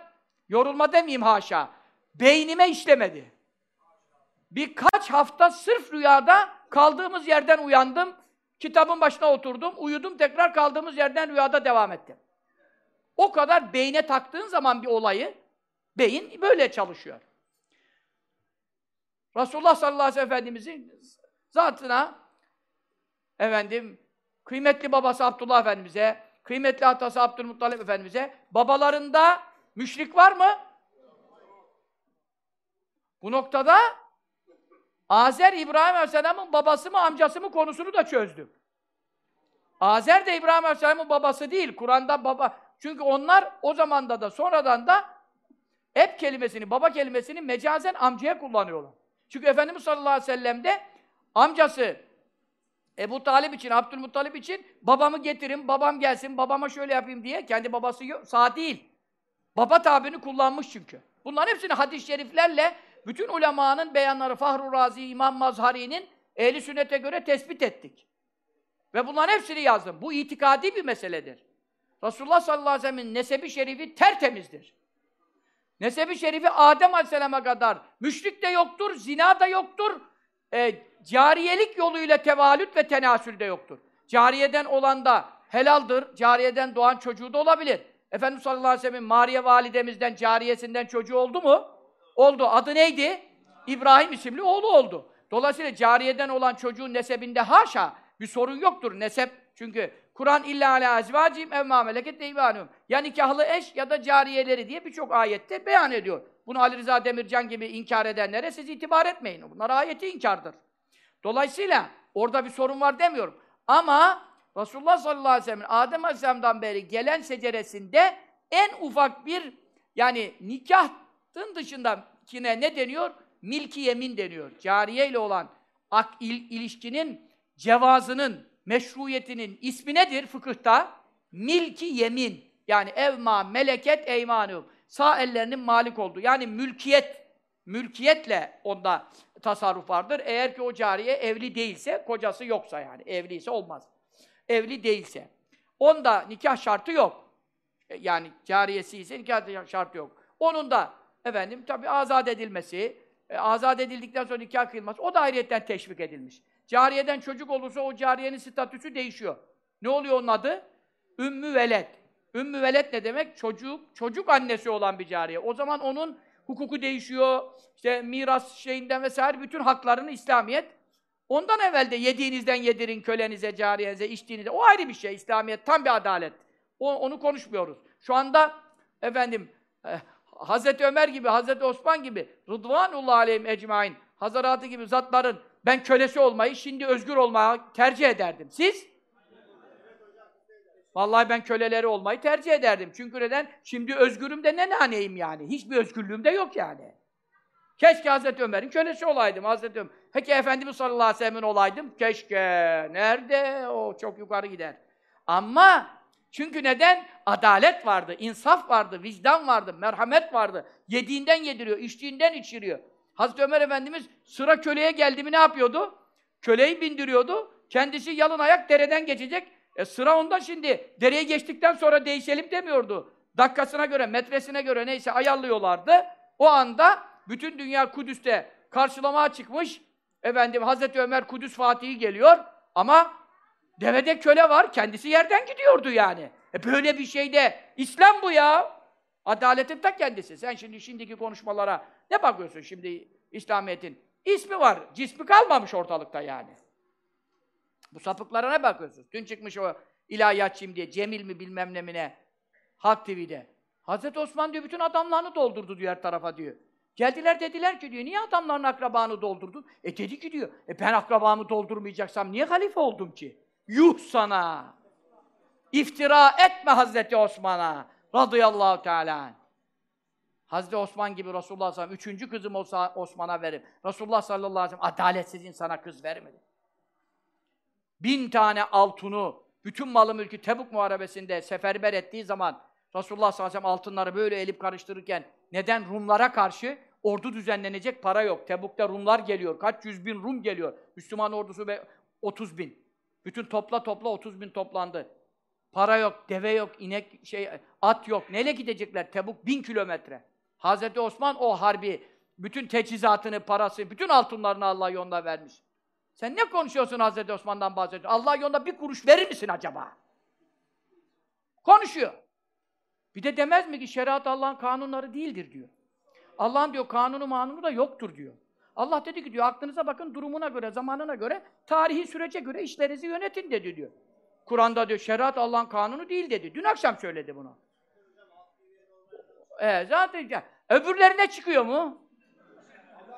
yorulma demeyeyim haşa. Beynime işlemedi. Birkaç hafta sırf rüyada kaldığımız yerden uyandım. Kitabın başına oturdum, uyudum, tekrar kaldığımız yerden rüyada devam ettim. O kadar beyne taktığın zaman bir olayı, beyin böyle çalışıyor. Resulullah sallallahu aleyhi ve Efendimizin zatına efendim kıymetli babası Abdullah Efendimiz'e, kıymetli atası Abdülmuttalip Efendimiz'e babalarında müşrik var mı? Bu noktada Azer İbrahim Aleyhisselam'ın babası mı amcası mı konusunu da çözdüm. Azer de İbrahim Aleyhisselam'ın babası değil. Kur'an'da baba. Çünkü onlar o zamanda da sonradan da hep kelimesini, baba kelimesini mecazen amcaya kullanıyorlar. Çünkü Efendimiz sallallahu aleyhi ve sellem de amcası Ebu Talip için, Abdülmuttalip için babamı getirin, babam gelsin, babama şöyle yapayım diye kendi babası yok, sağ değil. Baba tabirini kullanmış çünkü. Bunların hepsini hadis-i şeriflerle bütün ulemanın beyanları Fahru Razi, İmam Mazhari'nin ehli sünnete göre tespit ettik. Ve bunların hepsini yazdım. Bu itikadi bir meseledir. Resulullah sallallahu aleyhi ve sellem'in nesebi şerifi tertemizdir. Nesebi şerifi Adem aleyhisselama kadar müşrik de yoktur, zina da yoktur, e, cariyelik yoluyla tevalüt ve tenasül de yoktur. Cariyeden olan da helaldir, cariyeden doğan çocuğu da olabilir. Efendimiz sallallahu aleyhi ve sellem'in Mariye validemizden, cariyesinden çocuğu oldu mu? Oldu. Adı neydi? İbrahim isimli oğlu oldu. Dolayısıyla cariyeden olan çocuğun nesebinde haşa bir sorun yoktur. Nesep çünkü Kur'an illa ala azvacim ev ma meleket eymanum. Ya nikahlı eş ya da cariyeleri diye birçok ayette beyan ediyor. Bunu Ali Rıza Demircan gibi inkar edenlere siz itibar etmeyin. Bunlar ayeti inkardır. Dolayısıyla orada bir sorun var demiyorum. Ama Resulullah sallallahu aleyhi ve sellem Adem Aleyhisselam'dan beri gelen seceresinde en ufak bir yani nikahın dışındakine ne deniyor? Milki yemin deniyor. Cariye ile olan ak, il, ilişkinin cevazının, meşruiyetinin ismi nedir fıkıhta? Milki yemin. Yani evma, meleket, eymanum. Sağ ellerinin malik olduğu. Yani mülkiyet, mülkiyetle onda tasarruf vardır. Eğer ki o cariye evli değilse, kocası yoksa yani. Evliyse olmaz. Evli değilse. Onda nikah şartı yok. E, yani cariyesi ise nikah şartı yok. Onun da efendim tabi azat edilmesi, e, azat edildikten sonra nikah kıyılması, o da ayrıyetten teşvik edilmiş. Cariyeden çocuk olursa o cariyenin statüsü değişiyor. Ne oluyor onun adı? Ümmü velet. Ümmü velet ne demek? Çocuk, çocuk annesi olan bir cariye. O zaman onun hukuku değişiyor. İşte miras şeyinden vesaire bütün haklarını İslamiyet ondan evvel de yediğinizden yedirin kölenize, cariyenize, içtiğinize. O ayrı bir şey. İslamiyet tam bir adalet. O, onu konuşmuyoruz. Şu anda efendim eh, Hazreti Ömer gibi, Hazreti Osman gibi Rıdvanullah aleyhim ecmain Hazaratı gibi zatların ben kölesi olmayı, şimdi özgür olmayı tercih ederdim. Siz? Vallahi ben köleleri olmayı tercih ederdim. Çünkü neden? Şimdi özgürüm de ne naneyim yani. Hiçbir özgürlüğüm de yok yani. Keşke Hazreti Ömer'in kölesi olaydım. Hazreti Ömer. Peki Efendimiz sallallahu aleyhi ve sellem'in olaydım. Keşke. Nerede? O çok yukarı gider. Ama çünkü neden? Adalet vardı, insaf vardı, vicdan vardı, merhamet vardı. Yediğinden yediriyor, içtiğinden içiriyor. Hazreti Ömer Efendimiz sıra köleye geldi mi ne yapıyordu? Köleyi bindiriyordu. Kendisi yalın ayak dereden geçecek. E sıra ondan şimdi. Dereye geçtikten sonra değişelim demiyordu. Dakikasına göre, metresine göre neyse ayarlıyorlardı. O anda bütün dünya Kudüs'te karşılamaya çıkmış. Efendim Hazreti Ömer Kudüs Fatihi geliyor ama devede köle var. Kendisi yerden gidiyordu yani. E böyle bir şeyde İslam bu ya. Adaletin ta kendisi. Sen şimdi şimdiki konuşmalara ne bakıyorsun şimdi İslamiyet'in? İsmi var, cismi kalmamış ortalıkta yani. Bu sapıklara ne bakıyorsun? Dün çıkmış o ilahiyatçıyım diye, Cemil mi bilmem ne mi ne, Halk TV'de. Hazreti Osman diyor, bütün adamlarını doldurdu diyor her tarafa diyor. Geldiler dediler ki diyor, niye adamların akrabanı doldurdun? E dedi ki diyor, e ben akrabamı doldurmayacaksam niye halife oldum ki? Yuh sana! İftira etme Hazreti Osman'a radıyallahu teala. Hazreti Osman gibi Resulullah sallallahu aleyhi ve sellem, üçüncü kızım olsa Osman'a verir. Resulullah sallallahu aleyhi ve sellem adaletsiz insana kız vermedi. bin tane altını, bütün malı mülkü Tebuk Muharebesi'nde seferber ettiği zaman Resulullah sallallahu aleyhi ve sellem altınları böyle elip karıştırırken neden Rumlara karşı ordu düzenlenecek para yok. Tebuk'ta Rumlar geliyor. Kaç yüz bin Rum geliyor. Müslüman ordusu ve 30 bin. Bütün topla topla 30 bin toplandı. Para yok, deve yok, inek şey at yok. Neyle gidecekler? Tebuk bin kilometre. Hazreti Osman o harbi bütün teçhizatını, parası, bütün altınlarını Allah yolunda vermiş. Sen ne konuşuyorsun Hazreti Osman'dan bahsediyorsun? Allah yolunda bir kuruş verir misin acaba? Konuşuyor. Bir de demez mi ki şeriat Allah'ın kanunları değildir diyor. Allah'ın diyor kanunu manunu da yoktur diyor. Allah dedi ki diyor aklınıza bakın durumuna göre, zamanına göre, tarihi sürece göre işlerinizi yönetin dedi diyor. Kur'an'da diyor şeriat Allah'ın kanunu değil dedi. Dün akşam söyledi bunu. E zaten ya, öbürlerine çıkıyor mu?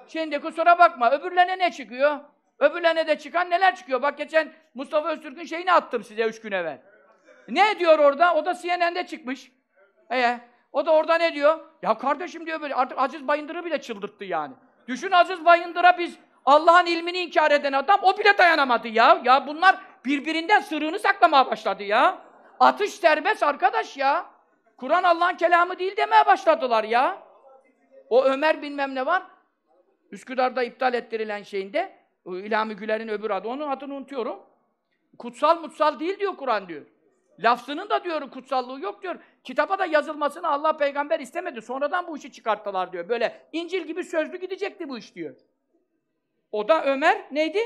Şimdi kusura bakma. Öbürlerine ne çıkıyor? Öbürlerine de çıkan neler çıkıyor? Bak geçen Mustafa Öztürk'ün şeyini attım size üç gün evvel. Ne diyor orada? O da CNN'de çıkmış. E, o da orada ne diyor? Ya kardeşim diyor böyle artık Aziz Bayındır'ı bile çıldırttı yani. Düşün Aziz Bayındır'a biz Allah'ın ilmini inkar eden adam o bile dayanamadı ya. Ya bunlar birbirinden sırrını saklamaya başladı ya. Atış serbest arkadaş ya. Kur'an Allah'ın kelamı değil demeye başladılar ya. O Ömer bilmem ne var. Üsküdar'da iptal ettirilen şeyinde İlhami Güler'in öbür adı. Onun adını unutuyorum. Kutsal mutsal değil diyor Kur'an diyor. Lafzının da diyor kutsallığı yok diyor. Kitaba da yazılmasını Allah peygamber istemedi. Sonradan bu işi çıkarttılar diyor. Böyle İncil gibi sözlü gidecekti bu iş diyor. O da Ömer neydi?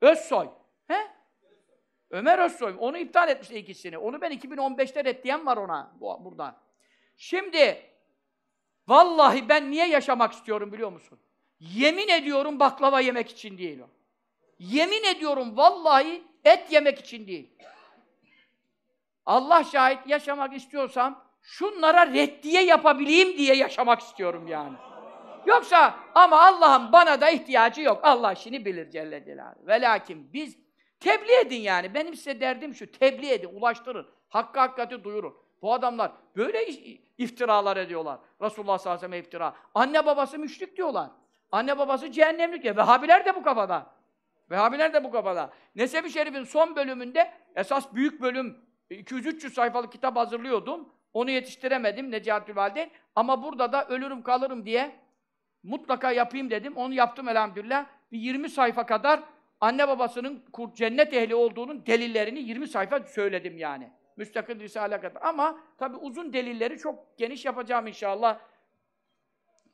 Özsoy. He? Ömer Özsoy. Onu iptal etmişti ikisini. Onu ben 2015'te reddiyen var ona bu, burada. Şimdi vallahi ben niye yaşamak istiyorum biliyor musun? Yemin ediyorum baklava yemek için değil o. Yemin ediyorum vallahi et yemek için değil. Allah şahit yaşamak istiyorsam şunlara reddiye yapabileyim diye yaşamak istiyorum yani. Yoksa ama Allah'ın bana da ihtiyacı yok. Allah işini bilir Celle Celaluhu. Ve lakin biz tebliğ edin yani. Benim size derdim şu. Tebliğ edin, ulaştırın. Hakkı hakikati duyurun. Bu adamlar böyle iftiralar ediyorlar. Resulullah sallallahu aleyhi ve sellem iftira. Anne babası müşrik diyorlar. Anne babası cehennemlik ya. Vehhabiler de bu kafada. Vehhabiler de bu kafada. Nesebi Şerif'in son bölümünde esas büyük bölüm 200-300 sayfalık kitap hazırlıyordum. Onu yetiştiremedim Necatül Valide. Ama burada da ölürüm kalırım diye mutlaka yapayım dedim. Onu yaptım elhamdülillah. Bir 20 sayfa kadar anne babasının cennet ehli olduğunun delillerini 20 sayfa söyledim yani. Müstakil Risale kadar. Ama tabi uzun delilleri çok geniş yapacağım inşallah.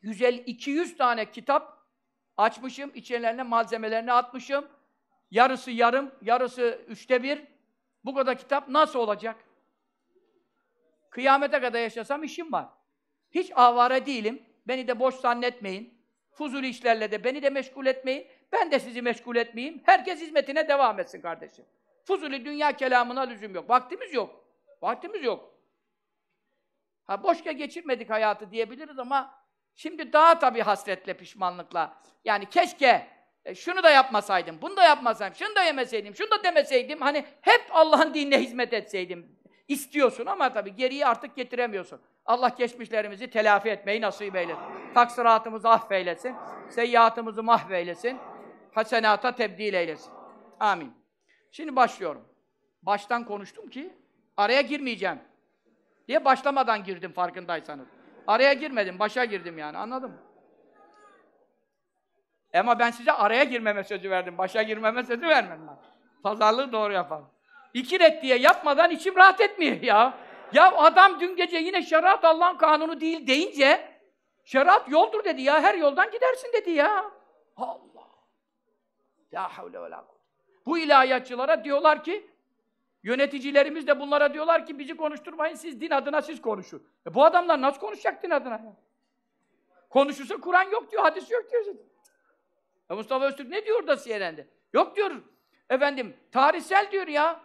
150 200 tane kitap açmışım, içerilerine malzemelerini atmışım. Yarısı yarım, yarısı üçte bir. Bu kadar kitap nasıl olacak? Kıyamete kadar yaşasam işim var. Hiç avare değilim. Beni de boş zannetmeyin. Fuzuli işlerle de beni de meşgul etmeyin. Ben de sizi meşgul etmeyeyim. Herkes hizmetine devam etsin kardeşim. Fuzuli dünya kelamına lüzum yok. Vaktimiz yok. Vaktimiz yok. Ha boşka geçirmedik hayatı diyebiliriz ama şimdi daha tabii hasretle, pişmanlıkla. Yani keşke e, şunu da yapmasaydım, bunu da yapmasaydım, şunu da yemeseydim, şunu da demeseydim. Hani hep Allah'ın dinine hizmet etseydim. İstiyorsun ama tabii geriyi artık getiremiyorsun. Allah geçmişlerimizi telafi etmeyi nasip eylesin. Taksiratımızı affeylesin. Seyyiatımızı mahveylesin. Hasenata tebdil eylesin. Amin. Şimdi başlıyorum. Baştan konuştum ki araya girmeyeceğim. Diye başlamadan girdim farkındaysanız. Araya girmedim, başa girdim yani. Anladın mı? Ama ben size araya girmeme sözü verdim. Başa girmeme sözü vermedim ben. Pazarlığı doğru yapalım. İki ret diye yapmadan içim rahat etmiyor ya. Ya adam dün gece yine şeriat Allah'ın kanunu değil deyince şeriat yoldur dedi ya. Her yoldan gidersin dedi ya. Allah. Ya havle ve la Bu ilahiyatçılara diyorlar ki yöneticilerimiz de bunlara diyorlar ki bizi konuşturmayın siz din adına siz konuşun. E bu adamlar nasıl konuşacak din adına? Konuşursa Kur'an yok diyor, hadis yok diyor. E Mustafa Öztürk ne diyor da CNN'de? Yok diyor. Efendim tarihsel diyor ya.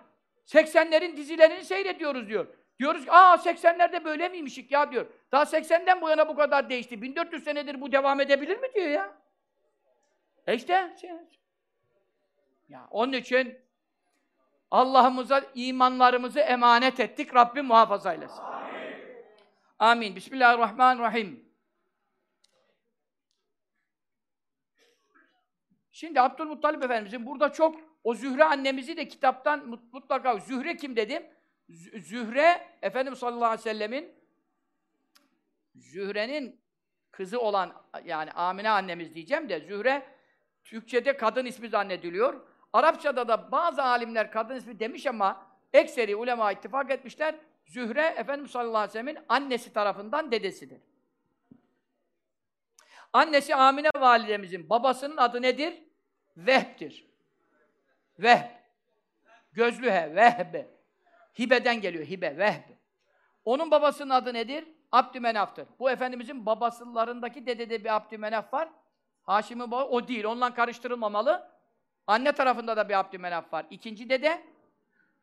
80'lerin dizilerini seyrediyoruz diyor. Diyoruz ki aa 80'lerde böyle miymişik ya diyor. Daha 80'den bu yana bu kadar değişti. 1400 senedir bu devam edebilir mi diyor ya. E işte. Şey, ya onun için Allah'ımıza imanlarımızı emanet ettik. Rabbim muhafaza eylesin. Amin. Amin. Bismillahirrahmanirrahim. Şimdi Abdülmuttalip Efendimizin burada çok O Zühre annemizi de kitaptan mut- mutlaka Zühre kim dedim? Zü- Zühre Efendimiz sallallahu aleyhi ve sellemin Zühre'nin kızı olan yani Amine annemiz diyeceğim de Zühre Türkçe'de kadın ismi zannediliyor. Arapçada da bazı alimler kadın ismi demiş ama ekseri ulema ittifak etmişler. Zühre Efendimiz sallallahu aleyhi ve sellemin annesi tarafından dedesidir. Annesi Amine validemizin babasının adı nedir? Vehb'tir. Vehb. Gözlü he, Vehb. Hibeden geliyor, hibe, Vehb. Onun babasının adı nedir? Abdümenaf'tır. Bu Efendimizin babasılarındaki dedede bir Abdümenaf var. Haşim'in baba o değil. Onunla karıştırılmamalı. Anne tarafında da bir Abdümenaf var. İkinci dede.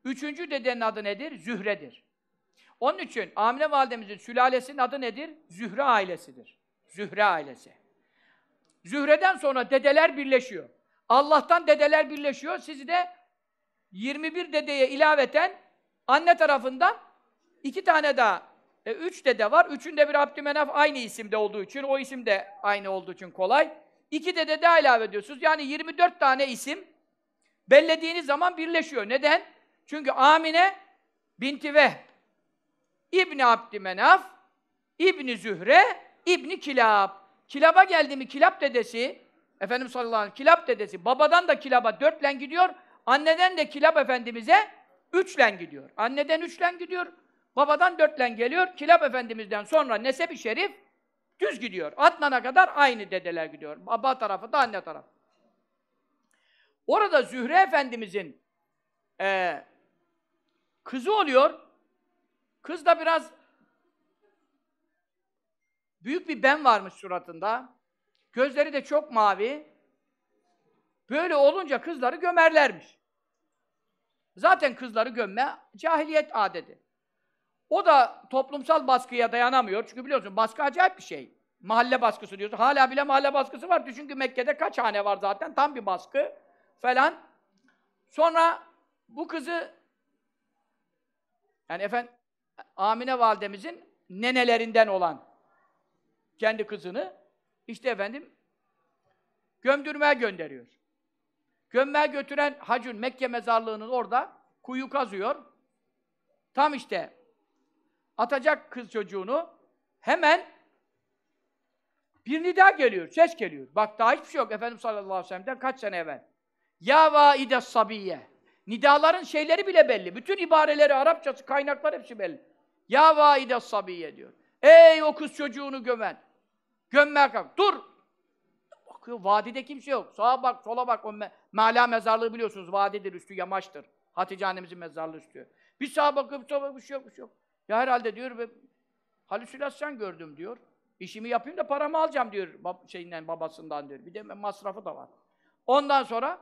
Üçüncü dedenin adı nedir? Zühre'dir. Onun için Amine validemizin sülalesinin adı nedir? Zühre ailesidir. Zühre ailesi. Zühre'den sonra dedeler birleşiyor. Allah'tan dedeler birleşiyor. Sizi de 21 dedeye ilaveten anne tarafından iki tane daha, e, üç dede var. Üçünde bir Abdümenaf aynı isimde olduğu için, o isim de aynı olduğu için kolay. İki dede daha ilave ediyorsunuz. Yani 24 tane isim bellediğiniz zaman birleşiyor. Neden? Çünkü Amine binti Vehb, İbni Abdümenaf, İbni Zühre, İbni Kilab. Kilab'a geldi mi Kilab dedesi, Efendimiz sallallahu aleyhi ve sellem Kilab dedesi, babadan da Kilab'a dörtlen gidiyor, anneden de Kilab Efendimiz'e üçlen gidiyor. Anneden üçlen gidiyor, babadan dörtlen geliyor, Kilab Efendimiz'den sonra Nesebi Şerif düz gidiyor. Adnan'a kadar aynı dedeler gidiyor. Baba tarafı da anne tarafı. Orada Zühre Efendimiz'in eee kızı oluyor. Kız da biraz büyük bir ben varmış suratında. Gözleri de çok mavi. Böyle olunca kızları gömerlermiş. Zaten kızları gömme cahiliyet adeti. O da toplumsal baskıya dayanamıyor. Çünkü biliyorsun baskı acayip bir şey. Mahalle baskısı diyorsun. Hala bile mahalle baskısı var. Düşün ki Mekke'de kaç hane var zaten. Tam bir baskı falan. Sonra bu kızı yani efendim Amine validemizin nenelerinden olan kendi kızını işte efendim gömdürmeye gönderiyor. Gömmeye götüren Hacun Mekke mezarlığının orada kuyu kazıyor. Tam işte atacak kız çocuğunu hemen bir nida geliyor, ses geliyor. Bak daha hiçbir şey yok Efendimiz sallallahu aleyhi ve sellem'den kaç sene evvel. Ya vaide sabiye. Nidaların şeyleri bile belli. Bütün ibareleri, Arapçası, kaynaklar hepsi belli. Ya vaide sabiye diyor. Ey o kız çocuğunu gömen. Gömmeye kalk. Dur! Bakıyor, vadide kimse yok. Sağa bak, sola bak. O me Mala mezarlığı biliyorsunuz, vadidir, üstü yamaçtır. Hatice annemizin mezarlığı üstü. Bir sağa bir sola bir şey yok, bir şey yok. Ya herhalde diyor, halüsinasyon gördüm diyor. İşimi yapayım da paramı alacağım diyor bab şeyinden, babasından diyor. Bir de masrafı da var. Ondan sonra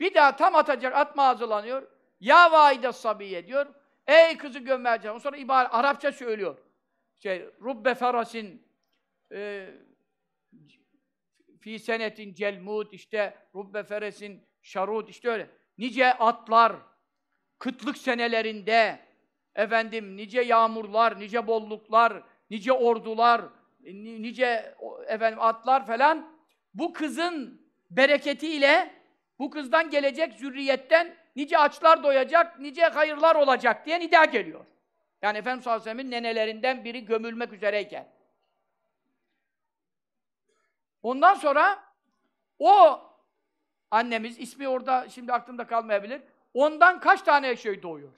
bir daha tam atacak, atma hazırlanıyor. Ya vaide sabiye diyor. Ey kızı gömmeyeceğim. Sonra ibare, Arapça söylüyor. Şey, Rubbe ferasin e, fi senetin celmud işte Rubbe feresin şarud işte öyle. Nice atlar kıtlık senelerinde efendim nice yağmurlar, nice bolluklar, nice ordular, ni- nice efendim atlar falan bu kızın bereketiyle bu kızdan gelecek zürriyetten nice açlar doyacak, nice hayırlar olacak diye nida geliyor. Yani Efendimiz sallallahu nenelerinden biri gömülmek üzereyken. Ondan sonra o annemiz, ismi orada şimdi aklımda kalmayabilir, ondan kaç tane şey doğuyor?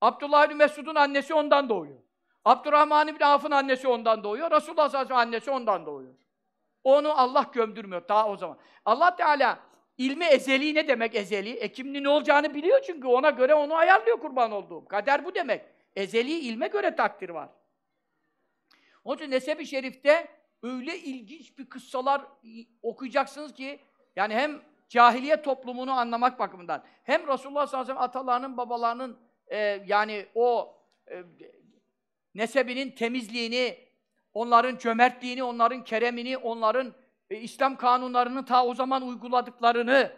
Abdullah bin Mesud'un annesi ondan doğuyor. Abdurrahman bin Avf'ın annesi ondan doğuyor. Resulullah sallallahu aleyhi ve annesi ondan doğuyor. Onu Allah gömdürmüyor daha o zaman. Allah Teala ilmi ezeli ne demek ezeli? E kiminin ne olacağını biliyor çünkü ona göre onu ayarlıyor kurban olduğum. Kader bu demek. Ezeli ilme göre takdir var. Onun için Nesebi Şerif'te öyle ilginç bir kıssalar okuyacaksınız ki yani hem cahiliye toplumunu anlamak bakımından hem Resulullah sallallahu aleyhi ve sellem atalarının, babalarının e, yani o e, nesebinin temizliğini, onların cömertliğini, onların keremini, onların e, İslam kanunlarını ta o zaman uyguladıklarını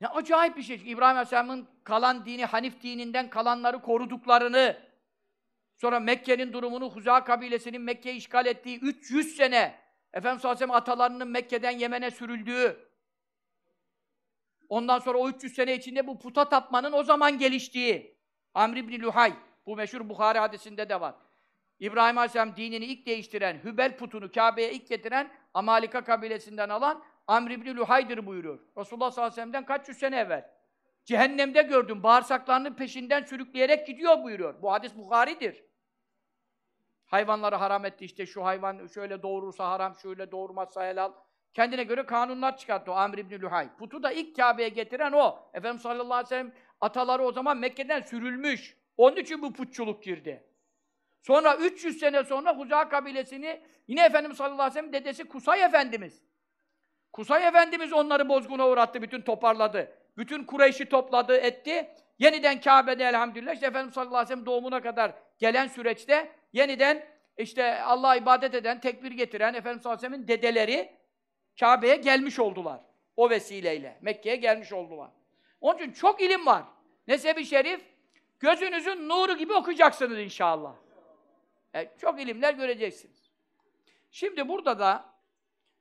ne acayip bir şey. İbrahim Aleyhisselam'ın kalan dini, Hanif dininden kalanları koruduklarını sonra Mekke'nin durumunu, Huza kabilesinin Mekke'yi işgal ettiği 300 sene Efendimiz sallallahu aleyhi ve atalarının Mekke'den Yemen'e sürüldüğü Ondan sonra o 300 sene içinde bu puta tapmanın o zaman geliştiği. Amr ibn Luhay, bu meşhur Bukhari hadisinde de var. İbrahim Aleyhisselam dinini ilk değiştiren, Hübel putunu Kabe'ye ilk getiren Amalika kabilesinden alan Amr ibn Luhay'dır buyuruyor. Resulullah sallallahu aleyhi ve sellem'den kaç yüz sene evvel. Cehennemde gördüm, bağırsaklarının peşinden sürükleyerek gidiyor buyuruyor. Bu hadis Bukhari'dir. Hayvanları haram etti işte şu hayvan şöyle doğurursa haram, şöyle doğurmazsa helal. Kendine göre kanunlar çıkarttı o Amr ibn Luhay. Putu da ilk Kabe'ye getiren o. Efendimiz sallallahu aleyhi ve sellem ataları o zaman Mekke'den sürülmüş. Onun için bu putçuluk girdi. Sonra 300 sene sonra Huza kabilesini yine Efendimiz sallallahu aleyhi ve sellem dedesi Kusay Efendimiz. Kusay Efendimiz onları bozguna uğrattı, bütün toparladı. Bütün Kureyş'i topladı, etti. Yeniden Kabe'de elhamdülillah işte Efendimiz sallallahu aleyhi ve sellem doğumuna kadar gelen süreçte yeniden işte Allah'a ibadet eden, tekbir getiren Efendimiz sallallahu aleyhi ve sellem'in dedeleri Kabe'ye gelmiş oldular. O vesileyle. Mekke'ye gelmiş oldular. Onun için çok ilim var. Nesebi Şerif, gözünüzün nuru gibi okuyacaksınız inşallah. E, çok ilimler göreceksiniz. Şimdi burada da,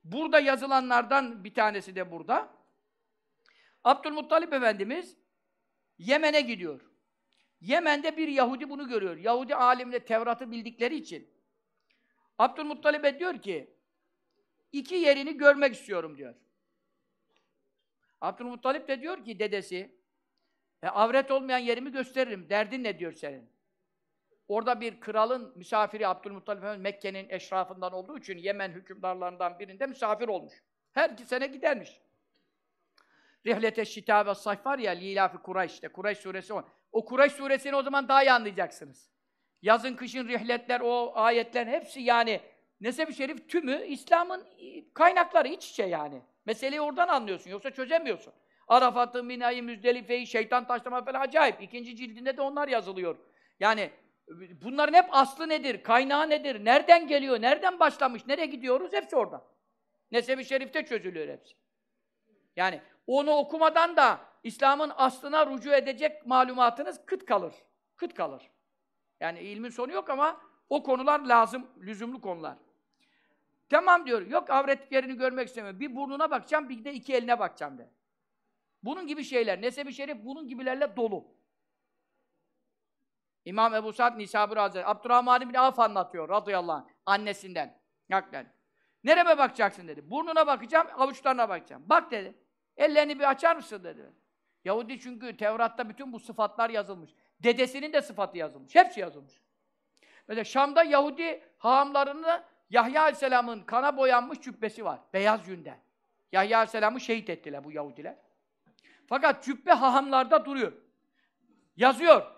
burada yazılanlardan bir tanesi de burada. Abdülmuttalip Efendimiz Yemen'e gidiyor. Yemen'de bir Yahudi bunu görüyor. Yahudi alimle Tevrat'ı bildikleri için. Abdülmuttalip'e diyor ki, iki yerini görmek istiyorum diyor. Abdülmuttalip de diyor ki dedesi, e, avret olmayan yerimi gösteririm. Derdin ne diyor senin? Orada bir kralın misafiri Abdülmuttalip Mekke'nin eşrafından olduğu için Yemen hükümdarlarından birinde misafir olmuş. Her iki sene gidermiş. Rihlete şita ve sayf var ya Lilafi Kureyş'te. Kureyş suresi o. O Kureyş suresini o zaman daha iyi anlayacaksınız. Yazın kışın rihletler, o ayetlerin hepsi yani Neseb-i Şerif tümü İslam'ın kaynakları iç içe yani. Meseleyi oradan anlıyorsun yoksa çözemiyorsun. Arafat'ı, Mina'yı, Müzdelife'yi, şeytan taşlama falan acayip. İkinci cildinde de onlar yazılıyor. Yani bunların hep aslı nedir, kaynağı nedir, nereden geliyor, nereden başlamış, nereye gidiyoruz hepsi orada. Neseb-i Şerif'te çözülüyor hepsi. Yani onu okumadan da İslam'ın aslına rücu edecek malumatınız kıt kalır. Kıt kalır. Yani ilmin sonu yok ama o konular lazım, lüzumlu konular. Tamam diyor, yok avret yerini görmek istemiyorum. Bir burnuna bakacağım, bir de iki eline bakacağım de. Bunun gibi şeyler, Nesebi Şerif bunun gibilerle dolu. İmam Ebu Sa'd Nisabur Hazretleri, Abdurrahman bin Avf anlatıyor radıyallahu anh, annesinden, naklen. Nereme bakacaksın dedi. Burnuna bakacağım, avuçlarına bakacağım. Bak dedi. Ellerini bir açar mısın dedi. Yahudi çünkü Tevrat'ta bütün bu sıfatlar yazılmış. Dedesinin de sıfatı yazılmış. Hepsi yazılmış. Mesela Şam'da Yahudi hahamlarını Yahya Aleyhisselam'ın kana boyanmış cübbesi var. Beyaz yünden. Yahya Aleyhisselam'ı şehit ettiler bu Yahudiler. Fakat cübbe hahamlarda duruyor. Yazıyor.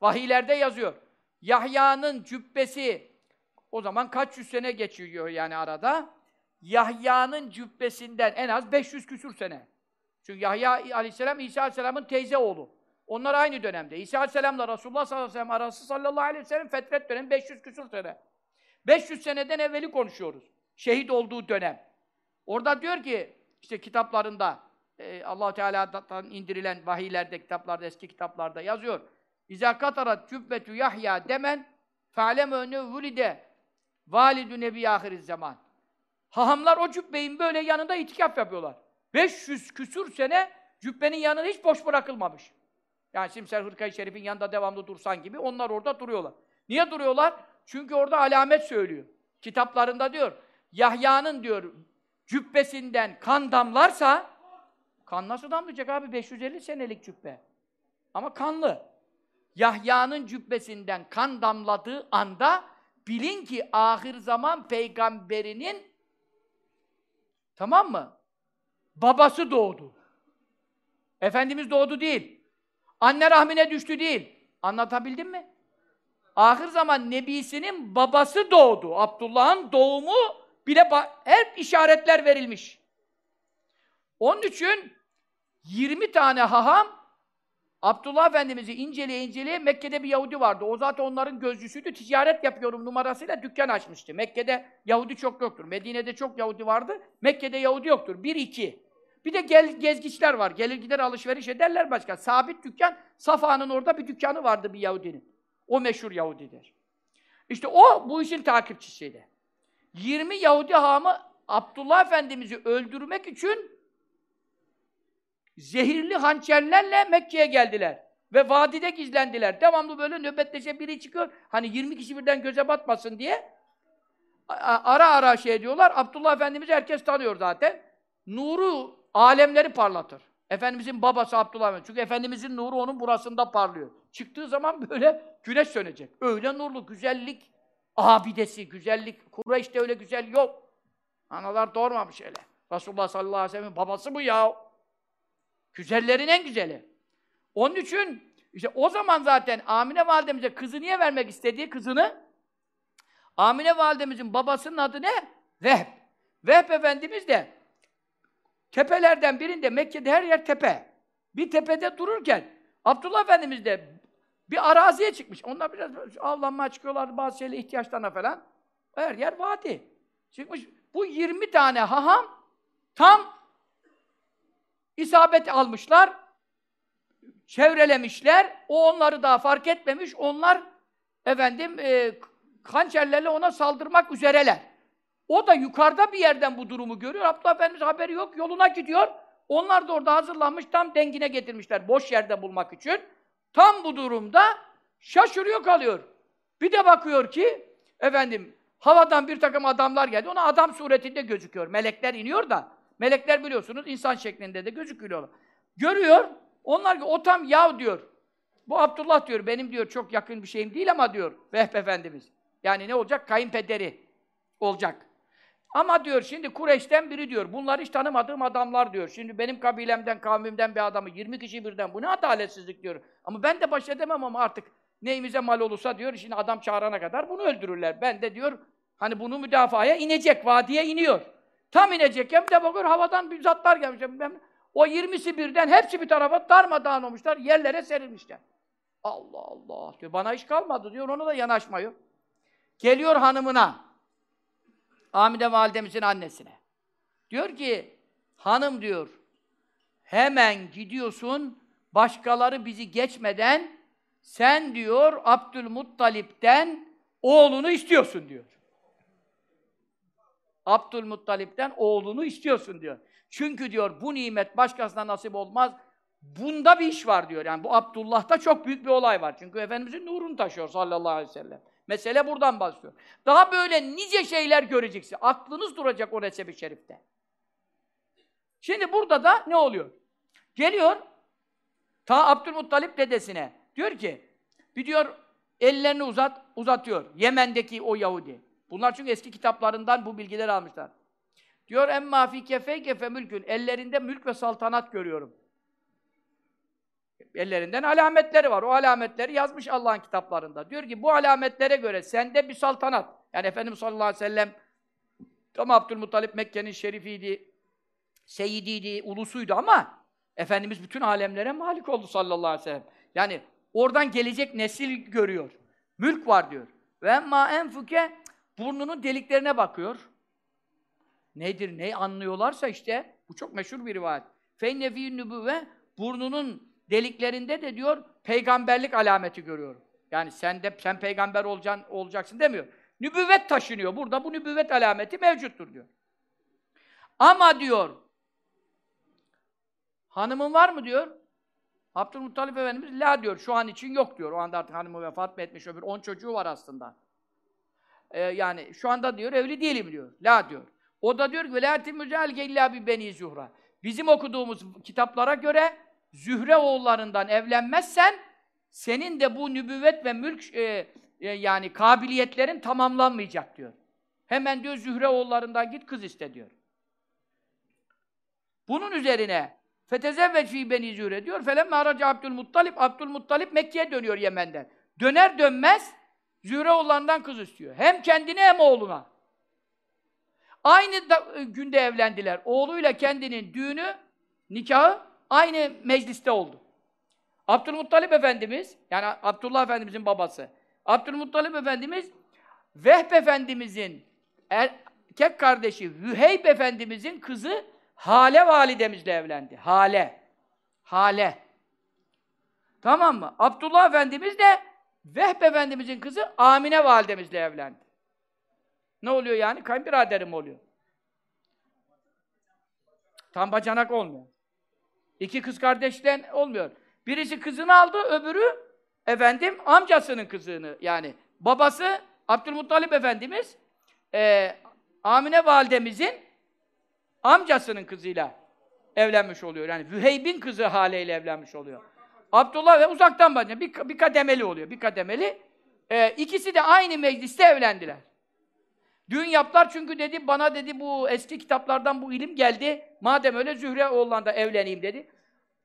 Vahiylerde yazıyor. Yahya'nın cübbesi o zaman kaç yüz sene geçiyor yani arada. Yahya'nın cübbesinden en az 500 küsür sene. Çünkü Yahya aleyhisselam İsa aleyhisselamın teyze oğlu. Onlar aynı dönemde. İsa aleyhisselamla Resulullah sallallahu aleyhi ve sellem arası sallallahu aleyhi ve sellem fetret dönemi 500 küsur sene. 500 seneden evveli konuşuyoruz. Şehit olduğu dönem. Orada diyor ki işte kitaplarında e, Allah Teala'dan indirilen vahiylerde, kitaplarda, eski kitaplarda yazıyor. İza katarat cübbetü Yahya demen fe'lem önü vulide validü nebi ahiriz zaman. Hahamlar o cübbeyin böyle yanında itikaf yapıyorlar. 500 küsür sene cübbenin yanında hiç boş bırakılmamış. Yani Simser Hırkayı Şerif'in yanında devamlı dursan gibi onlar orada duruyorlar. Niye duruyorlar? Çünkü orada alamet söylüyor. Kitaplarında diyor, Yahya'nın diyor cübbesinden kan damlarsa, kan nasıl damlayacak abi? 550 senelik cübbe. Ama kanlı. Yahya'nın cübbesinden kan damladığı anda bilin ki ahir zaman peygamberinin tamam mı? Babası doğdu. Efendimiz doğdu değil. Anne rahmine düştü değil. Anlatabildim mi? Ahir zaman nebisinin babası doğdu. Abdullah'ın doğumu bile hep işaretler verilmiş. Onun için 20 tane haham Abdullah Efendimiz'i inceleye inceleye Mekke'de bir Yahudi vardı. O zaten onların gözcüsüydü. Ticaret yapıyorum numarasıyla dükkan açmıştı. Mekke'de Yahudi çok yoktur. Medine'de çok Yahudi vardı. Mekke'de Yahudi yoktur. Bir, iki. Bir de gel, gezgiçler var. Gelir gider alışveriş ederler başka. Sabit dükkan. Safa'nın orada bir dükkanı vardı bir Yahudinin. O meşhur Yahudidir. İşte o bu işin takipçisiydi. 20 Yahudi hamı Abdullah Efendimiz'i öldürmek için zehirli hançerlerle Mekke'ye geldiler. Ve vadide gizlendiler. Devamlı böyle nöbetleşe biri çıkıyor. Hani 20 kişi birden göze batmasın diye. Ara ara şey diyorlar. Abdullah Efendimiz'i herkes tanıyor zaten. Nuru alemleri parlatır. Efendimizin babası Abdullah Efendimiz. Çünkü Efendimizin nuru onun burasında parlıyor. Çıktığı zaman böyle güneş sönecek. Öyle nurlu, güzellik abidesi, güzellik. Kureyş'te öyle güzel yok. Analar doğurmamış öyle. Resulullah sallallahu aleyhi ve sellem'in babası bu ya. Güzellerin en güzeli. Onun için işte o zaman zaten Amine validemize kızı niye vermek istediği kızını Amine validemizin babasının adı ne? Vehb. Vehb Efendimiz de tepelerden birinde Mekke'de her yer tepe. Bir tepede dururken Abdullah Efendimiz de bir araziye çıkmış. Onlar biraz avlanmaya çıkıyorlardı bazı şeyle ihtiyaçlarına falan. Her yer vadi. Çıkmış. Bu 20 tane haham tam isabet almışlar. Çevrelemişler. O onları daha fark etmemiş. Onlar efendim e, hançerlerle ona saldırmak üzereler. O da yukarıda bir yerden bu durumu görüyor. Abdullah Efendimiz haberi yok. Yoluna gidiyor. Onlar da orada hazırlanmış. Tam dengine getirmişler. Boş yerde bulmak için. Tam bu durumda şaşırıyor kalıyor. Bir de bakıyor ki efendim havadan bir takım adamlar geldi. Ona adam suretinde gözüküyor. Melekler iniyor da melekler biliyorsunuz insan şeklinde de gözüküyorlar. Görüyor. Onlar ki o tam yav diyor. Bu Abdullah diyor benim diyor çok yakın bir şeyim değil ama diyor Vehb Efendimiz. Yani ne olacak? Kayınpederi olacak. Ama diyor şimdi Kureyş'ten biri diyor. Bunlar hiç tanımadığım adamlar diyor. Şimdi benim kabilemden, kavmimden bir adamı 20 kişi birden bu ne adaletsizlik diyor. Ama ben de baş edemem ama artık neyimize mal olursa diyor. Şimdi adam çağırana kadar bunu öldürürler. Ben de diyor hani bunu müdafaya inecek, vadiye iniyor. Tam inecekken bir de bakıyor havadan bir zatlar gelmiş. O 20'si birden hepsi bir tarafa darmadağın olmuşlar. Yerlere serilmişler. Allah Allah diyor. Bana iş kalmadı diyor. Ona da yanaşmıyor. Geliyor hanımına. Amide validemizin annesine. Diyor ki, hanım diyor, hemen gidiyorsun, başkaları bizi geçmeden, sen diyor, Abdülmuttalip'ten oğlunu istiyorsun diyor. Abdülmuttalip'ten oğlunu istiyorsun diyor. Çünkü diyor, bu nimet başkasına nasip olmaz, bunda bir iş var diyor. Yani bu Abdullah'ta çok büyük bir olay var. Çünkü Efendimizin nurunu taşıyor sallallahu aleyhi ve sellem. Mesele buradan başlıyor. Daha böyle nice şeyler göreceksin. Aklınız duracak o Recep-i Şerif'te. Şimdi burada da ne oluyor? Geliyor, ta Abdülmuttalip dedesine. Diyor ki, bir diyor ellerini uzat, uzatıyor. Yemen'deki o Yahudi. Bunlar çünkü eski kitaplarından bu bilgileri almışlar. Diyor emma fi kefeyke fe mülkün. Ellerinde mülk ve saltanat görüyorum. Ellerinden alametleri var. O alametleri yazmış Allah'ın kitaplarında. Diyor ki bu alametlere göre sende bir saltanat. Yani Efendimiz sallallahu aleyhi ve sellem tam Abdülmuttalip Mekke'nin şerifiydi, seyidiydi, ulusuydu ama Efendimiz bütün alemlere malik oldu sallallahu aleyhi ve sellem. Yani oradan gelecek nesil görüyor. Mülk var diyor. Ve emma enfuke burnunun deliklerine bakıyor. Nedir, ne anlıyorlarsa işte, bu çok meşhur bir rivayet. Feyne fî nübüvve, burnunun deliklerinde de diyor peygamberlik alameti görüyorum. Yani sen de sen peygamber olacaksın, olacaksın demiyor. Nübüvvet taşınıyor. Burada bu nübüvvet alameti mevcuttur diyor. Ama diyor hanımın var mı diyor? Abdülmuttalip Efendimiz la diyor. Şu an için yok diyor. O anda artık hanımı vefat mı etmiş öbür on çocuğu var aslında. Ee, yani şu anda diyor evli değilim diyor. La diyor. O da diyor ki velatim mücalike illa bi beni zuhra. Bizim okuduğumuz kitaplara göre Zühre oğullarından evlenmezsen senin de bu nübüvvet ve mülk e, e, yani kabiliyetlerin tamamlanmayacak diyor. Hemen diyor Zühre oğullarından git kız iste diyor. Bunun üzerine fetezevvec fî beni Zühre diyor. Felemme araca Abdülmuttalip Abdülmuttalip Mekke'ye dönüyor Yemen'den. Döner dönmez Zühre oğullarından kız istiyor. Hem kendine hem oğluna. Aynı da, günde evlendiler. Oğluyla kendinin düğünü, nikahı aynı mecliste oldu. Abdülmuttalip Efendimiz, yani Abdullah Efendimizin babası, Abdülmuttalip Efendimiz, Vehb Efendimizin erkek kardeşi Vüheyb Efendimizin kızı Hale validemizle evlendi. Hale. Hale. Tamam mı? Abdullah Efendimiz de Vehb Efendimizin kızı Amine validemizle evlendi. Ne oluyor yani? Kayınbiraderim oluyor. Tam bacanak olmuyor. İki kız kardeşten olmuyor. Birisi kızını aldı, öbürü efendim amcasının kızını yani. Babası Abdülmuttalip Efendimiz e, Amine validemizin amcasının kızıyla evlenmiş oluyor. Yani Vüheyb'in kızı haleyle evlenmiş oluyor. Abdullah ve uzaktan bakınca bir, bir kademeli oluyor. Bir kademeli. E, ikisi de aynı mecliste evlendiler. Düğün yaptılar çünkü dedi bana dedi bu eski kitaplardan bu ilim geldi. Madem öyle Zühre oğlanla evleneyim dedi.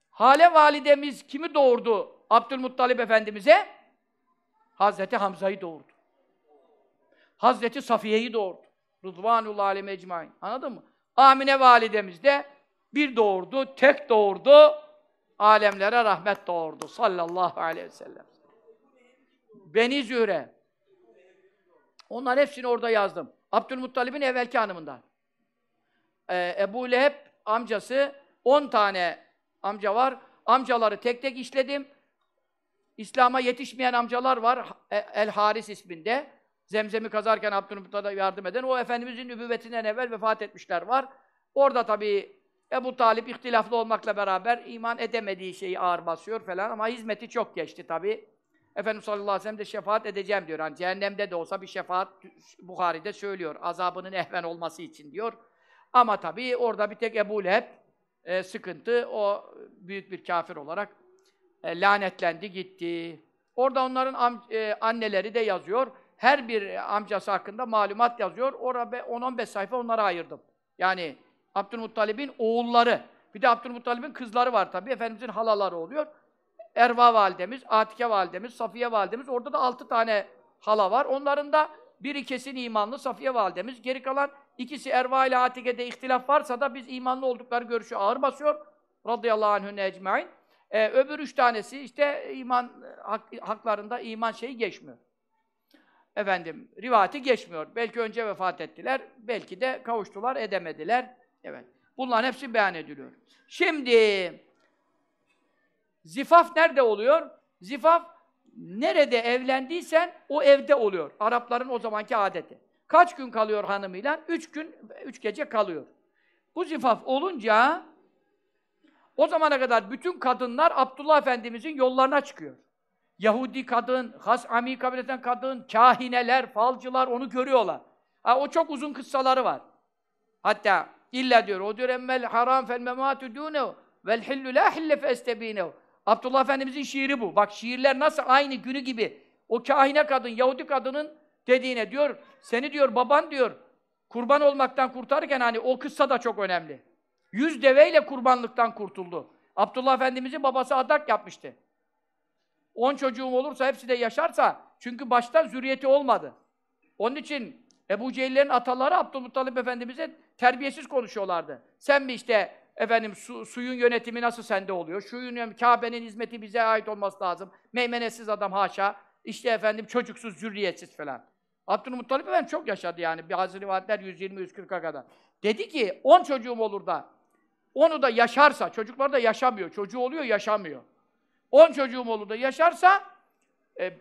Hale validemiz kimi doğurdu Abdülmuttalip Efendimiz'e? Hazreti Hamza'yı doğurdu. Hazreti Safiye'yi doğurdu. Rıdvanullah aleyhi ecmain. Anladın mı? Amine validemiz de bir doğurdu, tek doğurdu. Alemlere rahmet doğurdu. Sallallahu aleyhi ve sellem. Beni Zühre. Onlar hepsini orada yazdım. Abdülmuttalib'in evvelki hanımından. Ee, Ebu Leheb amcası, 10 tane amca var. Amcaları tek tek işledim. İslam'a yetişmeyen amcalar var. E, El Haris isminde. Zemzem'i kazarken Abdülmuttalib'e yardım eden. O Efendimizin nübüvvetinden evvel vefat etmişler var. Orada tabii Ebu Talip ihtilaflı olmakla beraber iman edemediği şeyi ağır basıyor falan ama hizmeti çok geçti tabii. Efendimiz sallallahu aleyhi ve sellem de şefaat edeceğim diyor. Hani cehennemde de olsa bir şefaat Bukhari'de söylüyor. Azabının ehven olması için diyor. Ama tabii orada bir tek Ebu Leheb e, sıkıntı. O büyük bir kafir olarak e, lanetlendi gitti. Orada onların am, e, anneleri de yazıyor. Her bir amcası hakkında malumat yazıyor. Orada 10-15 sayfa onlara ayırdım. Yani Abdülmuttalib'in oğulları. Bir de Abdülmuttalib'in kızları var tabii. Efendimizin halaları oluyor. Erva validemiz, Atike validemiz, Safiye validemiz. Orada da altı tane hala var. Onların da biri kesin imanlı Safiye validemiz. Geri kalan ikisi Erva ile Atike'de ihtilaf varsa da biz imanlı oldukları görüşü ağır basıyor. Radıyallahu anhü ecmain. Ee, öbür üç tanesi işte iman hak, haklarında iman şeyi geçmiyor. Efendim, rivati geçmiyor. Belki önce vefat ettiler, belki de kavuştular, edemediler. Evet. Bunların hepsi beyan ediliyor. Şimdi zifaf nerede oluyor? Zifaf nerede evlendiysen o evde oluyor. Arapların o zamanki adeti. Kaç gün kalıyor hanımıyla? Üç gün, üç gece kalıyor. Bu zifaf olunca o zamana kadar bütün kadınlar Abdullah Efendimizin yollarına çıkıyor. Yahudi kadın, Has'ami kabilesinden kadın, kahineler, falcılar onu görüyorlar. Ha, o çok uzun kıssaları var. Hatta illa diyor, o diyor emmel haram fel mematu dunehu vel hillu la hille fe. Abdullah Efendimizin şiiri bu. Bak şiirler nasıl aynı günü gibi. O kahine kadın, Yahudi kadının dediğine diyor, seni diyor baban diyor, kurban olmaktan kurtarırken hani o kıssa da çok önemli. Yüz deveyle kurbanlıktan kurtuldu. Abdullah Efendimizin babası adak yapmıştı. On çocuğum olursa, hepsi de yaşarsa, çünkü baştan zürriyeti olmadı. Onun için Ebu Cehiller'in ataları Abdülmuttalip Efendimiz'e terbiyesiz konuşuyorlardı. Sen mi işte efendim su, suyun yönetimi nasıl sende oluyor? Suyun Kabe'nin hizmeti bize ait olması lazım. Meymenetsiz adam haşa. İşte efendim çocuksuz, zürriyetsiz falan. Abdülmuttalip Efendim çok yaşadı yani. Bazı rivayetler 120-140'a kadar. Dedi ki 10 çocuğum olur da onu da yaşarsa, çocuklar da yaşamıyor. Çocuğu oluyor, yaşamıyor. 10 çocuğum olur da yaşarsa e,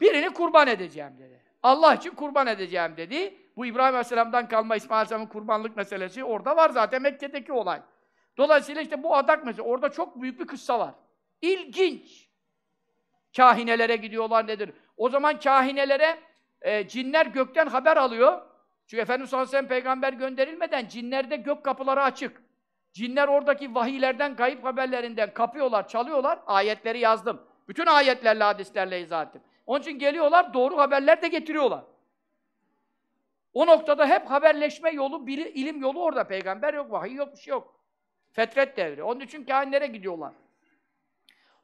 birini kurban edeceğim dedi. Allah için kurban edeceğim dedi. Bu İbrahim Aleyhisselam'dan kalma İsmail Aleyhisselam'ın kurbanlık meselesi orada var zaten Mekke'deki olay. Dolayısıyla işte bu adak meselesi, orada çok büyük bir kıssa var. İlginç. Kahinelere gidiyorlar nedir? O zaman kahinelere e, cinler gökten haber alıyor. Çünkü Efendimiz sallallahu peygamber gönderilmeden cinlerde gök kapıları açık. Cinler oradaki vahiylerden, kayıp haberlerinden kapıyorlar, çalıyorlar. Ayetleri yazdım. Bütün ayetlerle, hadislerle izah ettim. Onun için geliyorlar, doğru haberler de getiriyorlar. O noktada hep haberleşme yolu, ilim yolu orada. Peygamber yok, vahiy yok, bir şey yok. Fetret devri. Onun için kahinlere gidiyorlar.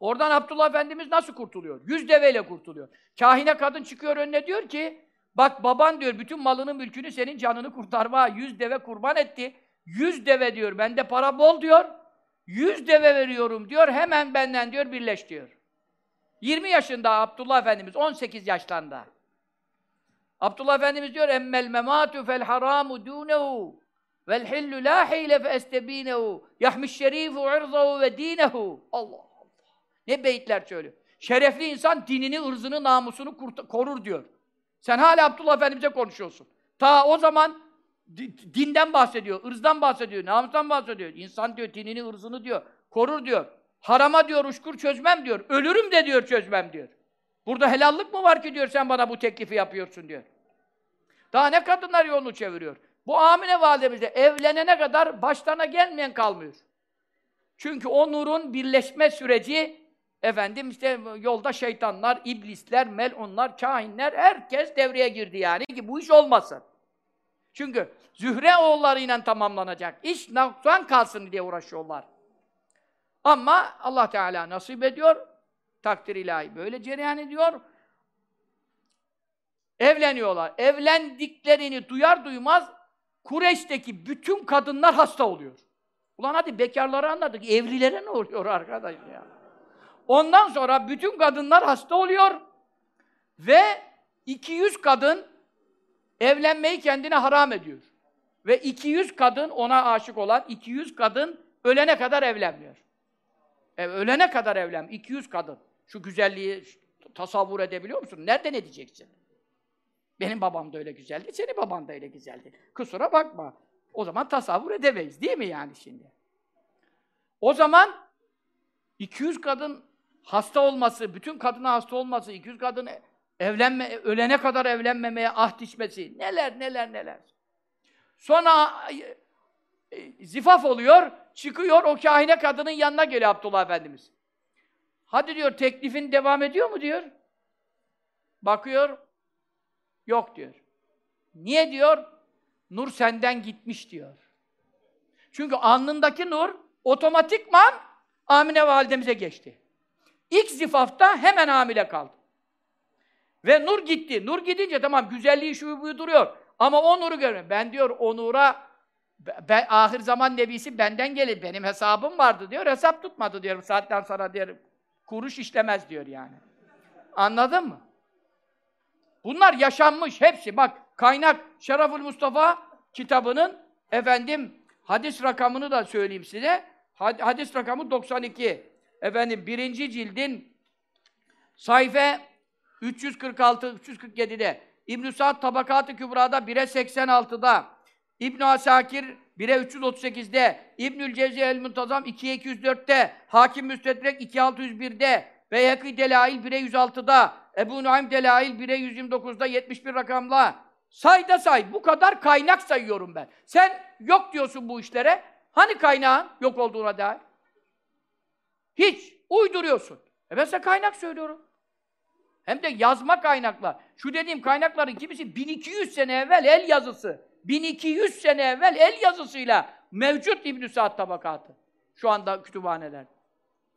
Oradan Abdullah Efendimiz nasıl kurtuluyor? Yüz deveyle kurtuluyor. Kahine kadın çıkıyor önüne diyor ki, bak baban diyor, bütün malını, mülkünü, senin canını kurtarma, yüz deve kurban etti. Yüz deve diyor, bende para bol diyor. Yüz deve veriyorum diyor, hemen benden diyor, birleş diyor. 20 yaşında Abdullah Efendimiz, 18 yaşlarında. Abdullah Efendimiz diyor, emmel mematu fel haramu dunehu vel hillu la hile fe estebinehu yahmiş şerifu irzahu ve dinehu. Allah Allah. Ne beyitler söylüyor. Şerefli insan dinini, ırzını, namusunu korur diyor. Sen hala Abdullah Efendimiz'e konuşuyorsun. Ta o zaman dinden bahsediyor, ırzdan bahsediyor, namustan bahsediyor. İnsan diyor dinini, ırzını diyor korur diyor. Harama diyor uçkur çözmem diyor. Ölürüm de diyor çözmem diyor. Burada helallik mı var ki diyor sen bana bu teklifi yapıyorsun diyor. Daha ne kadınlar yolunu çeviriyor. Bu Amine validemiz de evlenene kadar başlarına gelmeyen kalmıyor. Çünkü o nurun birleşme süreci efendim işte yolda şeytanlar, iblisler, melunlar, kahinler herkes devreye girdi yani ki bu iş olmasın. Çünkü Zühre oğullarıyla tamamlanacak. İş noksan kalsın diye uğraşıyorlar. Ama Allah Teala nasip ediyor. Takdir ilahi böyle cereyan ediyor. Evleniyorlar. Evlendiklerini duyar duymaz Kureyş'teki bütün kadınlar hasta oluyor. Ulan hadi bekarları anladık. Evlilere ne oluyor arkadaş ya? Ondan sonra bütün kadınlar hasta oluyor ve 200 kadın evlenmeyi kendine haram ediyor. Ve 200 kadın ona aşık olan 200 kadın ölene kadar evlenmiyor. E, ölene kadar evlen 200 kadın. Şu güzelliği tasavvur edebiliyor musun? Nereden edeceksin? Benim babam da öyle güzeldi, senin baban da öyle güzeldi. Kusura bakma. O zaman tasavvur edemeyiz değil mi yani şimdi? O zaman 200 kadın hasta olması, bütün kadına hasta olması, 200 kadın evlenme, ölene kadar evlenmemeye ahd içmesi, neler neler neler. Sonra e, zifaf oluyor, çıkıyor o kahine kadının yanına geliyor Abdullah Efendimiz. Hadi diyor teklifin devam ediyor mu diyor. Bakıyor, yok diyor. Niye diyor? Nur senden gitmiş diyor. Çünkü alnındaki nur otomatikman Amine validemize geçti. İlk zifafta hemen hamile kaldı. Ve nur gitti. Nur gidince tamam güzelliği şu bu duruyor. Ama o nuru görmüyor. Ben diyor o nura ben, ahir zaman nebisi benden gelir. Benim hesabım vardı diyor. Hesap tutmadı diyor. Saatten sonra diyor. Kuruş işlemez diyor yani. Anladın mı? Bunlar yaşanmış hepsi. Bak kaynak Şerafül Mustafa kitabının efendim hadis rakamını da söyleyeyim size. Hadis rakamı 92. Efendim birinci cildin sayfa 346-347'de İbn-i Sa'd Tabakat-ı Kübra'da 1'e 86'da İbn Asakir 1'e 338'de İbnül Cevzi el-Muntazam 2'ye 204'te Hakim Müstedrek 2601'de Beyhekî Delail 1'e 106'da Ebu Nuaym Delail 1'e 129'da 71 rakamla say da say. Bu kadar kaynak sayıyorum ben. Sen yok diyorsun bu işlere. Hani kaynağın yok olduğuna dair? Hiç. Uyduruyorsun. E ben size kaynak söylüyorum. Hem de yazma kaynaklar. Şu dediğim kaynakların kimisi 1200 sene evvel el yazısı. 1200 sene evvel el yazısıyla mevcut İbn-i Sa'd tabakatı. Şu anda kütüphaneler.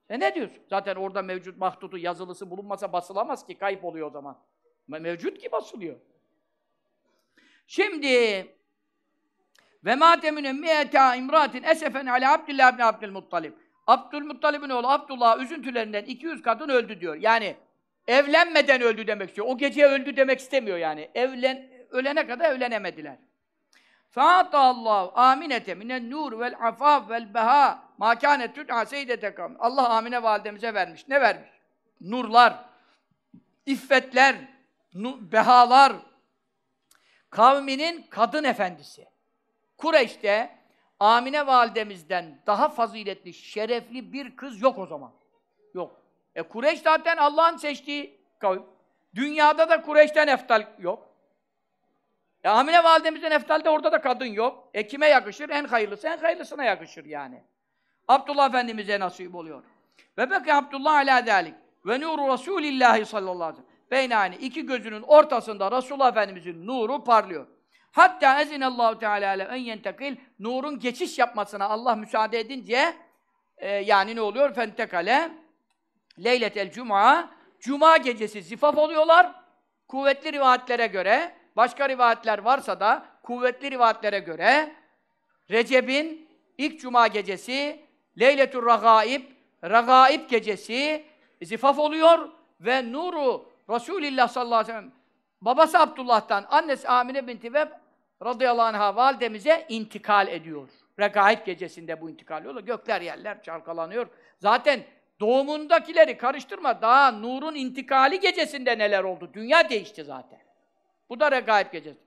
E ne diyorsun? Zaten orada mevcut mahtutu yazılısı bulunmasa basılamaz ki. Kayıp oluyor o zaman. Mevcut ki basılıyor. Şimdi ve ma temine miyeta imratin esefen ala Abdullah ibn Abdülmuttalib. Abdülmuttalib'in oğlu Abdullah üzüntülerinden 200 kadın öldü diyor. Yani evlenmeden öldü demek istiyor. O gece öldü demek istemiyor yani. Evlen ölene kadar evlenemediler. Fa'ata Allah aminete minen nur vel afaf vel beha ma kânet tud'a seyyidetekam. Allah Amine validemize vermiş. Ne vermiş? Nurlar, iffetler, behalar. Kavminin kadın efendisi. Kureyş'te Amine validemizden daha faziletli, şerefli bir kız yok o zaman. Yok. E Kureyş zaten Allah'ın seçtiği kavim. Dünyada da Kureyş'ten eftal yok. E Amine validemizden eftal de orada da kadın yok. E kime yakışır? En hayırlısı, en hayırlısına yakışır yani. Abdullah Efendimiz'e nasip oluyor. Ve beki Abdullah ala dalik. Ve nuru Resulillahi sallallahu aleyhi ve sellem. Beynani iki gözünün ortasında Resulullah Efendimiz'in nuru parlıyor. Hatta ezinallahu teala en yentekil nurun geçiş yapmasına Allah müsaade edince e, yani ne oluyor? Fentekale leyletel cuma cuma gecesi zifaf oluyorlar. Kuvvetli rivayetlere göre başka rivayetler varsa da kuvvetli rivayetlere göre Recep'in ilk cuma gecesi Leyletur Ragaib Ragaib gecesi zifaf oluyor ve nuru Resulullah sallallahu aleyhi ve sellem babası Abdullah'tan annesi Amine binti Veb radıyallahu anh'a validemize intikal ediyor. Regaib gecesinde bu intikal oluyor. Gökler yerler çalkalanıyor. Zaten doğumundakileri karıştırma. Daha nurun intikali gecesinde neler oldu? Dünya değişti zaten. Bu da regaib gecesi.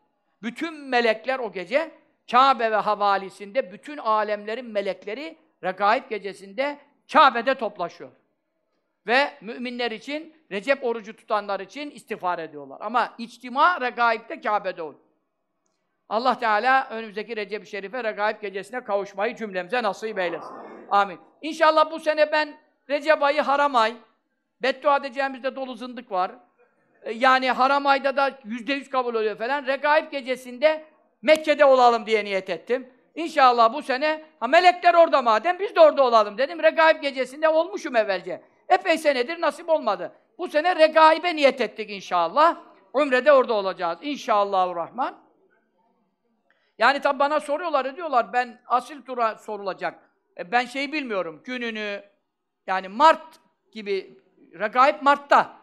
Bütün melekler o gece Kabe ve havalisinde bütün alemlerin melekleri regaib gecesinde Kabe'de toplaşıyor. Ve müminler için, Recep orucu tutanlar için istiğfar ediyorlar. Ama içtima regaibde Kabe'de olur. Allah Teala önümüzdeki Recep-i Şerif'e regaib gecesine kavuşmayı cümlemize nasip eylesin. Amin. İnşallah bu sene ben Recep ayı haram ay, beddua edeceğimizde dolu zındık var. E, Yani haram ayda da yüzde yüz kabul oluyor falan. Regaib gecesinde Mekke'de olalım diye niyet ettim. İnşallah bu sene, ha melekler orada madem biz de orada olalım dedim. Regaib gecesinde olmuşum evvelce. Epey senedir nasip olmadı. Bu sene regaibe niyet ettik inşallah. Umre'de orada olacağız. İnşallahurrahman. Yani tabi bana soruyorlar, diyorlar ben asil tura sorulacak. E, ben şeyi bilmiyorum, gününü, yani Mart gibi, Regaib Mart'ta.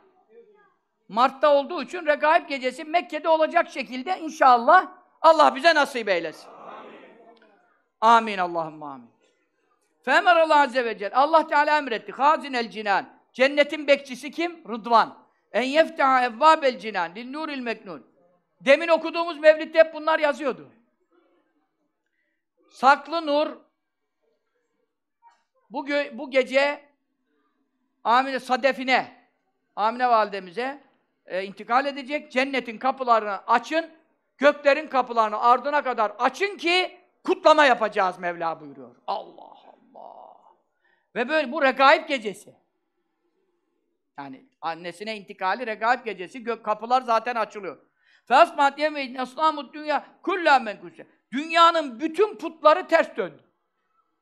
Mart'ta olduğu için Regaib gecesi Mekke'de olacak şekilde inşallah Allah bize nasip eylesin. Amin Allahümme amin. Femerallahu azze ve celle. Allah Teala emretti. Hazinel cinan. Cennetin bekçisi kim? Rıdvan. En yefteha evvabel cinan lil nuril meknun. Demin okuduğumuz mevlidde hep bunlar yazıyordu. Saklı nur bu, bu gece Amine Sadefine Amine validemize e, intikal edecek. Cennetin kapılarını açın. Göklerin kapılarını ardına kadar açın ki kutlama yapacağız Mevla buyuruyor. Allah Allah. Ve böyle bu regaib gecesi. Yani annesine intikali regaib gecesi gök kapılar zaten açılıyor. Fesmat yemeyin eslamut dünya kulla menkuse. Dünyanın bütün putları ters döndü.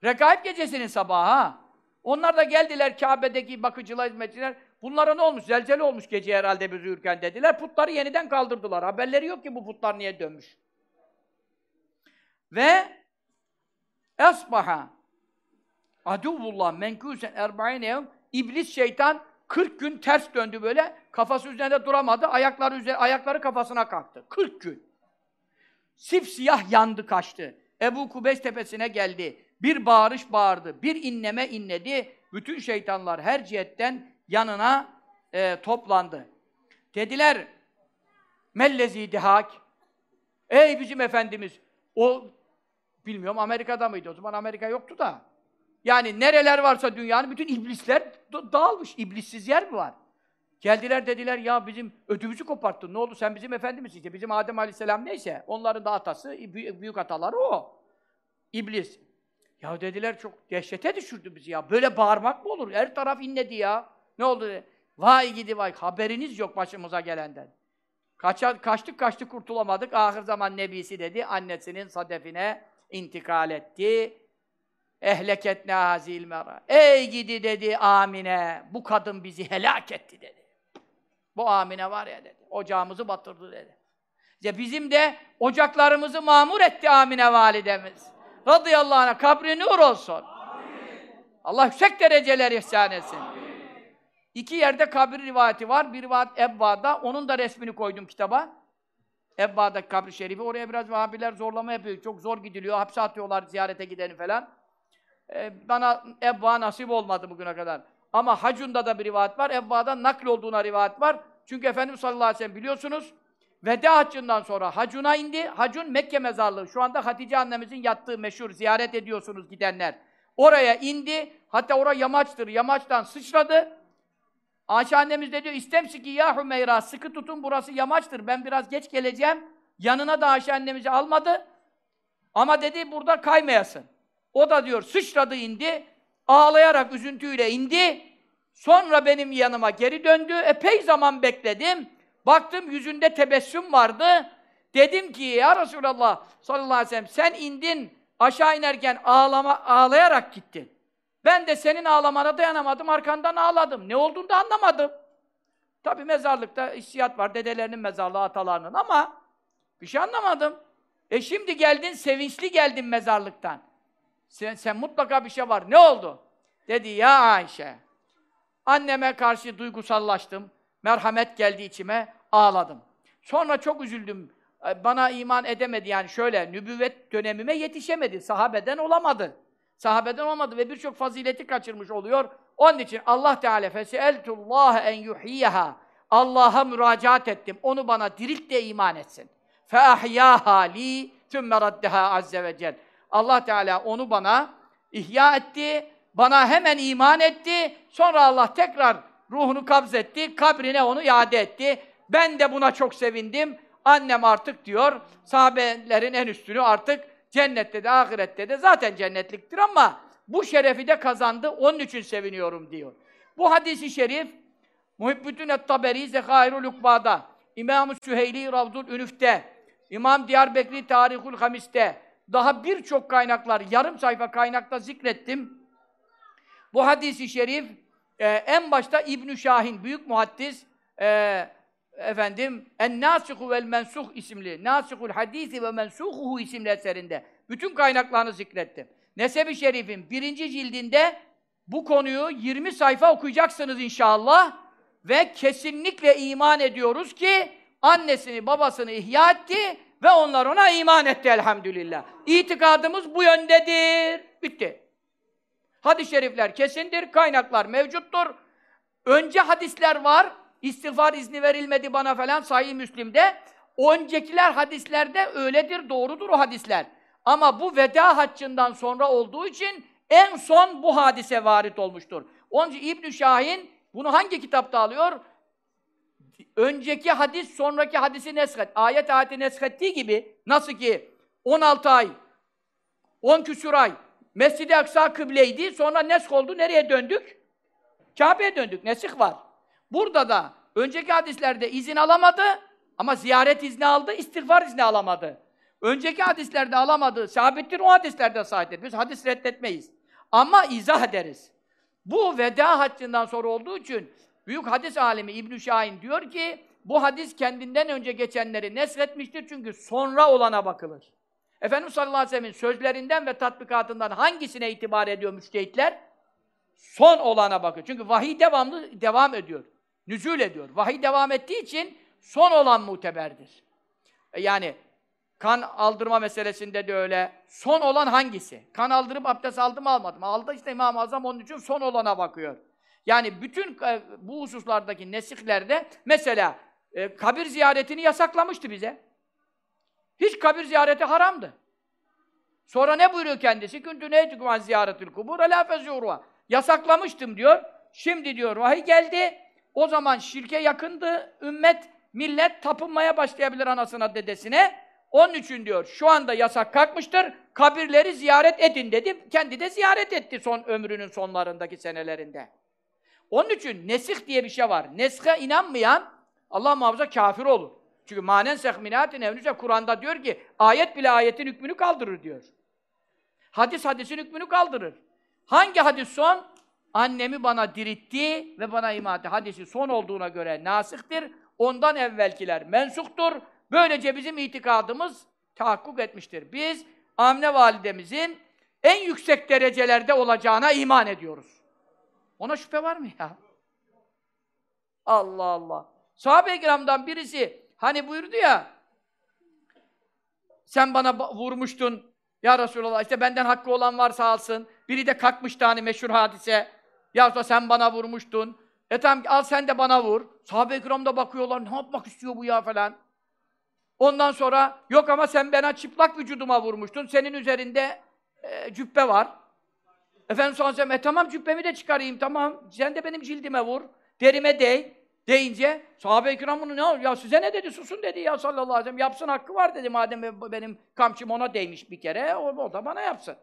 Regaib gecesinin sabahı ha. Onlar da geldiler Kabe'deki bakıcılar, hizmetçiler. Bunlara ne olmuş? Zelzele olmuş gece herhalde biz uyurken dediler. Putları yeniden kaldırdılar. Haberleri yok ki bu putlar niye dönmüş. Ve esbaha aduvullah menkûsen erba'ine yevm İblis şeytan 40 gün ters döndü böyle. Kafası üzerinde duramadı. Ayakları üzeri, ayakları kafasına kalktı. 40 gün. Sipsiyah yandı kaçtı. Ebu Kubeys tepesine geldi. Bir bağırış bağırdı. Bir inleme inledi. Bütün şeytanlar her cihetten yanına e, toplandı. Dediler Mellezi dihak Ey bizim efendimiz o bilmiyorum Amerika'da mıydı o zaman Amerika yoktu da yani nereler varsa dünyanın bütün iblisler da- dağılmış. İblissiz yer mi var? Geldiler dediler ya bizim ödümüzü koparttın. Ne oldu? Sen bizim efendimiz işte. Bizim Adem Aleyhisselam neyse. Onların da atası, büyük ataları o. İblis. Ya dediler çok dehşete düşürdü bizi ya. Böyle bağırmak mı olur? Her taraf inledi ya. Ne oldu? dedi. Vay gidi vay. Haberiniz yok başımıza gelenden. Kaça, kaçtık kaçtık kurtulamadık. Ahir zaman nebisi dedi. Annesinin sadefine intikal etti. Ehleketne hazil mera. Ey gidi dedi Amine. Bu kadın bizi helak etti dedi. Bu Amine var ya dedi. Ocağımızı batırdı dedi. İşte bizim de ocaklarımızı mamur etti Amine validemiz. Radıyallahu anh'a kabri nur olsun. Allah yüksek dereceler ihsan etsin. İki yerde kabir rivayeti var. Bir rivayet Ebba'da. Onun da resmini koydum kitaba. Ebba'daki kabri şerifi. Oraya biraz Vahabiler zorlama yapıyor. Çok zor gidiliyor. Hapse atıyorlar ziyarete gideni falan. Ee, bana Ebba nasip olmadı bugüne kadar. Ama Hacun'da da bir rivayet var. Ebba'dan nakl olduğuna rivayet var. Çünkü Efendimiz sallallahu aleyhi ve sellem biliyorsunuz Veda haccından sonra Hacun'a indi. Hacun Mekke mezarlığı. Şu anda Hatice annemizin yattığı meşhur. Ziyaret ediyorsunuz gidenler. Oraya indi. Hatta oraya yamaçtır. Yamaçtan sıçradı. Ayşe annemiz de diyor, istemsiki ya Hümeyra, sıkı tutun burası yamaçtır, ben biraz geç geleceğim. Yanına da Ayşe annemizi almadı. Ama dedi, burada kaymayasın. O da diyor, sıçradı indi, ağlayarak, üzüntüyle indi. Sonra benim yanıma geri döndü, epey zaman bekledim. Baktım yüzünde tebessüm vardı. Dedim ki, ya Resulallah sallallahu aleyhi ve sellem, sen indin, aşağı inerken ağlama, ağlayarak gittin. Ben de senin ağlamana dayanamadım, arkandan ağladım. Ne olduğunu da anlamadım. Tabi mezarlıkta hissiyat var, dedelerinin mezarlığı, atalarının ama bir şey anlamadım. E şimdi geldin, sevinçli geldin mezarlıktan. Sen, sen mutlaka bir şey var. Ne oldu? Dedi, ya Ayşe, anneme karşı duygusallaştım, merhamet geldi içime, ağladım. Sonra çok üzüldüm. E, Bana iman edemedi yani şöyle, nübüvvet dönemime yetişemedi, sahabeden olamadı. Sahabeden olmadı ve birçok fazileti kaçırmış oluyor. Onun için Allah Teala feseeltullah en yuhyiha. Allah'a müracaat ettim. Onu bana dirilt de iman etsin. Fe ahyaha li thumma raddaha azze ve cel. Allah Teala onu bana ihya etti. Bana hemen iman etti. Sonra Allah tekrar ruhunu kabzetti. Kabrine onu iade etti. Ben de buna çok sevindim. Annem artık diyor, sahabelerin en üstünü artık cennette de ahirette de zaten cennetliktir ama bu şerefi de kazandı. Onun için seviniyorum diyor. Bu hadisi şerif Muhibbütün et-Taberi Zekairul Ukba'da, İmam-ı Süheyli Ravdul Ünüf'te, İmam Diyarbekri Tarihul Hamis'te, daha birçok kaynaklar, yarım sayfa kaynakta zikrettim. Bu hadisi şerif e, en başta İbn Şahin büyük muhaddis e, efendim En-Nasihu vel Mensuh isimli Nasihul Hadisi ve Mensuhuhu isimli eserinde bütün kaynaklarını zikrettim. Nesebi Şerif'in birinci cildinde bu konuyu 20 sayfa okuyacaksınız inşallah ve kesinlikle iman ediyoruz ki annesini babasını ihya etti ve onlar ona iman etti elhamdülillah. İtikadımız bu yöndedir. Bitti. Hadis-i şerifler kesindir, kaynaklar mevcuttur. Önce hadisler var, istiğfar izni verilmedi bana falan Sahih Müslim'de. Öncekiler hadislerde öyledir, doğrudur o hadisler. Ama bu veda haccından sonra olduğu için en son bu hadise varit olmuştur. Onun için Şahin bunu hangi kitapta alıyor? Önceki hadis sonraki hadisi neshet. Ayet ayeti neshettiği gibi nasıl ki 16 ay 10 küsur ay Mescid-i Aksa kıbleydi. Sonra nesk oldu. Nereye döndük? Kabe'ye döndük. Nesih var. Burada da önceki hadislerde izin alamadı ama ziyaret izni aldı, istiğfar izni alamadı. Önceki hadislerde alamadı, sabittir o hadislerde sahiptir. Biz hadis reddetmeyiz. Ama izah ederiz. Bu veda haccından sonra olduğu için büyük hadis alimi İbn Şahin diyor ki bu hadis kendinden önce geçenleri nesretmiştir çünkü sonra olana bakılır. Efendimiz sallallahu aleyhi ve sellem'in sözlerinden ve tatbikatından hangisine itibar ediyor müştehitler? Son olana bakıyor. Çünkü vahiy devamlı devam ediyor. Nüzul ediyor. Vahiy devam ettiği için son olan muteberdir. E yani kan aldırma meselesinde de öyle. Son olan hangisi? Kan aldırıp abdest aldım almadım. Aldı işte İmam-ı Azam onun için son olana bakıyor. Yani bütün e, bu hususlardaki nesihlerde mesela e, kabir ziyaretini yasaklamıştı bize. Hiç kabir ziyareti haramdı. Sonra ne buyuruyor kendisi? Küntü neytüküm an ziyaretül kubur elâ. Yasaklamıştım diyor. Şimdi diyor vahiy geldi. O zaman şirke yakındı. Ümmet, millet tapınmaya başlayabilir anasına, dedesine. Onun için diyor şu anda yasak kalkmıştır. Kabirleri ziyaret edin dedi. Kendi de ziyaret etti son ömrünün sonlarındaki senelerinde. Onun için nesih diye bir şey var. Neshe inanmayan Allah muhafaza kafir olur. Çünkü manen sehminatin evnüse Kur'an'da diyor ki ayet bile ayetin hükmünü kaldırır diyor. Hadis hadisin hükmünü kaldırır. Hangi hadis son? Annemi bana diritti ve bana iman etti. Hadisi son olduğuna göre nasıhtır. Ondan evvelkiler mensuktur. Böylece bizim itikadımız tahakkuk etmiştir. Biz Amine validemizin en yüksek derecelerde olacağına iman ediyoruz. Ona şüphe var mı ya? Allah Allah. Sahabe-i kiramdan birisi hani buyurdu ya sen bana vurmuştun ya Resulallah işte benden hakkı olan varsa alsın. Biri de kalkmıştı hani meşhur hadise. Ya Resulallah sen bana vurmuştun. E tamam al sen de bana vur. Sahabe-i kiram da bakıyorlar ne yapmak istiyor bu ya falan. Ondan sonra yok ama sen bana çıplak vücuduma vurmuştun. Senin üzerinde e, cübbe var. Efendimiz sallallahu aleyhi ve e tamam cübbemi de çıkarayım tamam. Sen de benim cildime vur. Derime değ. Deyince sahabe-i kiram bunu ne ya size ne dedi susun dedi ya sallallahu aleyhi ve sellem yapsın hakkı var dedi madem benim kamçım ona değmiş bir kere o, o da bana yapsın.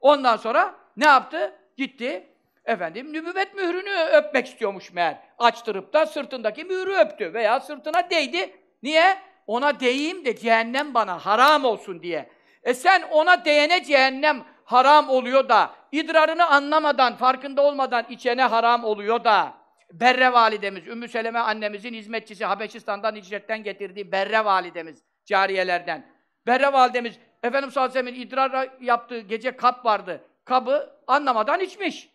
Ondan sonra ne yaptı? Gitti efendim nübüvvet mührünü öpmek istiyormuş meğer. Açtırıp da sırtındaki mührü öptü veya sırtına değdi. Niye? Ona değeyim de cehennem bana haram olsun diye. E sen ona değene cehennem haram oluyor da idrarını anlamadan, farkında olmadan içene haram oluyor da Berre validemiz, Ümmü Seleme annemizin hizmetçisi, Habeşistan'dan hicretten getirdiği Berre validemiz, cariyelerden. Berre validemiz, Efendimiz sallallahu aleyhi idrar yaptığı gece kap vardı. Kabı anlamadan içmiş.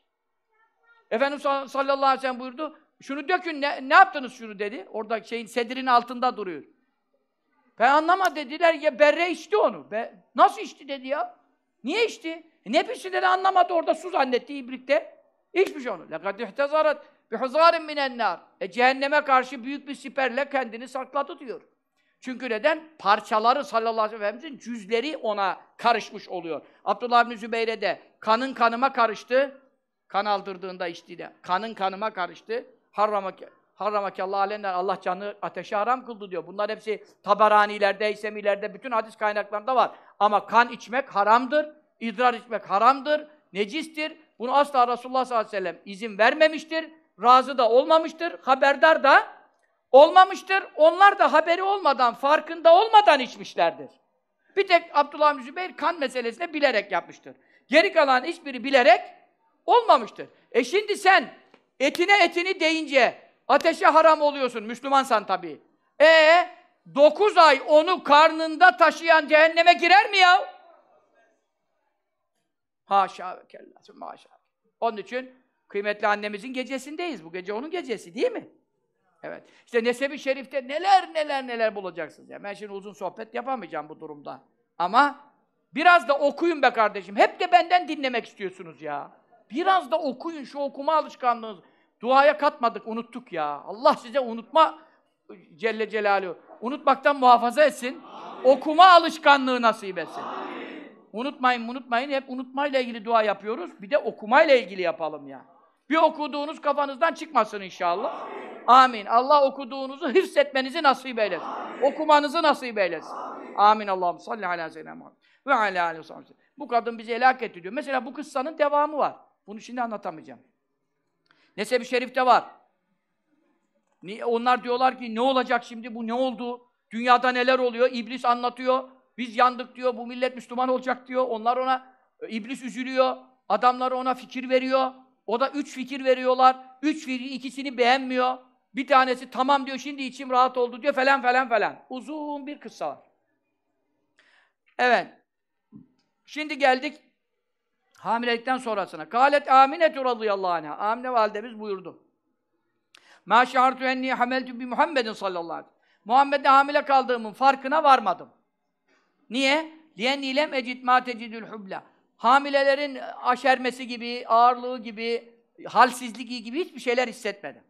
Efendimiz sallallahu aleyhi ve sellem buyurdu, şunu dökün, ne, ne yaptınız şunu dedi. Orada şeyin sedirin altında duruyor. Ben anlama dediler ya Berre içti onu. Be, nasıl içti dedi ya. Niye içti? E, ne pişti dedi anlamadı orada su zannetti ibrikte. İçmiş onu. لَقَدْ اِحْتَزَارَتْ بِحُزَارٍ مِنَ النَّارِ E cehenneme karşı büyük bir siperle kendini sakladı diyor. Çünkü neden? Parçaları sallallahu aleyhi ve sellem'in cüzleri ona karışmış oluyor. Abdullah bin Zübeyre de kanın kanıma karıştı. Kan aldırdığında içtiğinde. Kanın kanıma karıştı. Harramake, harramake Allah alenden Allah canı ateşe haram kıldı diyor. Bunlar hepsi Tabaranilerde, İsemilerde, bütün hadis kaynaklarında var. Ama kan içmek haramdır. idrar içmek haramdır. Necistir. Bunu asla Resulullah sallallahu aleyhi ve sellem izin vermemiştir. Razı da olmamıştır. Haberdar da olmamıştır. Onlar da haberi olmadan, farkında olmadan içmişlerdir. Bir tek Abdullah bin kan meselesine bilerek yapmıştır. Geri kalan hiçbiri bilerek olmamıştır. E şimdi sen etine etini deyince ateşe haram oluyorsun. Müslümansan tabii. E 9 ay onu karnında taşıyan cehenneme girer mi ya? Haşa ve kellasın maşa. Onun için kıymetli annemizin gecesindeyiz. Bu gece onun gecesi değil mi? Evet. İşte Nesebi Şerif'te neler neler neler bulacaksınız. Ya. Ben şimdi uzun sohbet yapamayacağım bu durumda. Ama biraz da okuyun be kardeşim. Hep de benden dinlemek istiyorsunuz ya. Biraz da okuyun şu okuma alışkanlığınız. Duaya katmadık, unuttuk ya. Allah size unutma Celle Celaluhu. Unutmaktan muhafaza etsin. Amin. Okuma alışkanlığı nasip etsin. Amin. Unutmayın, unutmayın. Hep unutmayla ilgili dua yapıyoruz. Bir de okumayla ilgili yapalım ya. Bir okuduğunuz kafanızdan çıkmasın inşallah. Amin. Amin. Allah okuduğunuzu hissetmenizi nasip eylesin. Amin. Okumanızı nasip eylesin. Amin. Amin. Allah'ım salli ala seyyidina Muhammed ve ala aleyhi ve Bu kadın bizi helak etti diyor. Mesela bu kıssanın devamı var. Bunu şimdi anlatamayacağım. Nesebi Şerif'te var. Onlar diyorlar ki ne olacak şimdi bu ne oldu? Dünyada neler oluyor? İblis anlatıyor. Biz yandık diyor. Bu millet Müslüman olacak diyor. Onlar ona iblis üzülüyor. Adamlar ona fikir veriyor. O da üç fikir veriyorlar. Üç fikir ikisini beğenmiyor. Bir tanesi tamam diyor şimdi içim rahat oldu diyor falan falan falan. Uzun bir kıssa var. Evet. Şimdi geldik hamilelikten sonrasına. Kâlet Amine radıyallahu anh'a. Amine validemiz buyurdu. Mâ şehartu enni hameltü bi Muhammedin sallallahu aleyhi ve sellem. Muhammed'e hamile kaldığımın farkına varmadım. Niye? Liyenni lem ecid mâ tecidül hubla. Hamilelerin aşermesi gibi, ağırlığı gibi, halsizliği gibi hiçbir şeyler hissetmedim.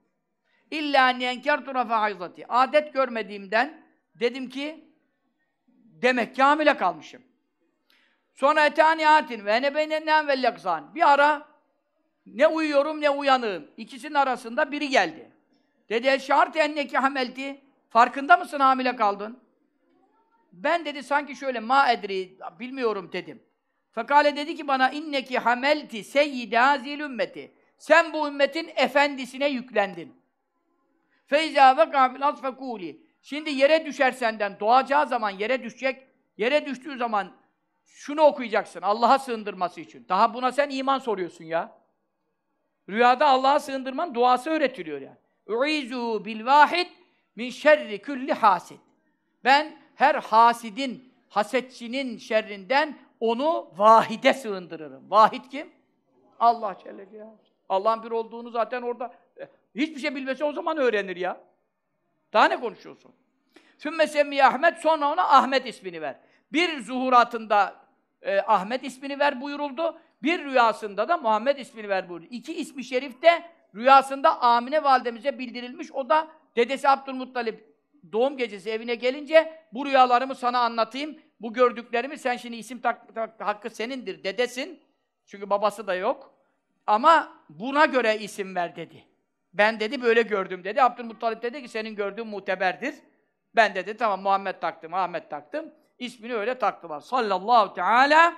İlla en yenkertu rafa. Adet görmediğimden dedim ki demek ki hamile kalmışım. Sonra etaniyatin ve ne beynenen vel yakzan. Bir ara ne uyuyorum ne uyanığım. İkisinin arasında biri geldi. Dedi şart enneki hamelti. Farkında mısın hamile kaldın? Ben dedi sanki şöyle ma edri bilmiyorum dedim. Fekale dedi ki bana inneki hamelti seyyide hazil ümmeti. Sen bu ümmetin efendisine yüklendin. Feyza ve kafil asfekuli. Şimdi yere düşer senden, doğacağı zaman yere düşecek. Yere düştüğü zaman şunu okuyacaksın Allah'a sığındırması için. Daha buna sen iman soruyorsun ya. Rüyada Allah'a sığındırman duası öğretiliyor yani. Uizu bil vahid min şerri külli hasid. Ben her hasidin, hasetçinin şerrinden onu vahide sığındırırım. Vahid kim? Allah Celle. Allah'ın bir olduğunu zaten orada e, hiçbir şey bilmese o zaman öğrenir ya. Daha ne konuşuyorsun? Sümme semmiye Ahmet sonra ona Ahmet ismini ver. Bir zuhuratında e, Ahmet ismini ver buyuruldu. Bir rüyasında da Muhammed ismini ver buyuruldu. İki ismi şerif de rüyasında Amine validemize bildirilmiş. O da dedesi Abdülmuttalip doğum gecesi evine gelince bu rüyalarımı sana anlatayım. Bu gördüklerimi sen şimdi isim tak, tak, hakkı senindir, dedesin. Çünkü babası da yok. Ama buna göre isim ver dedi. Ben dedi böyle gördüm dedi. Abdülmuttalip dedi ki senin gördüğün muteberdir. Ben dedi tamam Muhammed taktım, Ahmet taktım. İsmini öyle taktılar. Sallallahu teala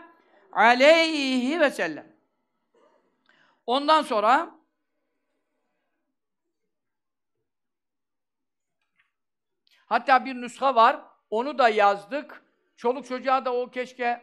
aleyhi ve sellem. Ondan sonra hatta bir nüsha var. Onu da yazdık. Çoluk çocuğa da o keşke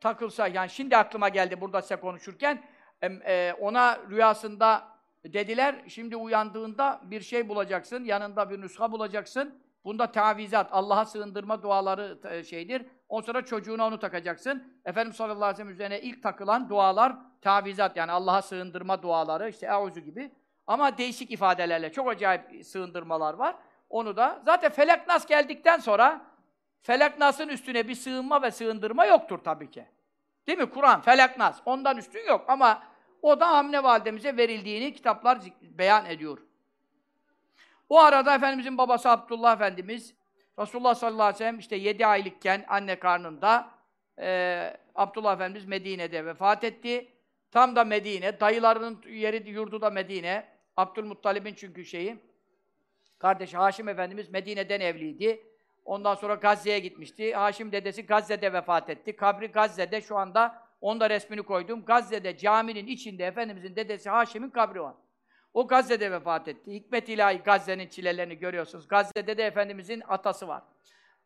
takılsa. Yani şimdi aklıma geldi burada size konuşurken. E, ona rüyasında dediler, şimdi uyandığında bir şey bulacaksın, yanında bir nüsha bulacaksın. Bunda tavizat, Allah'a sığındırma duaları e, şeydir. On sonra çocuğuna onu takacaksın. Efendimiz sallallahu aleyhi ve sellem üzerine ilk takılan dualar tavizat yani Allah'a sığındırma duaları, işte euzu gibi. Ama değişik ifadelerle çok acayip sığındırmalar var. Onu da zaten Felak Nas geldikten sonra Felak Nas'ın üstüne bir sığınma ve sığındırma yoktur tabii ki. Değil mi? Kur'an, Felak Nas. Ondan üstün yok ama o da Amine validemize verildiğini kitaplar beyan ediyor. O arada Efendimizin babası Abdullah Efendimiz Resulullah sallallahu aleyhi ve sellem işte 7 aylıkken anne karnında e, Abdullah Efendimiz Medine'de vefat etti. Tam da Medine. Dayılarının yeri, yurdu da Medine. Abdülmuttalib'in çünkü şeyi. Kardeşi Haşim Efendimiz Medine'den evliydi. Ondan sonra Gazze'ye gitmişti. Haşim dedesi Gazze'de vefat etti. Kabri Gazze'de şu anda onda resmini koydum. Gazze'de caminin içinde Efendimizin dedesi Haşim'in kabri var. O Gazze'de vefat etti. Hikmet ilahi Gazze'nin çilelerini görüyorsunuz. Gazze'de de Efendimizin atası var.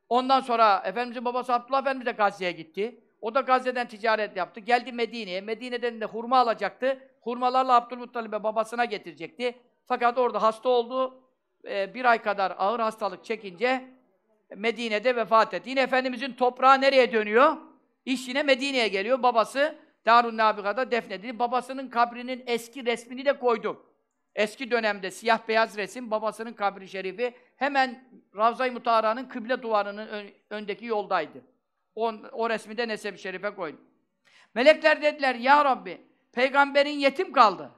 Ondan sonra Efendimizin babası Abdullah Efendimiz de Gazze'ye gitti. O da Gazze'den ticaret yaptı. Geldi Medine'ye. Medine'den de hurma alacaktı. Hurmalarla Abdülmuttalib'e babasına getirecekti. Fakat orada hasta oldu. Ee, bir ay kadar ağır hastalık çekince Medine'de vefat etti. Yine Efendimizin toprağı nereye dönüyor? İş yine Medine'ye geliyor. Babası Darun Nabiga'da defnedildi. Babasının kabrinin eski resmini de koydum. Eski dönemde siyah beyaz resim babasının kabri şerifi hemen Ravza-i Mutahara'nın kıble duvarının ön- öndeki yoldaydı. O, o resmi de Neseb-i Şerif'e koydum. Melekler dediler ya Rabbi peygamberin yetim kaldı.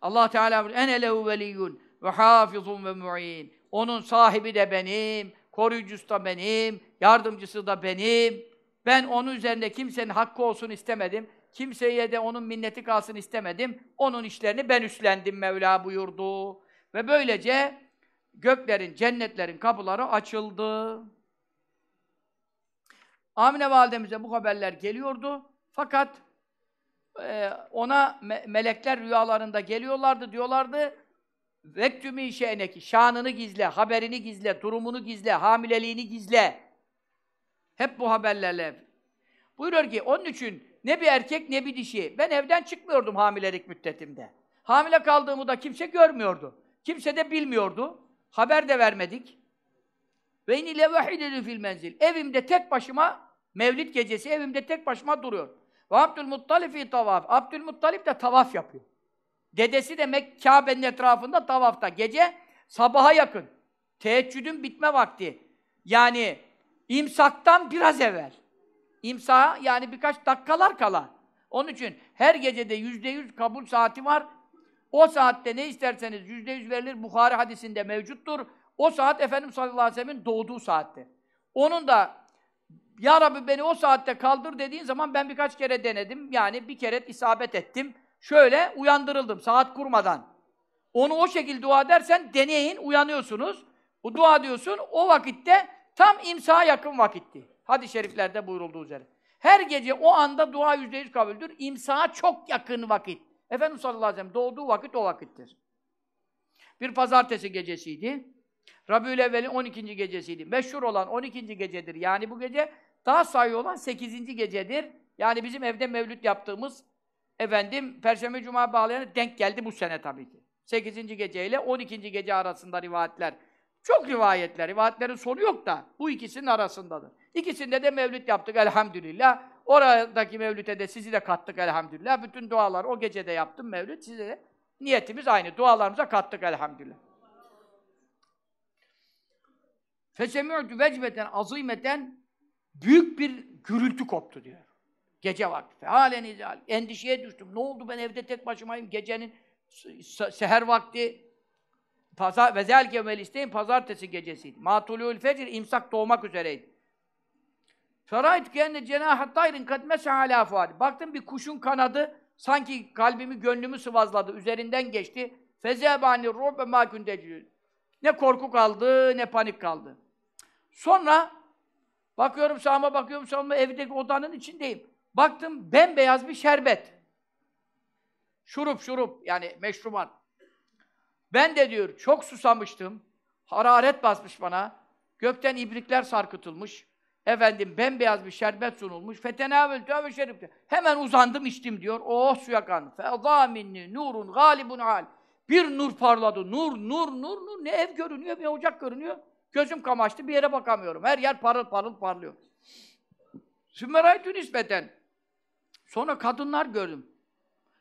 Allah Teala buyuruyor, ene lehu veliyyun ve hafizun ve mu'in. Onun sahibi de benim, koruyucusu da benim, yardımcısı da benim. Ben onun üzerinde kimsenin hakkı olsun istemedim. Kimseye de onun minneti kalsın istemedim. Onun işlerini ben üstlendim Mevla buyurdu. Ve böylece göklerin, cennetlerin kapıları açıldı. Amine validemize bu haberler geliyordu. Fakat e, ona me- melekler rüyalarında geliyorlardı, diyorlardı Vektümü şe'neki, şanını gizle, haberini gizle, durumunu gizle, hamileliğini gizle. Hep bu haberlerle. Buyuruyor ki, onun için ne bir erkek ne bir dişi. Ben evden çıkmıyordum hamilelik müddetimde. Hamile kaldığımı da kimse görmüyordu. Kimse de bilmiyordu. Haber de vermedik. Ve inile vahidedü fil menzil. Evimde tek başıma, Mevlid gecesi evimde tek başıma duruyor. Ve Abdülmuttalib fi tavaf. Abdülmuttalib de tavaf yapıyor. Dedesi de Kabe'nin etrafında tavafta. Gece sabaha yakın. Teheccüdün bitme vakti. Yani imsaktan biraz evvel. İmsa yani birkaç dakikalar kala. Onun için her gecede yüzde yüz kabul saati var. O saatte ne isterseniz yüzde yüz verilir. Bukhari hadisinde mevcuttur. O saat Efendimiz sallallahu aleyhi ve sellem'in doğduğu saattir. Onun da Ya Rabbi beni o saatte kaldır dediğin zaman ben birkaç kere denedim. Yani bir kere isabet ettim. Şöyle uyandırıldım saat kurmadan. Onu o şekilde dua edersen deneyin, uyanıyorsunuz. Bu dua diyorsun, o vakitte tam imsaha yakın vakitti. Hadis-i şeriflerde buyurulduğu üzere. Her gece o anda dua yüzde yüz kabuldür. İmsaha çok yakın vakit. Efendimiz sallallahu aleyhi ve sellem doğduğu vakit o vakittir. Bir pazartesi gecesiydi. Rabiül Evvel'in 12. gecesiydi. Meşhur olan 12. gecedir. Yani bu gece daha sayı olan 8. gecedir. Yani bizim evde mevlüt yaptığımız efendim Perşembe Cuma bağlayanı denk geldi bu sene tabii ki. 8. gece ile 12. gece arasında rivayetler. Çok rivayetler. Rivayetlerin sonu yok da bu ikisinin arasındadır. İkisinde de mevlüt yaptık elhamdülillah. Oradaki mevlüte de sizi de kattık elhamdülillah. Bütün dualar o gecede yaptım mevlüt. Size de niyetimiz aynı. Dualarımıza kattık elhamdülillah. Fesemi'tü vecbeten azimeten büyük bir gürültü koptu diyor. Gece vakti. Halen. Endişeye düştüm. Ne oldu ben evde tek başımayım gecenin se- seher vakti pazar ve zelke vel isteyin pazartesi gecesiydi. Matulul fecr imsak doğmak üzereydi. Ferayt kenne cenahat tayrin kad mesa ala fuadi. Baktım bir kuşun kanadı sanki kalbimi, gönlümü sıvazladı. Üzerinden geçti. Fezebani ma kunte Ne korku kaldı, ne panik kaldı. Sonra bakıyorum sağıma bakıyorum sağıma evdeki odanın içindeyim. Baktım bembeyaz bir şerbet. Şurup şurup yani meşrubat. Ben de diyor çok susamıştım. Hararet basmış bana. Gökten ibrikler sarkıtılmış. Efendim bembeyaz bir şerbet sunulmuş. Fetenavel tövbe şerifte. Hemen uzandım içtim diyor. Oh suya kan. Fezâ nurun galibun al. Bir nur parladı. Nur, nur, nur, nur. Ne ev görünüyor, ne ocak görünüyor. Gözüm kamaştı, bir yere bakamıyorum. Her yer parıl parıl parlıyor. Sümmeraytü nispeten. Sonra kadınlar gördüm.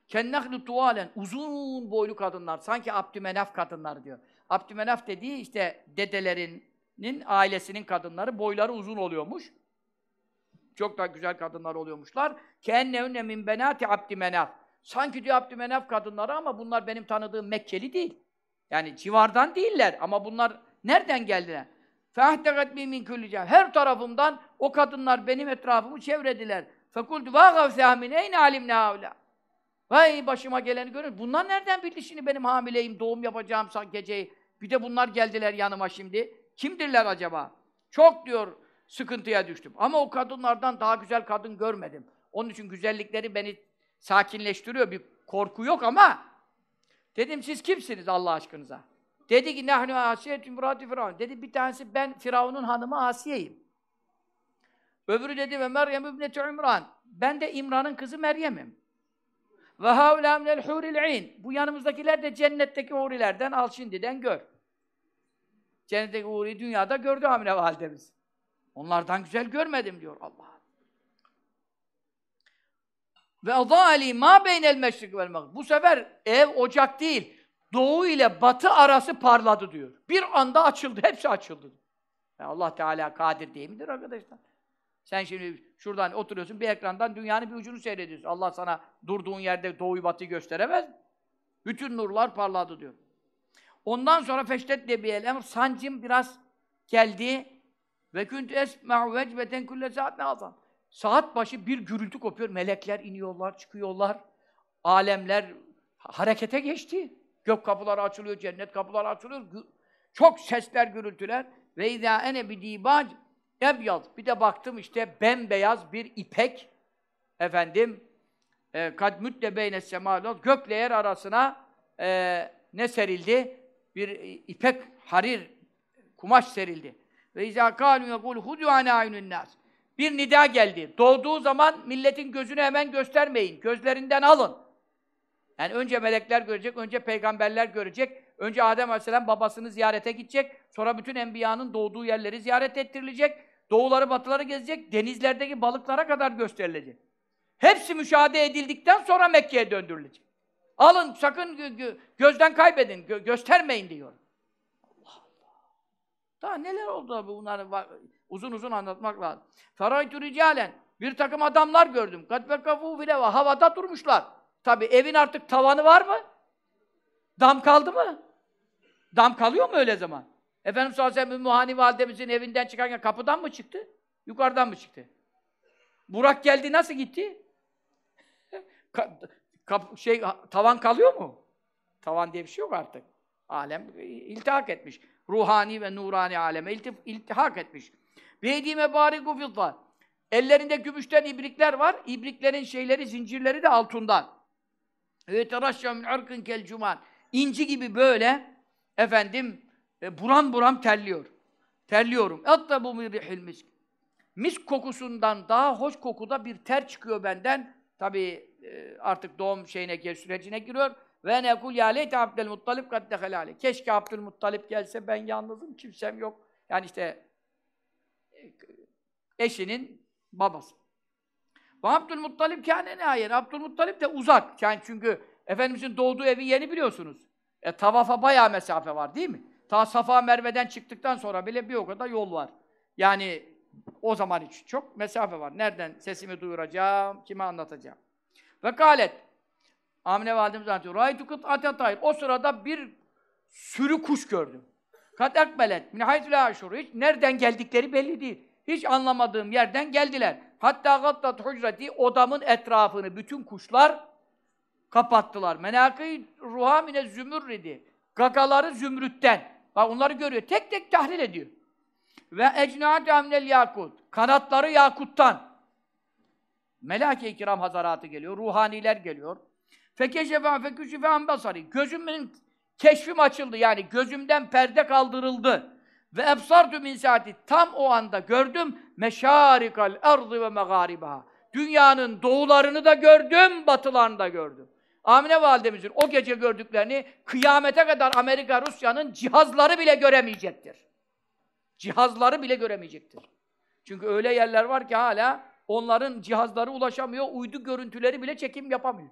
Kennahlu tuvalen. Uzun boylu kadınlar. Sanki Abdümenaf kadınlar diyor. Abdümenaf dediği işte dedelerinin, ailesinin kadınları. Boyları uzun oluyormuş. Çok da güzel kadınlar oluyormuşlar. Kennehunne min benati Abdümenaf. Sanki diyor Abdümenaf kadınları ama bunlar benim tanıdığım Mekkeli değil. Yani civardan değiller ama bunlar nereden geldiler? فَاَحْتَقَتْ مِنْ مِنْ كُلِّ Her tarafımdan o kadınlar benim etrafımı çevrediler. فَكُلْتُ وَاغَوْ سَهْمِنْ اَيْنَ عَلِمْنَا هَوْلَا Vay başıma geleni görün. Bunlar nereden bildi şimdi benim hamileyim, doğum yapacağım geceyi. Bir de bunlar geldiler yanıma şimdi. Kimdirler acaba? Çok diyor sıkıntıya düştüm. Ama o kadınlardan daha güzel kadın görmedim. Onun için güzellikleri beni sakinleştiriyor. Bir korku yok ama dedim siz kimsiniz Allah aşkınıza? Dedi ki nehnu asiyetun imrati firavun. Dedi bir tanesi ben Firavun'un hanımı Asiye'yim. Öbürü dedi ve Meryem ibneti İmran. Ben de İmran'ın kızı Meryem'im. Ve haulâ minel hûril ayn. Bu yanımızdakiler de cennetteki hurilerden al şimdiden gör. Cennetteki huri dünyada gördü hamile validemiz. Onlardan güzel görmedim diyor Allah. Ve adâli mâ beynel meşrik vel mağrib. Bu sefer ev ocak değil, doğu ile batı arası parladı diyor. Bir anda açıldı, hepsi açıldı. Ya Allah Teala kadir değil midir arkadaşlar? Sen şimdi şuradan oturuyorsun, bir ekrandan dünyanın bir ucunu seyrediyorsun. Allah sana durduğun yerde doğuyu batıyı gösteremez? Bütün nurlar parladı diyor. Ondan sonra feştet diye bir elem, sancım biraz geldi. Ve küntü esme'u vecbeten kulle saat ne azam. Saat başı bir gürültü kopuyor. Melekler iniyorlar, çıkıyorlar. Alemler harekete geçti. Gök kapıları açılıyor, cennet kapıları açılıyor. Çok sesler, gürültüler. Ve izâ ene bidîbâc ebyad. Bir de baktım işte bembeyaz bir ipek. Efendim, e, kad müdde beyne semâlât. Gökle yer arasına e, ne serildi? Bir ipek harir kumaş serildi. Ve izâ kâlû yekûlû hudû anâ ayunun nâs. Bir nida geldi. Doğduğu zaman milletin gözünü hemen göstermeyin. Gözlerinden alın. Yani önce melekler görecek, önce peygamberler görecek. Önce Adem Aleyhisselam babasını ziyarete gidecek. Sonra bütün enbiyanın doğduğu yerleri ziyaret ettirilecek. Doğuları batıları gezecek. Denizlerdeki balıklara kadar gösterilecek. Hepsi müşahede edildikten sonra Mekke'ye döndürülecek. Alın sakın gö- gö- gözden kaybedin, gö- göstermeyin diyor. Daha neler oldu bunları uzun uzun anlatmak lazım. Feraytu ricalen bir takım adamlar gördüm. Kad vekafu bile havada durmuşlar. Tabi evin artık tavanı var mı? Dam kaldı mı? Dam kalıyor mu öyle zaman? Efendimiz sallallahu aleyhi ve sellem Ümmü Hani validemizin evinden çıkarken kapıdan mı çıktı? Yukarıdan mı çıktı? Burak geldi nasıl gitti? Ka- kap- şey tavan kalıyor mu? Tavan diye bir şey yok artık. Alem iltihak etmiş. Ruhani ve nurani aleme iltihak etmiş. Beydime bariku fidda. Ellerinde gümüşten ibrikler var. İbriklerin şeyleri, zincirleri de altından. Ve teraşşa min arkın kel cuman. İnci gibi böyle efendim e, buram buram terliyor. Terliyorum. Hatta bu mirrihil misk. Misk kokusundan daha hoş kokuda bir ter çıkıyor benden. Tabii e, artık doğum şeyine sürecine giriyor. Ve nekul ya leyte Abdülmuttalip kad dehalale. Keşke Abdülmuttalip gelse ben yalnızım, kimsem yok. Yani işte e, eşinin babası. Ve Abdülmuttalip kâne ne hayır? Abdülmuttalip de uzak. Yani çünkü Efendimizin doğduğu evi yeni biliyorsunuz. E, tavafa bayağı mesafe var değil mi? Ta Safa Merve'den çıktıktan sonra bile bir o kadar yol var. Yani o zaman için çok mesafe var. Nereden sesimi duyuracağım, kime anlatacağım? Ve galet. Amine validemiz anlatıyor. Kıt'ate tayr. O sırada bir sürü kuş gördüm. Kat ekbelet. Min. Hiç nereden geldikleri belli değil. Hiç anlamadığım yerden geldiler. Hatta gattat hucreti odamın etrafını bütün kuşlar kapattılar. Menâkî ruha mine zümürridi. Gagaları zümrütten. Bak onları görüyor. Tek tek tahlil ediyor. Ve ecnâte amnel yakut. Kanatları yakuttan. Melâke-i kiram hazaratı geliyor. Ruhaniler geliyor. Fekeşefe feküşefe an basari. Gözümün keşfim açıldı. Yani gözümden perde kaldırıldı. Ve ebsartu min saati. Tam o anda gördüm. Meşarikal ardı ve megaribaha. Dünyanın doğularını da gördüm, batılarını da gördüm. Amine validemizin o gece gördüklerini kıyamete kadar Amerika, Rusya'nın cihazları bile göremeyecektir. Cihazları bile göremeyecektir. Çünkü öyle yerler var ki hala onların cihazları ulaşamıyor, uydu görüntüleri bile çekim yapamıyor.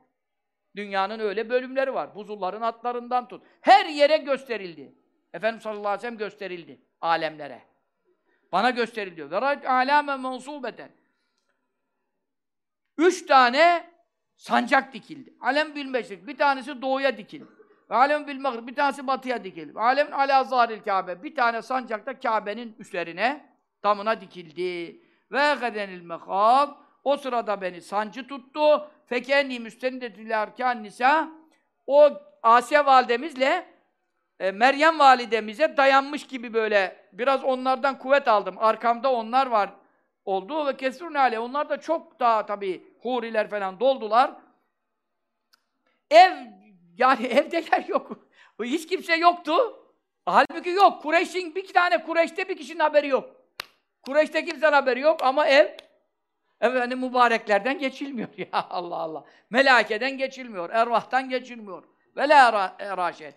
Dünyanın öyle bölümleri var. Buzulların atlarından tut. Her yere gösterildi. Efendimiz sallallahu aleyhi ve sellem gösterildi alemlere. Bana gösteriliyor. Ve râit alâme mensûbeten. Üç tane sancak dikildi. Alem bil meşrik. Bir tanesi doğuya dikildi. Ve alem bil. Bir tanesi batıya dikildi. Ve alem alâ zâril Kâbe. Bir tane sancak da Kâbe'nin üzerine, damına dikildi. Ve gadenil mekâb. O sırada beni sancı tuttu. Fekenni müstenidetül erkan nisa. O Asiye validemizle e, Meryem validemize dayanmış gibi böyle biraz onlardan kuvvet aldım. Arkamda onlar var oldu ve kesrun ale. Onlar da çok daha tabii huriler falan doldular. Ev yani evde yer yok. Hiç kimse yoktu. Halbuki yok. Kureyş'in bir tane Kureyş'te bir kişinin haberi yok. Kureyş'te kimsenin haberi yok ama ev efendim mübareklerden geçilmiyor ya Allah Allah. Melakeden geçilmiyor, ervahtan geçilmiyor. Ve la eraşet.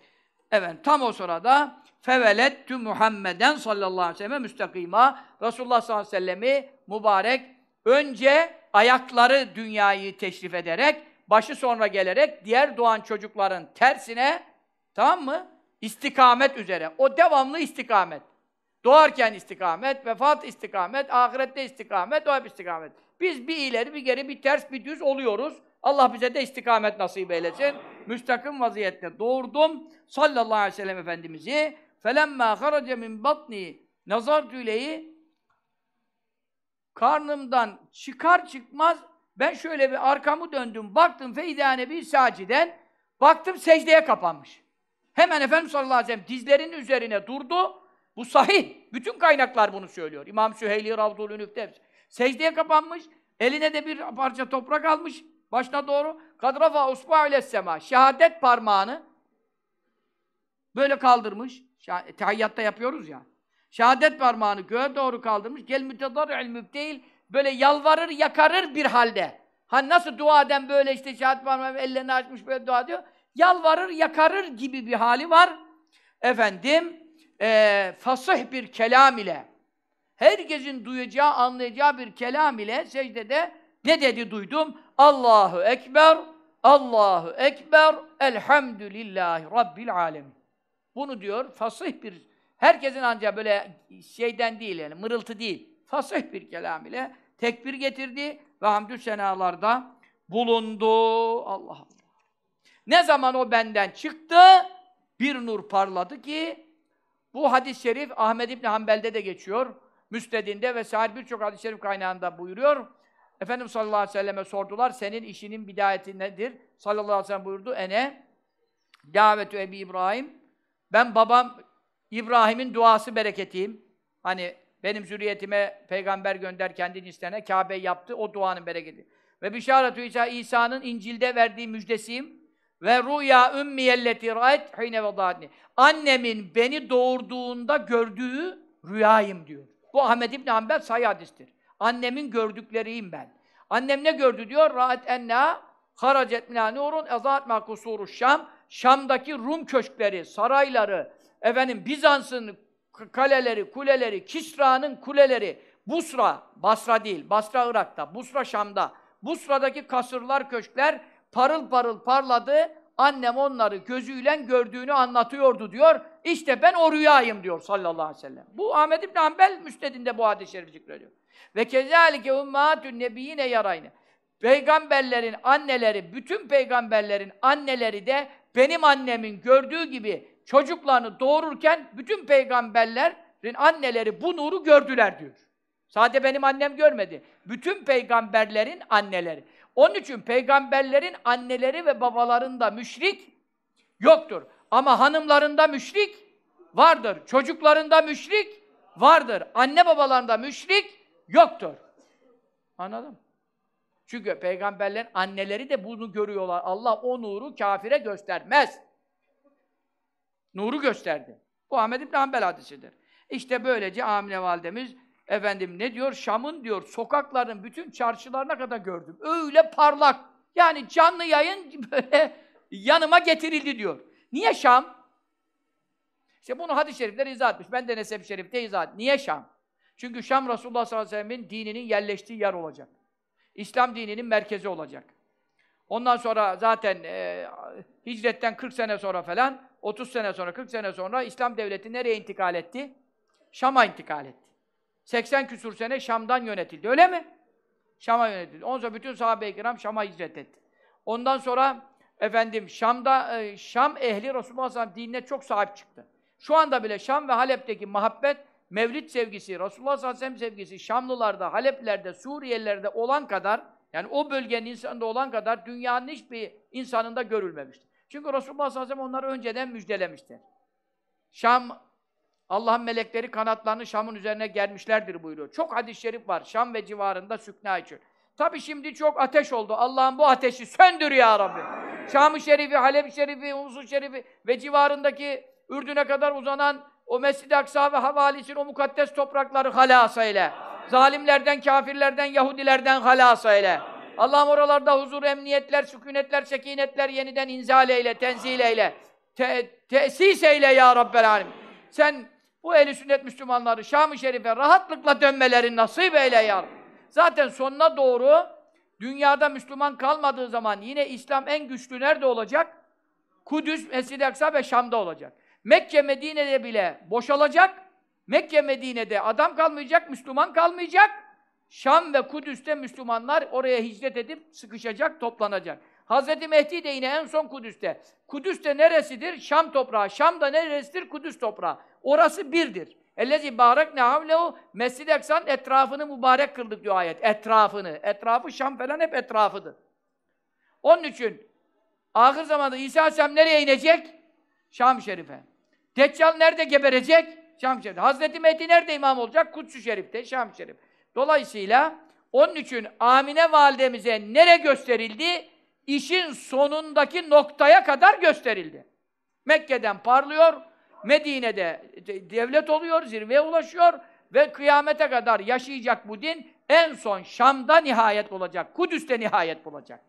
Evet, tam o sırada fevelettü Muhammeden sallallahu aleyhi ve sellem müstakima. Resulullah sallallahu aleyhi ve sellemi mübarek önce ayakları dünyayı teşrif ederek, başı sonra gelerek diğer doğan çocukların tersine tamam mı? İstikamet üzere. O devamlı istikamet. Doğarken istikamet, vefat istikamet, ahirette istikamet, o hep istikamet. Biz bir ileri, bir geri, bir ters, bir düz oluyoruz. Allah bize de istikamet nasip eylesin. Müstakim vaziyette doğurdum. Sallallahu aleyhi ve sellem Efendimiz'i. فَلَمَّا خَرَجَ مِنْ بَطْنِي Nazar tüleyi karnımdan çıkar çıkmaz ben şöyle bir arkamı döndüm, baktım feydâne bir saciden, baktım secdeye kapanmış. Hemen Efendimiz sallallahu aleyhi ve sellem dizlerinin üzerine durdu. Bu sahih. Bütün kaynaklar bunu söylüyor. İmam Süheyli, Ravdul Ünüf'te Secdeye kapanmış. Eline de bir parça toprak almış. Başına doğru. Kadrafa usbu'a ile sema. Şehadet parmağını böyle kaldırmış. Tehiyyatta yapıyoruz ya. Şehadet parmağını göğe doğru kaldırmış. Gel mütedar değil. Böyle yalvarır, yakarır bir halde. Hani nasıl dua eden böyle işte şehadet parmağı ellerini açmış böyle dua diyor. Yalvarır, yakarır gibi bir hali var. Efendim, e, fasih bir kelam ile herkesin duyacağı, anlayacağı bir kelam ile secdede ne dedi duydum? Allahu Ekber, Allahu Ekber, Elhamdülillahi Rabbil Alemin. Bunu diyor fasih bir, herkesin ancak böyle şeyden değil yani, mırıltı değil, fasih bir kelam ile tekbir getirdi ve hamdü senalarda bulundu. Allah Allah. Ne zaman o benden çıktı, bir nur parladı ki, bu hadis-i şerif Ahmed İbni Hanbel'de de geçiyor. Müstedinde ve sahil birçok hadis-i şerif kaynağında buyuruyor. Efendimiz sallallahu aleyhi ve selleme sordular, senin işinin bidayeti nedir? Sallallahu aleyhi ve sellem buyurdu, ene davetü Ebi İbrahim. Ben babam İbrahim'in duası bereketiyim. Hani benim zürriyetime peygamber gönder kendini istene, Kabe yaptı, o duanın bereketi. Ve bişaretü İsa, İsa'nın İncil'de verdiği müjdesiyim. Ve rüya ümmiyelleti ra'et hine vedâdni. Annemin beni doğurduğunda gördüğü rüyayım diyor. Bu Ahmed İbn Hanbel sayı hadistir. Annemin gördükleriyim ben. Annem ne gördü diyor? Ra'et enna haracet minâ nurun ezât mâ kusûru Şam. Şam'daki Rum köşkleri, sarayları, efendim Bizans'ın kaleleri, kuleleri, Kisra'nın kuleleri, Busra, Basra değil, Basra Irak'ta, Busra Şam'da. Busra'daki kasırlar, köşkler parıl parıl parladı. Annem onları gözüyle gördüğünü anlatıyordu diyor. İşte ben o rüyayım diyor sallallahu aleyhi ve sellem. Bu Ahmed İbn Hanbel müstedinde bu hadis-i şerifi zikrediyor. Ve kezalike ummatun nebiyine yarayne. Peygamberlerin anneleri, bütün peygamberlerin anneleri de benim annemin gördüğü gibi çocuklarını doğururken bütün peygamberlerin anneleri bu nuru gördüler diyor. Sadece benim annem görmedi. Bütün peygamberlerin anneleri. Onun için peygamberlerin anneleri ve babalarında müşrik yoktur. Ama hanımlarında müşrik vardır. Çocuklarında müşrik vardır. Anne babalarında müşrik yoktur. Anladın? Çünkü peygamberlerin anneleri de bunu görüyorlar. Allah o nuru kafire göstermez. Nuru gösterdi. Bu Ahmed İbn Hanbel hadisidir. İşte böylece Amine validemiz efendim ne diyor? Şam'ın diyor sokakların bütün çarşılarına kadar gördüm. Öyle parlak. Yani canlı yayın böyle yanıma getirildi diyor. Niye Şam? İşte bunu hadis-i şerifler izah etmiş. Ben de Nesep-i Şerif'te izah ettim. Niye Şam? Çünkü Şam Resulullah sallallahu aleyhi ve sellem'in dininin yerleştiği yer olacak. İslam dininin merkezi olacak. Ondan sonra zaten e, hicretten 40 sene sonra falan, 30 sene sonra, 40 sene sonra İslam devleti nereye intikal etti? Şam'a intikal etti. 80 küsur sene Şam'dan yönetildi. Öyle mi? Şam'a yönetildi. Ondan sonra bütün sahabe-i kiram Şam'a hicret etti. Ondan sonra efendim Şam'da e, Şam ehli Resulullah sallallahu dinine çok sahip çıktı. Şu anda bile Şam ve Halep'teki muhabbet Mevlid sevgisi, Resulullah sallallahu aleyhi ve sellem sevgisi Şamlılarda, Haleplerde, Suriyelilerde olan kadar yani o bölgenin insanında olan kadar dünyanın hiçbir insanında görülmemiştir. Çünkü Resulullah sallallahu aleyhi ve sellem onları önceden müjdelemiştir. Şam, Allah'ın melekleri kanatlarını Şam'ın üzerine germişlerdir buyuruyor. Çok hadis-i şerif var Şam ve civarında sükna için. Tabi şimdi çok ateş oldu. Allah'ım bu ateşi söndür ya Rabbi. Şam-ı Şerifi, Halep-i Şerifi, Humus-u Şerifi ve civarındaki Ürdün'e kadar uzanan o Mescid-i Aksa ve havalisinin o mukaddes toprakları halas eyle. Zalimlerden, kafirlerden, Yahudilerden halas eyle. Allah'ım oralarda huzur, emniyetler, sükunetler, sekinetler yeniden inzal eyle, tenzil eyle. Te tesis eyle ya Rabbel Alem. Sen bu ehl sünnet Müslümanları Şam-ı Şerif'e rahatlıkla dönmelerini nasip eyle ya Rabbi. Zaten sonuna doğru dünyada Müslüman kalmadığı zaman yine İslam en güçlü nerede olacak? Kudüs, Mescid-i Aksa ve Şam'da olacak. Mekke, Medine'de bile boşalacak. Mekke, Medine'de adam kalmayacak, Müslüman kalmayacak. Şam ve Kudüs'te Müslümanlar oraya hicret edip sıkışacak, toplanacak. Hazreti Mehdi de yine en son Kudüs'te. Kudüs de neresidir? Şam toprağı. Şam da neresidir? Kudüs toprağı. Orası birdir. Ellezi barekne havlehu Mescid-i Eksa'nın etrafını mübarek kıldık diyor ayet. Etrafını. Etrafı Şam falan hep etrafıdır. Onun için ahir zamanda İsa Aleyhisselam nereye inecek? Şam-ı Şerif'e. Deccal nerede geberecek? Şam-ı Şerif'te. Hazreti Mehdi nerede imam olacak? Kuds-ü Şerif'te, Şam-ı Şerif. Dolayısıyla onun için Amine validemize nere gösterildi? İşin sonundaki noktaya kadar gösterildi. Mekke'den parlıyor, Medine'de devlet oluyor, zirveye ulaşıyor ve kıyamete kadar yaşayacak bu din en son Şam'da nihayet bulacak, Kudüs'te nihayet bulacak.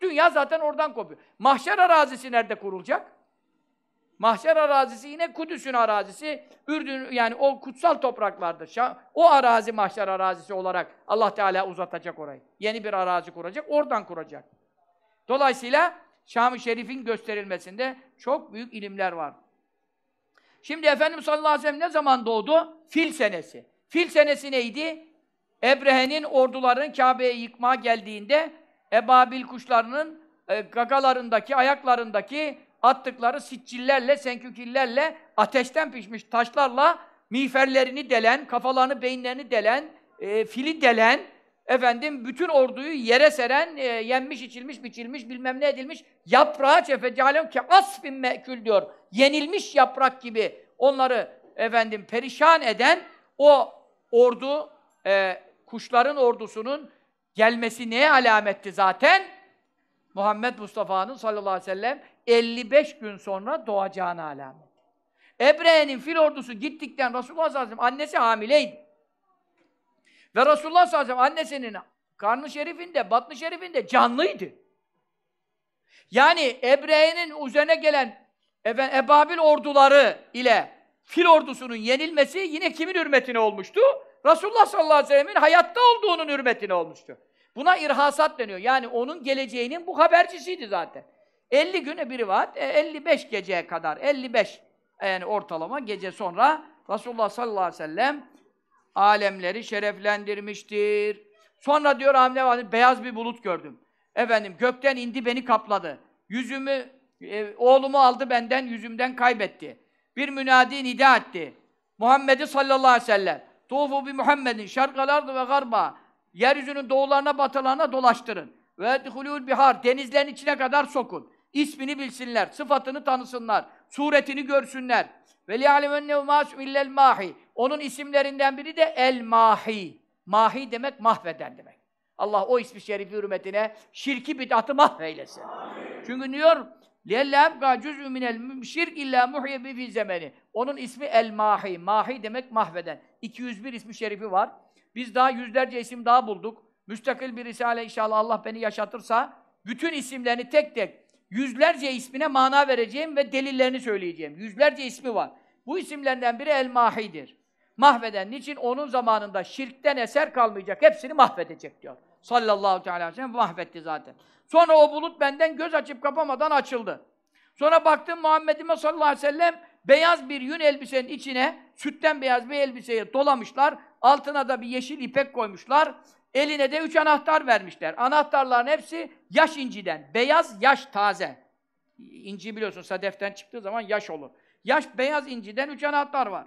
Dünya zaten oradan kopuyor. Mahşer arazisi nerede kurulacak? Mahşer arazisi yine Kudüs'ün arazisi. Ürdün yani o kutsal topraklardır. Şam, o arazi mahşer arazisi olarak Allah Teala uzatacak orayı. Yeni bir arazi kuracak, oradan kuracak. Dolayısıyla Şam-ı Şerif'in gösterilmesinde çok büyük ilimler var. Şimdi Efendimiz sallallahu aleyhi ve sellem ne zaman doğdu? Fil senesi. Fil senesi neydi? Ebrehe'nin orduların Kabe'ye yıkmaya geldiğinde ebabil kuşlarının e, gagalarındaki, ayaklarındaki attıkları sitçillerle, senkükillerle, ateşten pişmiş taşlarla miğferlerini delen, kafalarını, beyinlerini delen, e, fili delen, efendim bütün orduyu yere seren, e, yenmiş, içilmiş, biçilmiş, bilmem ne edilmiş, yaprağı çefecalem ki asfin mekül diyor. Yenilmiş yaprak gibi onları efendim perişan eden o ordu, e, kuşların ordusunun gelmesi neye alametti zaten? Muhammed Mustafa'nın sallallahu aleyhi ve sellem 55 gün sonra doğacağına alamet. Ebrehe'nin fil ordusu gittikten Resulullah sallallahu aleyhi ve sellem annesi hamileydi. Ve Resulullah sallallahu aleyhi ve sellem annesinin karnı şerifinde, batını şerifinde canlıydı. Yani Ebrehe'nin üzerine gelen efendim, Ebabil orduları ile fil ordusunun yenilmesi yine kimin hürmetine olmuştu? Resulullah sallallahu aleyhi ve sellemin hayatta olduğunun hürmetine olmuştu. Buna irhasat deniyor. Yani onun geleceğinin bu habercisiydi zaten. 50 güne biri var, 55 geceye kadar, 55 yani ortalama gece sonra Resulullah sallallahu aleyhi ve sellem alemleri şereflendirmiştir. Sonra diyor Hamle Valide, beyaz bir bulut gördüm. Efendim gökten indi beni kapladı. Yüzümü, e, oğlumu aldı benden, yüzümden kaybetti. Bir münadi nida etti. Muhammed'i sallallahu aleyhi ve sellem. Tuğfu bi Muhammedin şarkalardı ve garba. Yeryüzünün doğularına batılarına dolaştırın. Ve edhulûl bihar. Denizlerin içine kadar sokun. İsmini bilsinler, sıfatını tanısınlar, suretini görsünler. Ve li'alemennehu mâsum illel mahi. Onun isimlerinden biri de El Mahi. Mahi demek mahveden demek. Allah o ismi şerifi hürmetine şirki bid'atı mahveylesin. Amin. Çünkü diyor لِيَلَّا اَبْقَى جُزْءٌ مِنَ الشirk illa muhye bi zemeni. Onun ismi El Mahi. Mahi demek mahveden. 201 ismi şerifi var. Biz daha yüzlerce isim daha bulduk. Müstakil bir risale inşallah Allah beni yaşatırsa bütün isimlerini tek tek yüzlerce ismine mana vereceğim ve delillerini söyleyeceğim. Yüzlerce ismi var. Bu isimlerden biri El Mahi'dir. Mahveden. Niçin? Onun zamanında şirkten eser kalmayacak. Hepsini mahvedecek diyor. Sallallahu teala aleyhi ve sellem mahvetti zaten. Sonra o bulut benden göz açıp kapamadan açıldı. Sonra baktım Muhammed'ime sallallahu aleyhi ve sellem beyaz bir yün elbisenin içine sütten beyaz bir elbiseyi dolamışlar. Altına da bir yeşil ipek koymuşlar. Eline de üç anahtar vermişler. Anahtarların hepsi yaş inciden. Beyaz, yaş taze. İnci biliyorsun sadeften çıktığı zaman yaş olur. Yaş beyaz inciden üç anahtar var.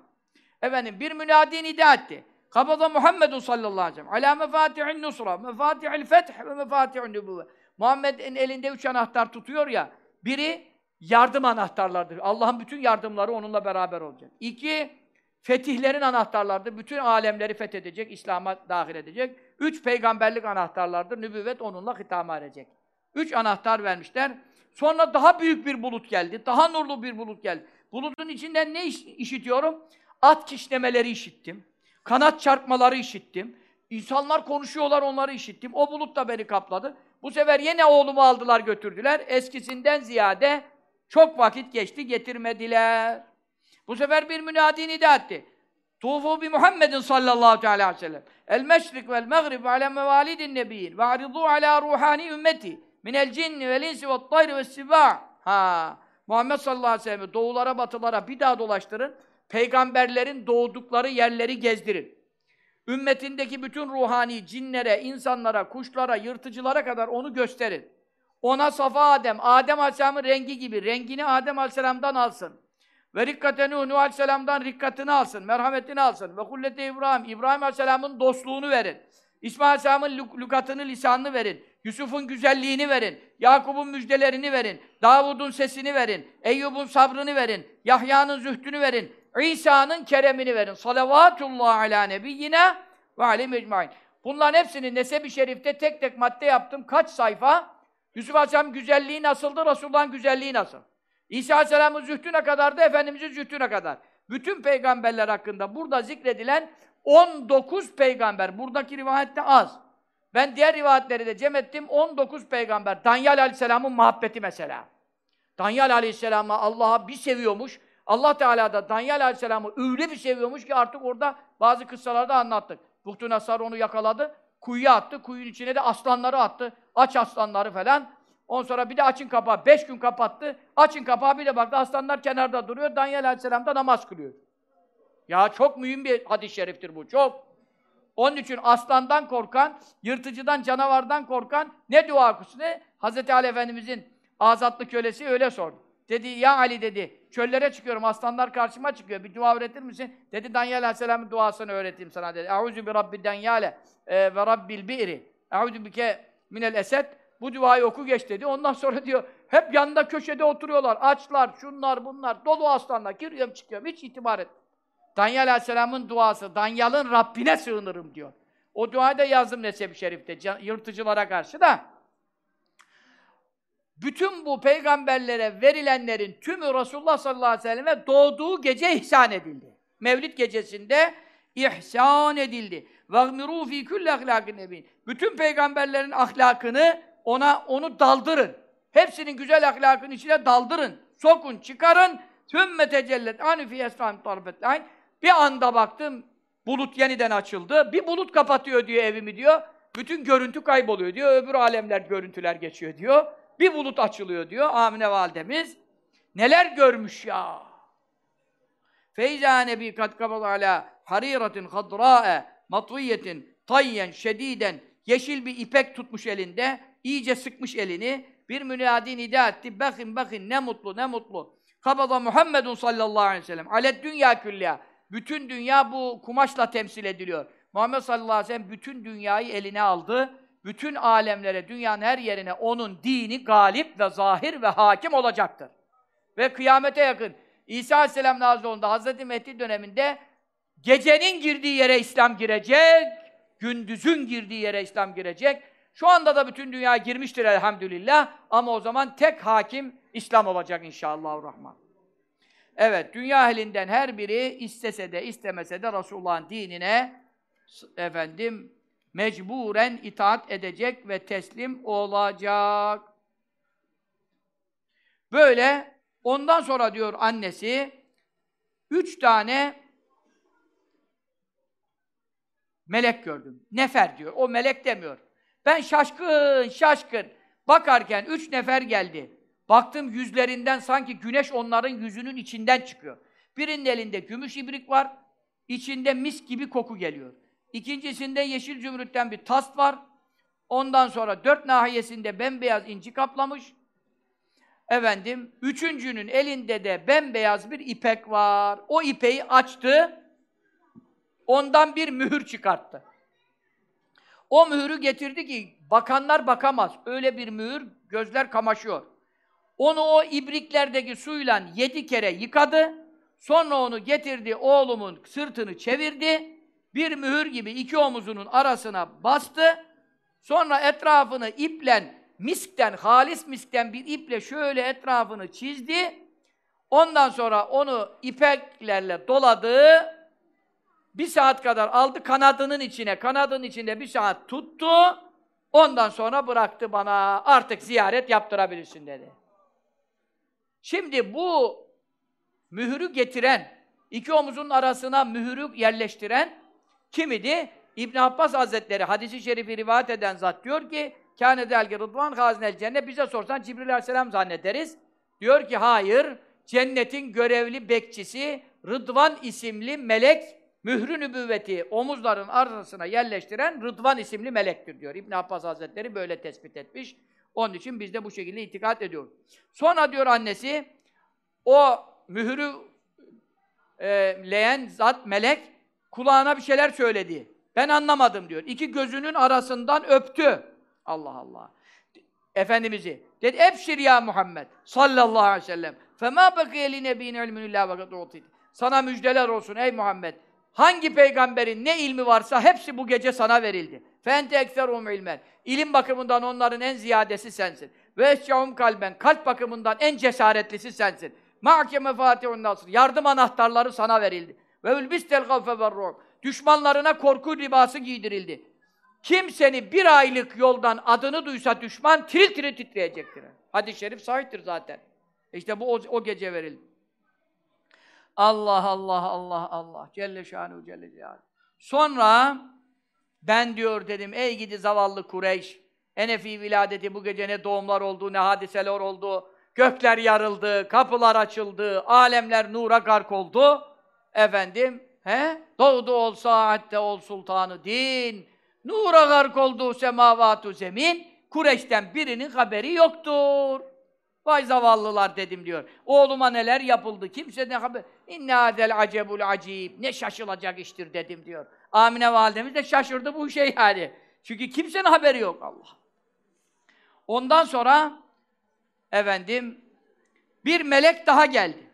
Efendim bir münadi nida etti. Kabada Muhammedun sallallahu aleyhi ve sellem. Ala mefatihin nusra, mefatihil feth ve mefatihun nübüvve. Muhammed'in elinde üç anahtar tutuyor ya. Biri yardım anahtarlardır. Allah'ın bütün yardımları onunla beraber olacak. İki, fetihlerin anahtarlardır. Bütün alemleri fethedecek, İslam'a dahil edecek. Üç, peygamberlik anahtarlardır. Nübüvvet onunla hitama edecek. Üç anahtar vermişler. Sonra daha büyük bir bulut geldi. Daha nurlu bir bulut geldi. Bulutun içinden ne iş- işitiyorum? At kişnemeleri işittim. Kanat çarpmaları işittim. İnsanlar konuşuyorlar, onları işittim. O bulut da beni kapladı. Bu sefer yine oğlumu aldılar götürdüler. Eskisinden ziyade çok vakit geçti, getirmediler. Bu sefer bir münadi nida etti. Tufu bi Muhammedin sallallahu aleyhi ve sellem. El meşrik vel mağrib ala mevalidin nebiyyin ve aridu ala ruhani ümmeti minel cinni vel insi ve tayri ve sibâ. Ha. Muhammed sallallahu aleyhi ve sellem'i doğulara batılara bir daha dolaştırın. Peygamberlerin doğdukları yerleri gezdirin. Ümmetindeki bütün ruhani cinlere, insanlara, kuşlara, yırtıcılara kadar onu gösterin. Ona safa Adem, Adem Aleyhisselam'ın rengi gibi, rengini Adem Aleyhisselam'dan alsın. Ve rikkate Nuh, Aleyhisselam'dan rikkatini alsın, merhametini alsın. Ve kullete İbrahim, İbrahim Aleyhisselam'ın dostluğunu verin. İsmail Aleyhisselam'ın luk- lukatını, lisanını verin. Yusuf'un güzelliğini verin. Yakup'un müjdelerini verin. Davud'un sesini verin. Eyyub'un sabrını verin. Yahya'nın zühdünü verin. İsa'nın keremini verin. Salavatullah ala nebiyyina ve aleyhi ecmaîn. Bunların hepsini Nesebi Şerif'te tek tek madde yaptım. Kaç sayfa? Yusuf Aleyhisselam güzelliği nasıldı? Resulullah'ın güzelliği nasıl? İsa Aleyhisselam'ın zühdüne kadar da Efendimiz'in zühdüne kadar. Bütün peygamberler hakkında burada zikredilen 19 peygamber. Buradaki rivayette az. Ben diğer rivayetleri de cem ettim. 19 peygamber. Danyal Aleyhisselam'ın muhabbeti mesela. Danyal Aleyhisselam'ı Allah'a bir seviyormuş. Allah Teala da Danyal Aleyhisselam'ı öyle bir seviyormuş ki artık orada bazı kıssalarda anlattık. Buhtu Nasar onu yakaladı. Kuyuya attı. Kuyunun içine de aslanları attı. Aç aslanları falan. Ondan sonra bir de açın kapağı. Beş gün kapattı. Açın kapağı bir de baktı aslanlar kenarda duruyor. Danyal Aleyhisselam da namaz kılıyor. Ya çok mühim bir hadis-i şeriftir bu. Çok. Onun için aslandan korkan, yırtıcıdan, canavardan korkan ne dua okusu ne? Hz. Ali Efendimizin azatlı kölesi öyle sordu. Dedi, ya Ali dedi, çöllere çıkıyorum, aslanlar karşıma çıkıyor, bir dua öğretir misin? Dedi, Danyal Aleyhisselam'ın duasını öğreteyim sana dedi. Eûzü bi Rabbi Danyale e, ve Rabbil bi'ri. Eûzü bike minel esed Bu duayı oku geç dedi. Ondan sonra diyor, hep yanında köşede oturuyorlar. Açlar, şunlar, bunlar, dolu aslanlar. Giriyorum, çıkıyorum, hiç itibar et. Danyal Aleyhisselam'ın duası, Danyal'ın Rabbine sığınırım diyor. O duayı da yazdım Nesebi Şerif'te, can- yırtıcılara karşı da. Bütün bu peygamberlere verilenlerin tümü Resulullah sallallahu aleyhi ve selleme doğduğu gece ihsan edildi. Mevlid gecesinde ihsan edildi. وَغْمِرُوا ف۪ي كُلِّ ahlakın nebin. Bütün peygamberlerin ahlakını ona onu daldırın. Hepsinin güzel ahlakın içine daldırın. Sokun, çıkarın. Tüm metecellet anüfi esrahim tarfetleyin. Bir anda baktım bulut yeniden açıldı. Bir bulut kapatıyor diyor evimi diyor. Bütün görüntü kayboluyor diyor. Öbür alemler görüntüler geçiyor diyor. Bir bulut açılıyor diyor Amine validemiz. Neler görmüş ya. Feyza nebi kad kabal ala hariratin hadra'e matviyetin tayyen şediden yeşil bir ipek tutmuş elinde iyice sıkmış elini bir münadi nida etti. Bakın bakın ne mutlu ne mutlu. Kabada Muhammedun sallallahu aleyhi ve sellem. Alet dünya külliya. Bütün dünya bu kumaşla temsil ediliyor. Muhammed sallallahu aleyhi ve sellem bütün dünyayı eline aldı. Bütün alemlere dünyanın her yerine onun dini galip ve zahir ve hakim olacaktır. Ve kıyamete yakın İsa Aleyhisselam olduğunda Hazreti Mehdi döneminde gecenin girdiği yere İslam girecek, gündüzün girdiği yere İslam girecek. Şu anda da bütün dünya girmiştir elhamdülillah ama o zaman tek hakim İslam olacak inşallah rahman. Evet, dünya ehlinden her biri istese de istemese de Resulullah'ın dinine efendim mecburen itaat edecek ve teslim olacak. Böyle ondan sonra diyor annesi üç tane melek gördüm. Nefer diyor. O melek demiyor. Ben şaşkın şaşkın bakarken üç nefer geldi. Baktım yüzlerinden sanki güneş onların yüzünün içinden çıkıyor. Birinin elinde gümüş ibrik var. içinde mis gibi koku geliyor. İkincisinde yeşil zümrütten bir tas var. Ondan sonra dört nahiyesinde bembeyaz inci kaplamış. Efendim, üçüncünün elinde de bembeyaz bir ipek var. O ipeği açtı, ondan bir mühür çıkarttı. O mühürü getirdi ki bakanlar bakamaz. Öyle bir mühür, gözler kamaşıyor. Onu o ibriklerdeki suyla yedi kere yıkadı. Sonra onu getirdi, oğlumun sırtını çevirdi. Bir mühür gibi iki omuzunun arasına bastı. Sonra etrafını iplen, miskten, halis miskten bir iple şöyle etrafını çizdi. Ondan sonra onu ipeklerle doladı. Bir saat kadar aldı kanadının içine. Kanadının içinde bir saat tuttu. Ondan sonra bıraktı bana. Artık ziyaret yaptırabilirsin dedi. Şimdi bu mühürü getiren, iki omuzun arasına mühürü yerleştiren kim idi? İbn Abbas Hazretleri hadisi şerifi rivayet eden zat diyor ki Kâne delge rıdvan hazinel cennet bize sorsan Cibril Aleyhisselam zannederiz. Diyor ki hayır cennetin görevli bekçisi Rıdvan isimli melek mührü nübüvveti omuzların arasına yerleştiren Rıdvan isimli melektir diyor. İbn Abbas Hazretleri böyle tespit etmiş. Onun için biz de bu şekilde itikat ediyoruz. Sonra diyor annesi o mührü e, leyen zat melek kulağına bir şeyler söyledi. Ben anlamadım diyor. İki gözünün arasından öptü. Allah Allah. Efendimiz'i. Dedi, Ebşir ya Muhammed sallallahu aleyhi ve sellem. Fema bakiye li nebiyyin ilmün illa vakat Sana müjdeler olsun ey Muhammed. Hangi peygamberin ne ilmi varsa hepsi bu gece sana verildi. Fente ekserum ilmen. İlim bakımından onların en ziyadesi sensin. Ve eşyaum kalben. Kalp bakımından en cesaretlisi sensin. Ma'ke mefatihun nasr. Yardım anahtarları sana verildi. Ve ülbistel gaffe ve ruh. Düşmanlarına korku libası giydirildi. Kim seni bir aylık yoldan adını duysa düşman tiril tiril titreyecektir. Hadis-i şerif sahiptir zaten. İşte bu o, o gece verildi. Allah Allah Allah Allah Celle şanu Celle Celaluhu. Sonra ben diyor dedim ey gidi zavallı Kureyş Enefi viladeti bu gece ne doğumlar oldu ne hadiseler oldu. Gökler yarıldı, kapılar açıldı, alemler nura gark oldu. Efendim, he? Doğdu ol saatte ol sultanı din. Nura gark oldu semavatu zemin. Kureş'ten birinin haberi yoktur. Vay zavallılar dedim diyor. Oğluma neler yapıldı, kimse ne haber... İnne adel acebul acib. Ne şaşılacak iştir dedim diyor. Amine validemiz de şaşırdı bu şey yani. Çünkü kimsenin haberi yok Allah. Ondan sonra efendim bir melek daha geldi.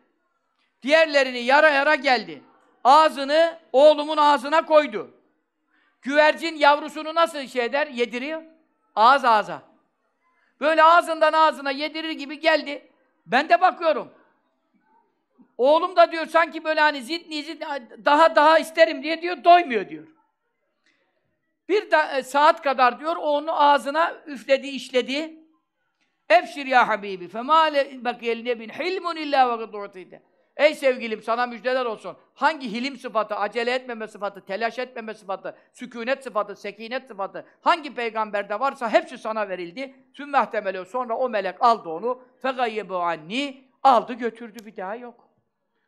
Diğerlerini yara yara geldi. Ağzını oğlumun ağzına koydu. Güvercin yavrusunu nasıl şey eder? Yediriyor. Ağız ağza. Böyle ağzından ağzına yedirir gibi geldi. Ben de bakıyorum. Oğlum da diyor sanki böyle hani zidni zidni daha daha isterim diye diyor doymuyor diyor. Bir da, e, saat kadar diyor onu ağzına üfledi, işledi. Ebşir ya habibi female bakiyel bin hilmun illa ve gıd'utide. Ey sevgilim sana müjdeler olsun. Hangi hilim sıfatı, acele etmeme sıfatı, telaş etmeme sıfatı, sükunet sıfatı, sekinet sıfatı hangi peygamberde varsa hepsi sana verildi. Sümmehtemele sonra o melek aldı onu. Fegayyebu anni aldı götürdü bir daha yok.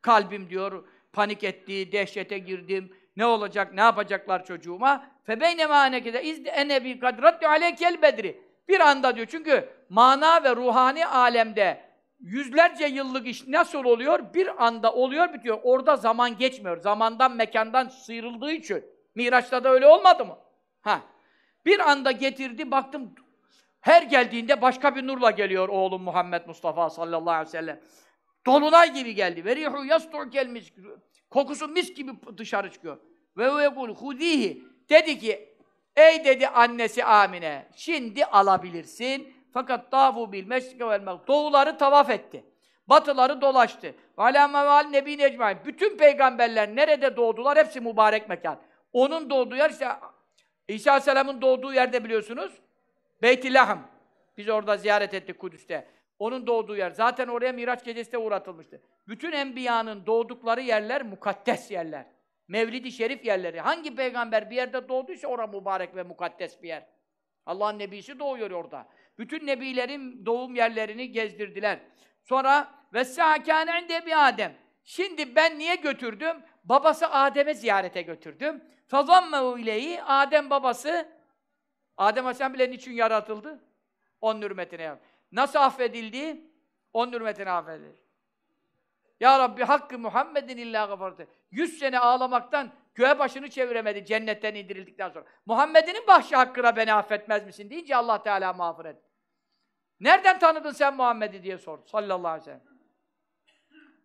Kalbim diyor panik etti, dehşete girdim. Ne olacak, ne yapacaklar çocuğuma? Febeyne manekede izde enebi kadrattu aleykel bedri. Bir anda diyor çünkü mana ve ruhani alemde yüzlerce yıllık iş nasıl oluyor? Bir anda oluyor bitiyor. Orada zaman geçmiyor. Zamandan, mekandan sıyrıldığı için. Miraç'ta da öyle olmadı mı? Ha. Bir anda getirdi, baktım her geldiğinde başka bir nurla geliyor oğlum Muhammed Mustafa sallallahu aleyhi ve sellem. Dolunay gibi geldi. Ve rihu yastur gelmiş. Kokusu mis gibi dışarı çıkıyor. Ve yekul hudihi. Dedi ki ey dedi annesi Amine şimdi alabilirsin. Fakat tavu bil meşrike vel Doğuları tavaf etti. Batıları dolaştı. Vala meval nebi necmain. Bütün peygamberler nerede doğdular? Hepsi mübarek mekan. Onun doğduğu yer işte İsa Aleyhisselam'ın doğduğu yerde biliyorsunuz. Beyt-i. Biz orada ziyaret ettik Kudüs'te. Onun doğduğu yer. Zaten oraya Miraç gecesi de uğratılmıştı. Bütün enbiyanın doğdukları yerler mukaddes yerler. Mevlid-i Şerif yerleri. Hangi peygamber bir yerde doğduysa orası mübarek ve mukaddes bir yer. Allah'ın nebisi doğuyor orada. Bütün nebilerin doğum yerlerini gezdirdiler. Sonra ve sâkâne bir Adem. Şimdi ben niye götürdüm? Babası Adem'e ziyarete götürdüm. Fazammehu ileyi Adem babası Adem Aleyhisselam bile niçin yaratıldı? Onun hürmetine. Nasıl affedildi? Onun hürmetine affedildi. Ya Rabbi hakkı Muhammedin illa gafartı. Yüz sene ağlamaktan Göğe başını çeviremedi cennetten indirildikten sonra. Muhammed'in bahşi hakkına beni affetmez misin deyince Allah Teala mağfiret. Nereden tanıdın sen Muhammed'i diye sordu sallallahu aleyhi ve sellem.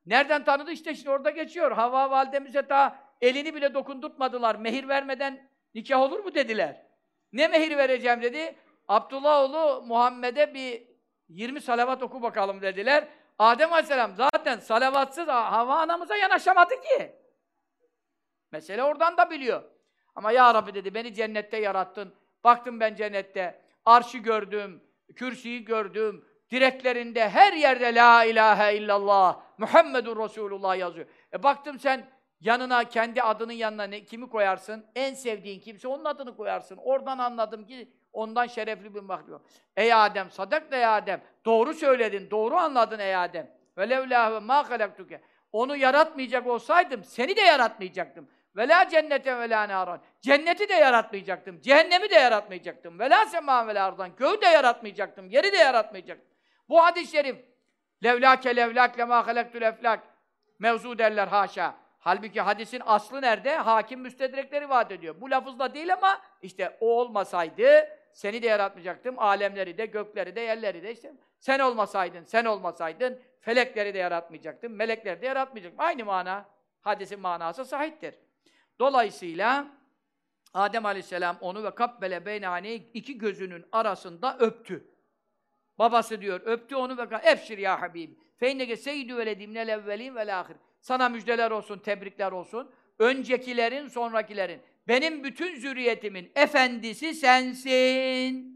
Nereden tanıdı? İşte şimdi orada geçiyor. Hava validemize daha elini bile dokundurtmadılar. Mehir vermeden nikah olur mu dediler. Ne mehir vereceğim dedi. Abdullah oğlu Muhammed'e bir 20 salavat oku bakalım dediler. Adem Aleyhisselam zaten salavatsız hava anamıza yanaşamadı ki. Mesele oradan da biliyor. Ama ya Rabbi dedi beni cennette yarattın. Baktım ben cennette. Arşı gördüm, kürsüyü gördüm. Direklerinde her yerde la ilahe illallah Muhammedur Resulullah yazıyor. E baktım sen yanına kendi adının yanına ne, kimi koyarsın? En sevdiğin kimse onun adını koyarsın. Oradan anladım ki ondan şerefli bir mahluk. Ey Adem, sadak ey Adem. Doğru söyledin, doğru anladın ey Adem. Ve levlâhu mâ halaktuke. Onu yaratmayacak olsaydım seni de yaratmayacaktım. Ve la cennete ve la naran. Cenneti de yaratmayacaktım. Cehennemi de yaratmayacaktım. Ve la semâ ve ardan. Göğü de yaratmayacaktım. Yeri de yaratmayacaktım. Bu hadis-i şerif levlâke levlâk lemâ halaktul eflak mevzu derler haşa. Halbuki hadisin aslı nerede? Hakim müstedrekleri vaat ediyor. Bu lafızla değil ama işte o olmasaydı seni de yaratmayacaktım. Alemleri de, gökleri de, yerleri de işte. Sen olmasaydın, sen olmasaydın felekleri de yaratmayacaktım. Melekleri de yaratmayacaktım. Aynı mana. Hadisin manası sahiptir. Dolayısıyla Adem Aleyhisselam onu ve kabbele beynane iki gözünün arasında öptü. Babası diyor, öptü onu ve ebşir ya Habibi. Feinneke seyyidü veledim minel evvelin vel ahir. Sana müjdeler olsun, tebrikler olsun. Öncekilerin, sonrakilerin. Benim bütün zürriyetimin efendisi sensin.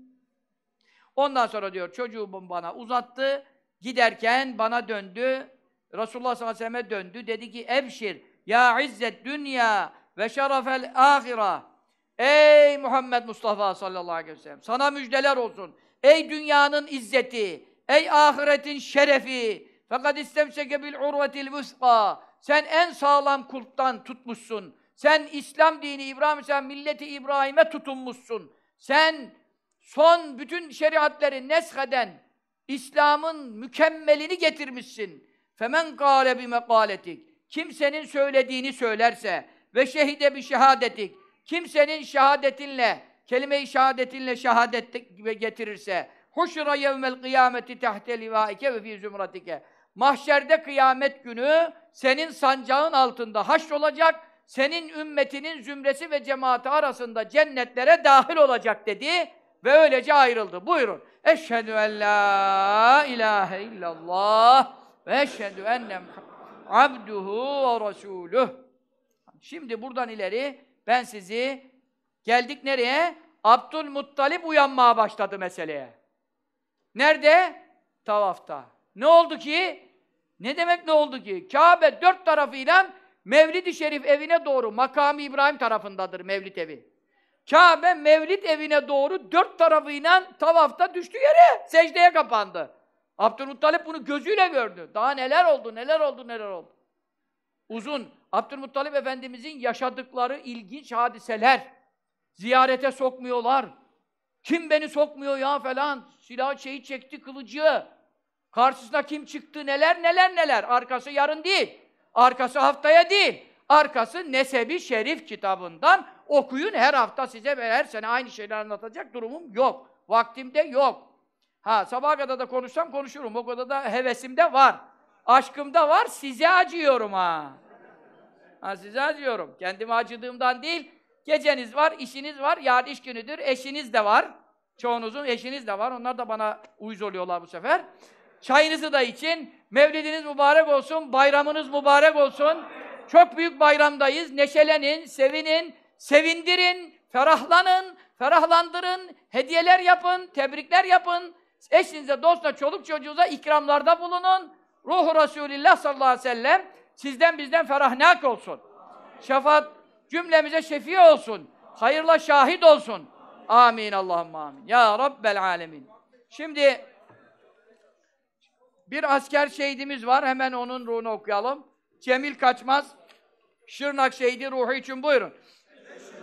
Ondan sonra diyor çocuğum bana uzattı. Giderken bana döndü. Resulullah sallallahu aleyhi ve sellem'e döndü. Dedi ki ebşir ya izzet dünya ve şerefel ahira. Ey Muhammed Mustafa sallallahu aleyhi ve sellem sana müjdeler olsun. Ey dünyanın izzeti, ey ahiretin şerefi. Fakat istemseke bil urvetil vusqa. Sen en sağlam kulptan tutmuşsun. Sen İslam dini İbrahim sen milleti İbrahim'e tutunmuşsun. Sen son bütün şeriatleri nesheden İslam'ın mükemmelini getirmişsin. Femen kâle bi mekâletik. Kimsenin söylediğini söylerse ve şehide bir şehadetik. Kimsenin şehadetinle, kelime-i şehadetinle şehadet getirirse huşra yevmel kıyameti tahte livaike ve fi zümratike. Mahşerde kıyamet günü senin sancağın altında haşr olacak, senin ümmetinin zümresi ve cemaati arasında cennetlere dahil olacak dedi ve öylece ayrıldı. Buyurun. Eşhedü en la ilahe illallah ve eşhedü enne abduhu ve resuluh. Şimdi buradan ileri ben sizi geldik nereye? Abdülmuttalip uyanmaya başladı meseleye. Nerede? Tavafta. Ne oldu ki? Ne demek ne oldu ki? Kabe dört tarafıyla Mevlid-i Şerif evine doğru, makamı İbrahim tarafındadır Mevlid evi. Kabe Mevlid evine doğru dört tarafıyla tavafta düştü yere, secdeye kapandı. Abdülmuttalip bunu gözüyle gördü. Daha neler oldu, neler oldu, neler oldu. Uzun, Abdülmuttalip Efendimizin yaşadıkları ilginç hadiseler. Ziyarete sokmuyorlar. Kim beni sokmuyor ya falan. Silah şeyi çekti kılıcı. Karşısına kim çıktı neler neler neler. Arkası yarın değil. Arkası haftaya değil. Arkası Nesebi Şerif kitabından okuyun. Her hafta size her sene aynı şeyler anlatacak durumum yok. Vaktimde yok. Ha sabaha kadar da konuşsam konuşurum. O kadar da hevesim de var. Aşkım da var. Size acıyorum ha. Ha size acıyorum. Kendime acıdığımdan değil. Geceniz var, işiniz var. Yarın iş günüdür. Eşiniz de var. Çoğunuzun eşiniz de var. Onlar da bana uyuz oluyorlar bu sefer. Çayınızı da için. Mevlidiniz mübarek olsun. Bayramınız mübarek olsun. Çok büyük bayramdayız. Neşelenin, sevinin, sevindirin, ferahlanın, ferahlandırın, hediyeler yapın, tebrikler yapın. Eşinize, dostuna, çoluk çocuğunuza ikramlarda bulunun. Ruhu Resulillah sallallahu aleyhi ve sellem sizden bizden ferahnak olsun. Şefaat cümlemize şefi olsun. Hayırla şahit olsun. Amin Allahümme amin. Ya Rabbel alemin. Şimdi bir asker şehidimiz var. Hemen onun ruhunu okuyalım. Cemil Kaçmaz. Şırnak şehidi ruhu için buyurun.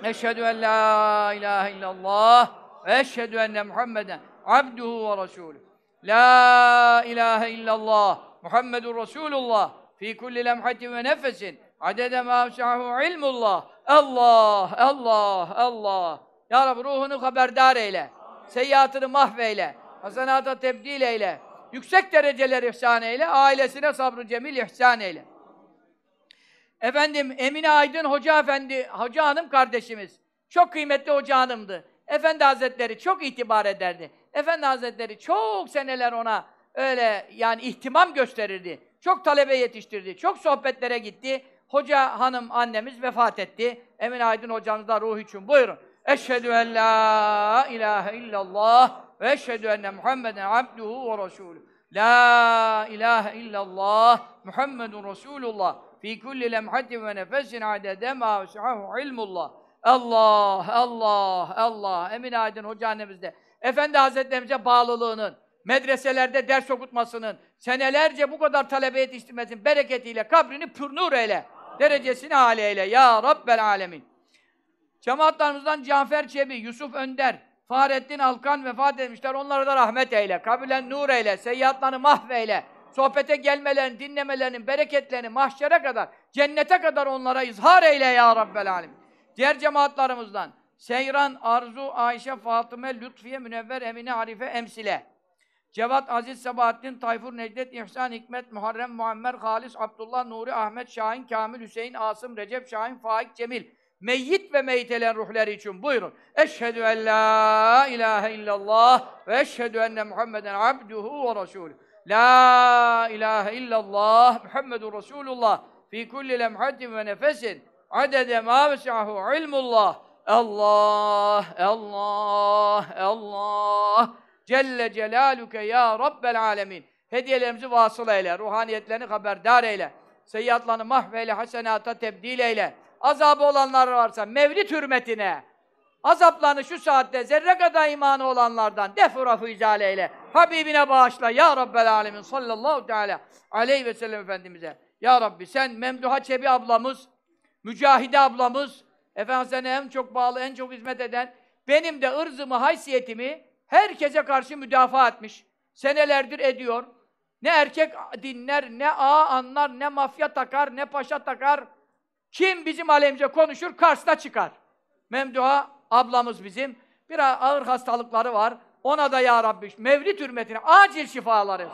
Eşhedü en la ilahe illallah ve eşhedü enne Muhammeden abduhu ve resulü. La ilahe illallah Muhammedun Resulullah fi kulli lemhatin ve nefesin Adede ma vesi'ahu ilmullah. Allah, Allah, Allah. Ya Rabbi ruhunu haberdar eyle. Seyyiatını mahveyle. Hasenata tebdil eyle. Yüksek dereceler ihsan eyle. Ailesine sabrı cemil ihsan eyle. Efendim Emine Aydın Hoca Efendi, Hoca Hanım kardeşimiz. Çok kıymetli Hoca Hanım'dı. Efendi Hazretleri çok itibar ederdi. Efendi Hazretleri çok seneler ona öyle yani ihtimam gösterirdi. Çok talebe yetiştirdi. Çok sohbetlere gitti. Hoca hanım annemiz vefat etti. Emine Aydın hocamız da ruh için. Buyurun. Eşhedü en la ilahe illallah ve eşhedü enne Muhammeden abduhu ve resulü. La ilahe illallah Muhammedun Resulullah fi kulli lemhatin ve nefesin adede ma vesi'ahu ilmullah. Allah, Allah, Allah. Emine Aydın Hoca annemiz de Efendi Hazretlerimize bağlılığının, medreselerde ders okutmasının, senelerce bu kadar talebe yetiştirmesinin bereketiyle kabrini pürnur eyle, derecesini âli eyle. Ya Rabbel Alemin. Cemaatlarımızdan Cafer Çebi, Yusuf Önder, Fahrettin Alkan vefat etmişler. Onlara da rahmet eyle. Kabilen nur eyle. Seyyatlarını mahveyle. Sohbete gelmelerini, dinlemelerinin bereketlerini mahşere kadar, cennete kadar onlara izhar eyle ya Rabbel Alemin. Diğer cemaatlarımızdan Seyran, Arzu, Ayşe, Fatıme, Lütfiye, Münevver, Emine, Arife, Emsile. Cevat, Aziz, Sabahattin, Tayfur, Necdet, İhsan, Hikmet, Muharrem, Muammer, Halis, Abdullah, Nuri, Ahmet, Şahin, Kamil, Hüseyin, Asım, Recep, Şahin, Faik, Cemil. Meyyit ve meyitelen ruhları için buyurun. Eşhedü en la ilahe illallah ve eşhedü enne Muhammeden abduhu ve resulü. La ilahe illallah Muhammedun Resulullah fi kulli lemhatin ve nefesin adede ma vesi'ahu ilmullah. Allah, Allah, Allah. Celle Celaluke ya Rabbel Alemin. Hediyelerimizi vasıl eyle, ruhaniyetlerini haberdar eyle. Seyyiatlarını mahveyle, hasenata tebdil eyle. Azabı olanlar varsa mevlid hürmetine, azaplarını şu saatte zerre kadar imanı olanlardan defurafı izale eyle. Habibine bağışla ya Rabbel Alemin sallallahu teala aleyhi ve sellem Efendimiz'e. Ya Rabbi sen Memduha Çebi ablamız, Mücahide ablamız, Efendimiz sana en çok bağlı, en çok hizmet eden, benim de ırzımı, haysiyetimi herkese karşı müdafaa etmiş. Senelerdir ediyor. Ne erkek dinler, ne ağa anlar, ne mafya takar, ne paşa takar. Kim bizim aleyhimize konuşur, karşısına çıkar. Memduha ablamız bizim. Bir ağır hastalıkları var. Ona da ya Rabbi mevlid hürmetine acil şifaları.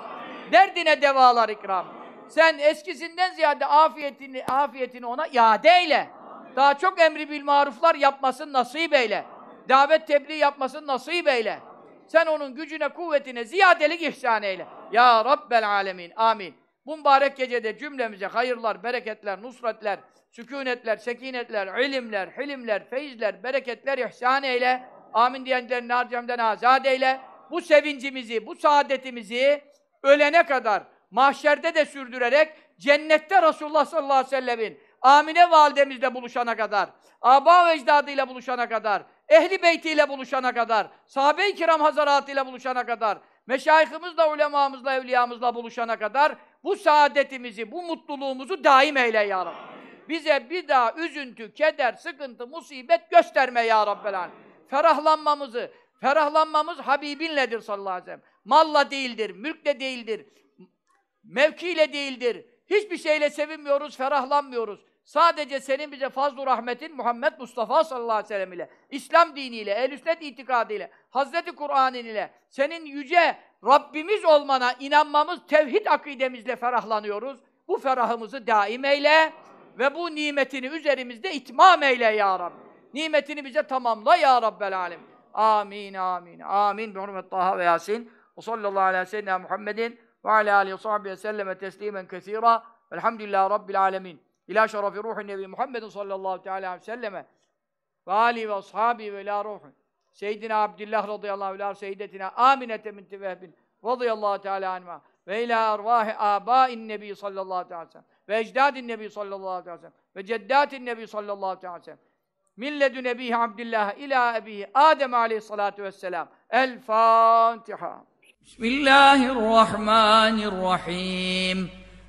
Derdine devalar ikram. Sen eskisinden ziyade afiyetini afiyetini ona iade eyle. Daha çok emri bil maruflar yapmasın nasip eyle. Davet tebliğ yapmasın nasip eyle. Sen onun gücüne, kuvvetine ziyadelik ihsan eyle. Ya Rabbel alemin. Amin. Bu mübarek gecede cümlemize hayırlar, bereketler, nusretler, sükunetler, sekinetler, ilimler, hilimler, feyizler, bereketler ihsan eyle. Amin diyenlerini harcamdan azad eyle. Bu sevincimizi, bu saadetimizi ölene kadar mahşerde de sürdürerek cennette Resulullah sallallahu aleyhi ve sellemin Amine validemizle buluşana kadar, aba ve ecdadıyla buluşana kadar, ehli beytiyle buluşana kadar, sahabe-i kiram hazaratıyla buluşana kadar, meşayihimizle, ulemamızla, evliyamızla buluşana kadar bu saadetimizi, bu mutluluğumuzu daim eyle ya Rabbi. Bize bir daha üzüntü, keder, sıkıntı, musibet gösterme ya Rabbel. Ferahlanmamızı, ferahlanmamız Habibinledir sallallahu aleyhi ve sellem. Malla değildir, mülkle değildir, mevkiyle değildir. Hiçbir şeyle sevinmiyoruz, ferahlanmıyoruz. Sadece senin bize fazl-ı rahmetin Muhammed Mustafa sallallahu aleyhi ve sellem ile, İslam diniyle, ehl-i sünnet itikadıyla, Hazreti Kur'an'ın ile, senin yüce Rabbimiz olmana inanmamız, tevhid akidemizle ferahlanıyoruz. Bu ferahımızı daim eyle ve bu nimetini üzerimizde itmam eyle ya Rabbi. Nimetini bize tamamla ya Rabbel alem. Amin, amin, amin. Bi hurmet Taha ve Yasin. Ve sallallahu aleyhi ve sellem Muhammedin ve ala aleyhi ve sahbihi ve selleme teslimen kesira. Velhamdülillahi Rabbil alemin. İlâ şerefi ruhin nebi Muhammedin sallallahu teala aleyhi ve selleme ve âli ve ashabi ve ilâ ruhin. Seyyidina Abdillah radıyallahu anh, seyyidetina Aminete binti Vehbin radıyallahu teala anh'a ve ilâ arvâhi âbâin nebi sallallahu teala aleyhi ve sellem ve ecdâdin nebi sallallahu aleyhi ve sellem ve ceddâtin nebi sallallahu teala aleyhi ve sellem min ledün ebihi Abdillah ila ebihi Adem aleyhissalâtu vesselam. El Fatiha. Bismillahirrahmanirrahim.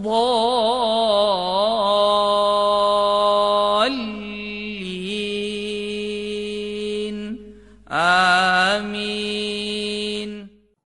الضالين. آمين.